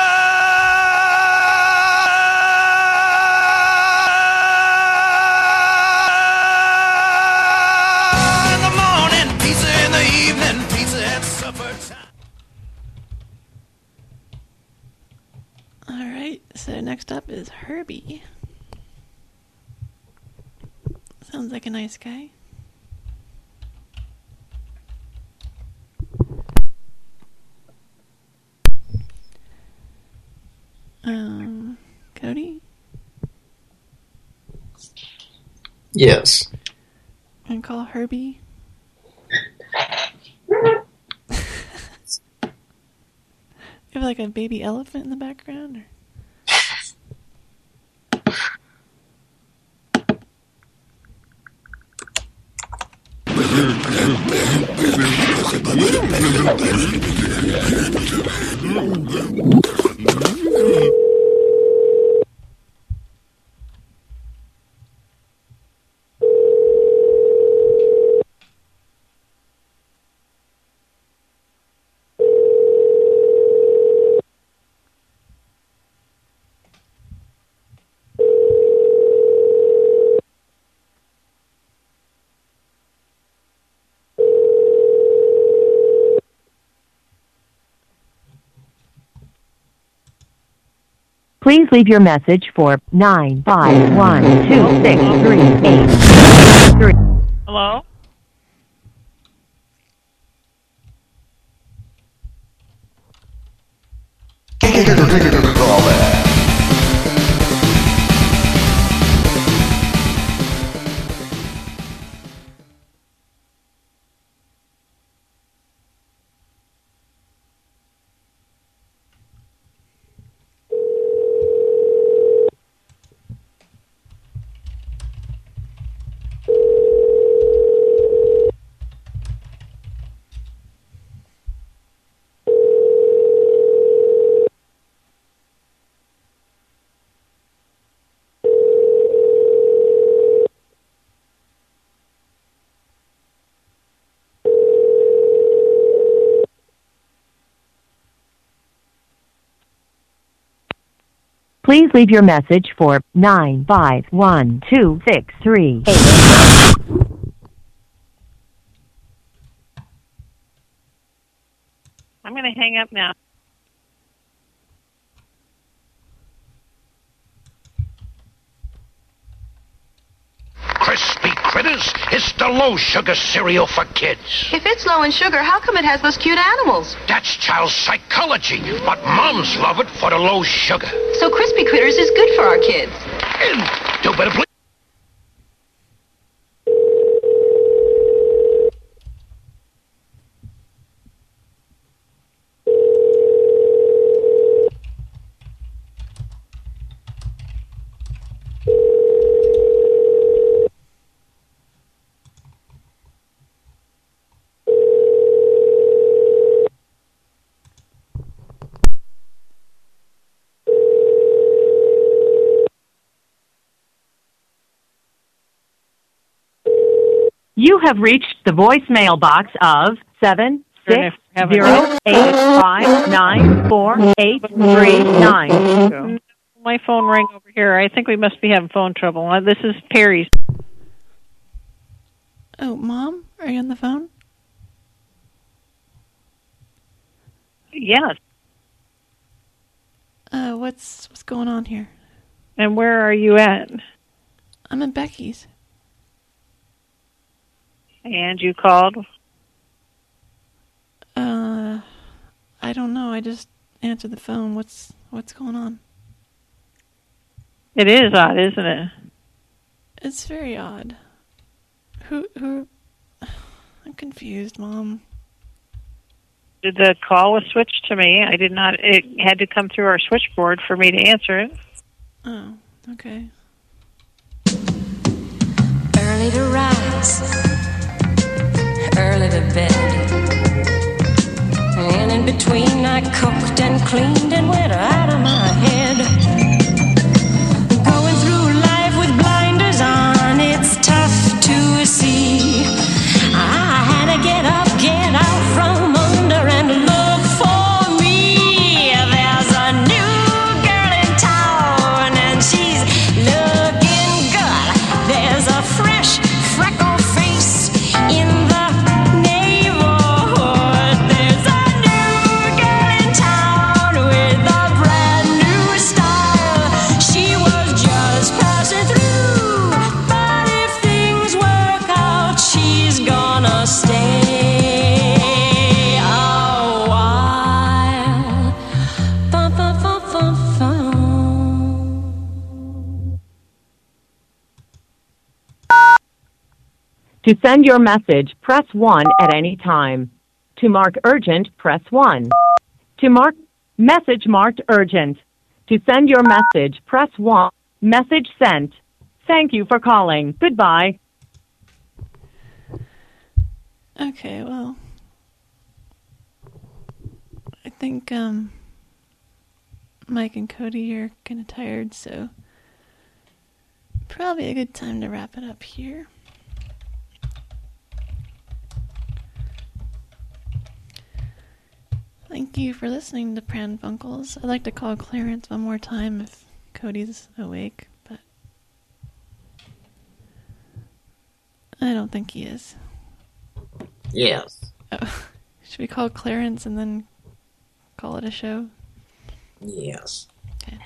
Herbie. Sounds like a nice guy. Um, Cody? Yes. And call Herbie. [laughs] [laughs] you have like a baby elephant in the background? Or? Please leave your message for nine five one two six three eight three. Hello? Leave your message for nine five one two six three eight. I'm going to hang up now. Crispy Critters is the low sugar cereal for kids. If it's low in sugar, how come it has those cute animals? That's child psychology, but moms love it for the low sugar. So Crispy Critters is good for our kids. Do better, please. You have reached the voicemail box of seven six zero eight five nine four eight three nine. My phone rang over here. I think we must be having phone trouble. Uh, This is Perry's. Oh, Mom? Are you on the phone? Yes. Uh, what's what's going on here? And where are you at? I'm at Becky's. And you called? Uh, I don't know. I just answered the phone. What's what's going on? It is odd, isn't it? It's very odd. Who who? [sighs] I'm confused, Mom. The call was switched to me. I did not. It had to come through our switchboard for me to answer it. Oh, okay. Early to rise, early to bed. And in between, I cooked and cleaned and went out of my head. To send your message, press 1 at any time. To mark urgent, press 1. To mark message marked urgent. To send your message, press 1. Message sent. Thank you for calling. Goodbye. Okay, well, I think um, Mike and Cody are kind of tired, so probably a good time to wrap it up here. Thank you for listening to Pran Funkels. I'd like to call Clarence one more time if Cody's awake, but I don't think he is. Yes. Oh, [laughs] should we call Clarence and then call it a show? Yes. Okay.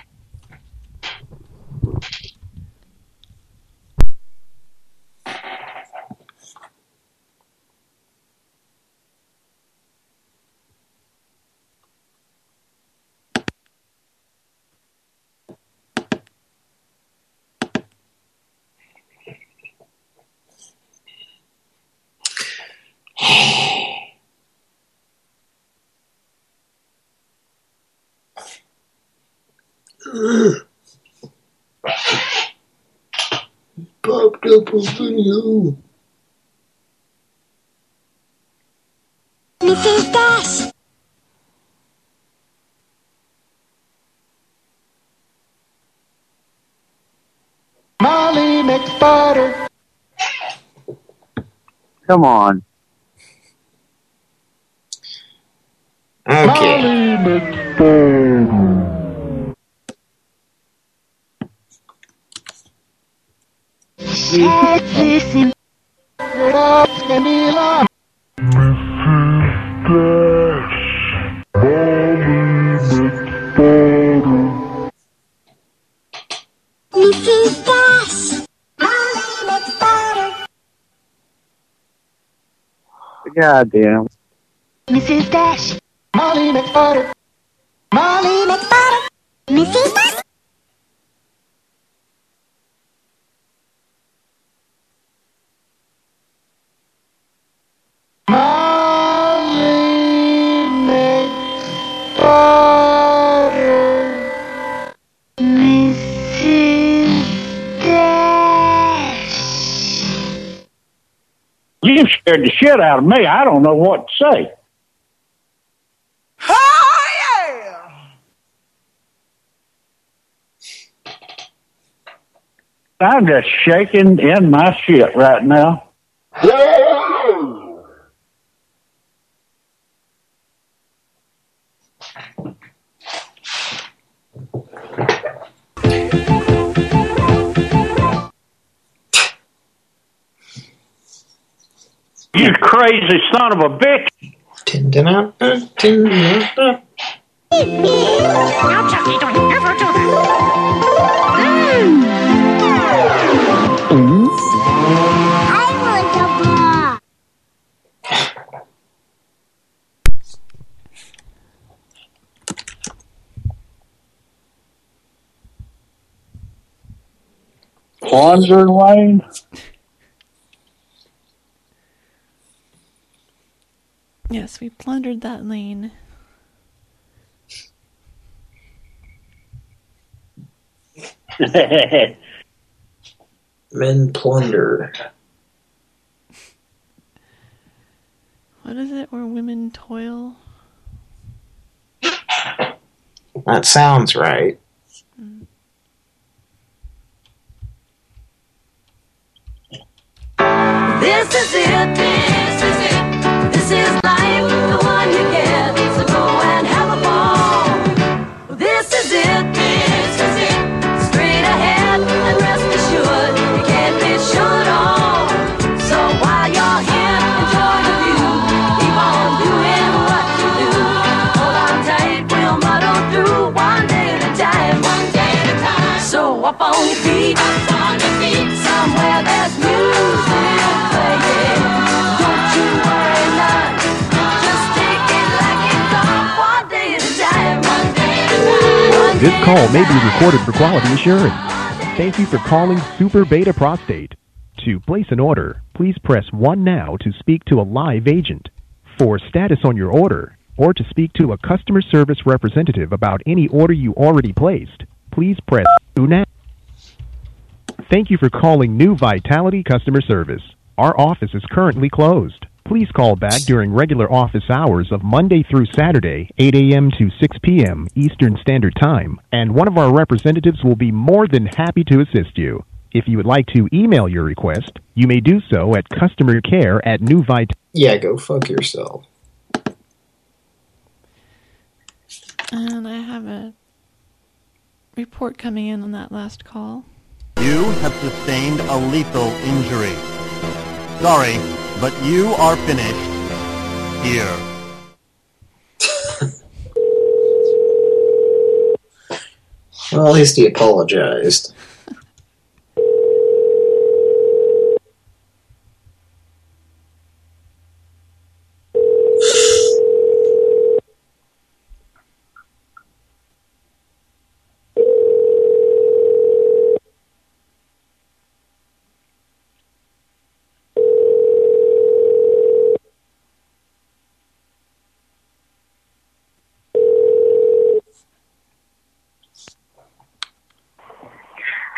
Popped up a video. Mrs. Dash. Molly McButter. Come on. Okay. Molly McButter. Listen. Mrs. Dash. Molly McButter. God damn. Mrs. Dash. Molly McButter. Molly McButter. Mrs. Dash. Scared the shit out of me. I don't know what to say. Oh, yeah. I'm just shaking in my shit right now. You crazy son of a bitch. Now, Chucky, don't ever do that. I a Lane? Yes, we plundered that lane. [laughs] Men plunder. What is it where women toil? That sounds right. Mm. This is it. This is it. This is life, This call may be recorded for quality assurance. Thank you for calling Super Beta Prostate. To place an order, please press 1 now to speak to a live agent. For status on your order, or to speak to a customer service representative about any order you already placed, please press 2 now. Thank you for calling New Vitality Customer Service. Our office is currently closed. Please call back during regular office hours of Monday through Saturday, 8 a.m. to 6 p.m. Eastern Standard Time, and one of our representatives will be more than happy to assist you. If you would like to email your request, you may do so at customer care at New Vit. Yeah, go fuck yourself. And I have a report coming in on that last call. You have sustained a lethal injury. Sorry, but you are finished here. Well, at least he apologized.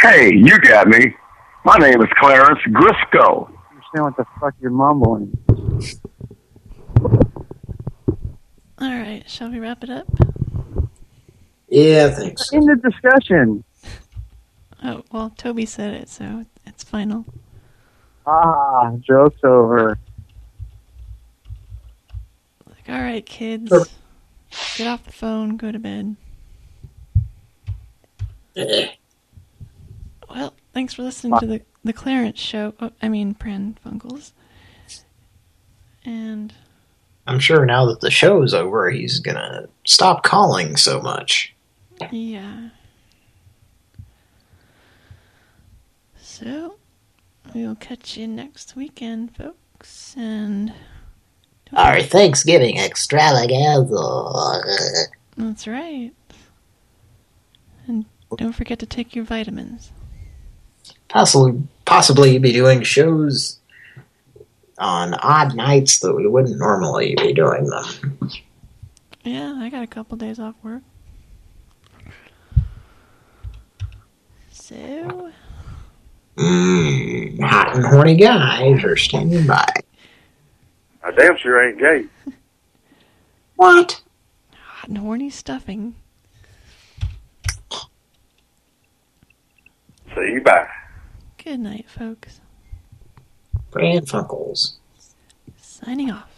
Hey, you got me. My name is Clarence Grisco. Understand what the fuck you're mumbling? All right, shall we wrap it up? Yeah, thanks. In the discussion. Oh, well, Toby said it, so it's final. Ah, joke's over. Like, all right, kids, get off the phone, go to bed. Well, thanks for listening to the the Clarence show. Oh, I mean, Pran Funkels. And I'm sure now that the show's over, he's gonna stop calling so much. yeah. So, we'll catch you next weekend, folks. And Our Thanksgiving extravaganza. that's right. And don't forget to take your vitamins. Possibly, possibly be doing shows on odd nights that we wouldn't normally be doing them. Yeah, I got a couple days off work. So, Mmm, hot and horny guys are standing by. I damn sure ain't gay. [laughs] What? hot and horny stuffing. See you bye. Good night, folks. Pran Funkels. Signing off.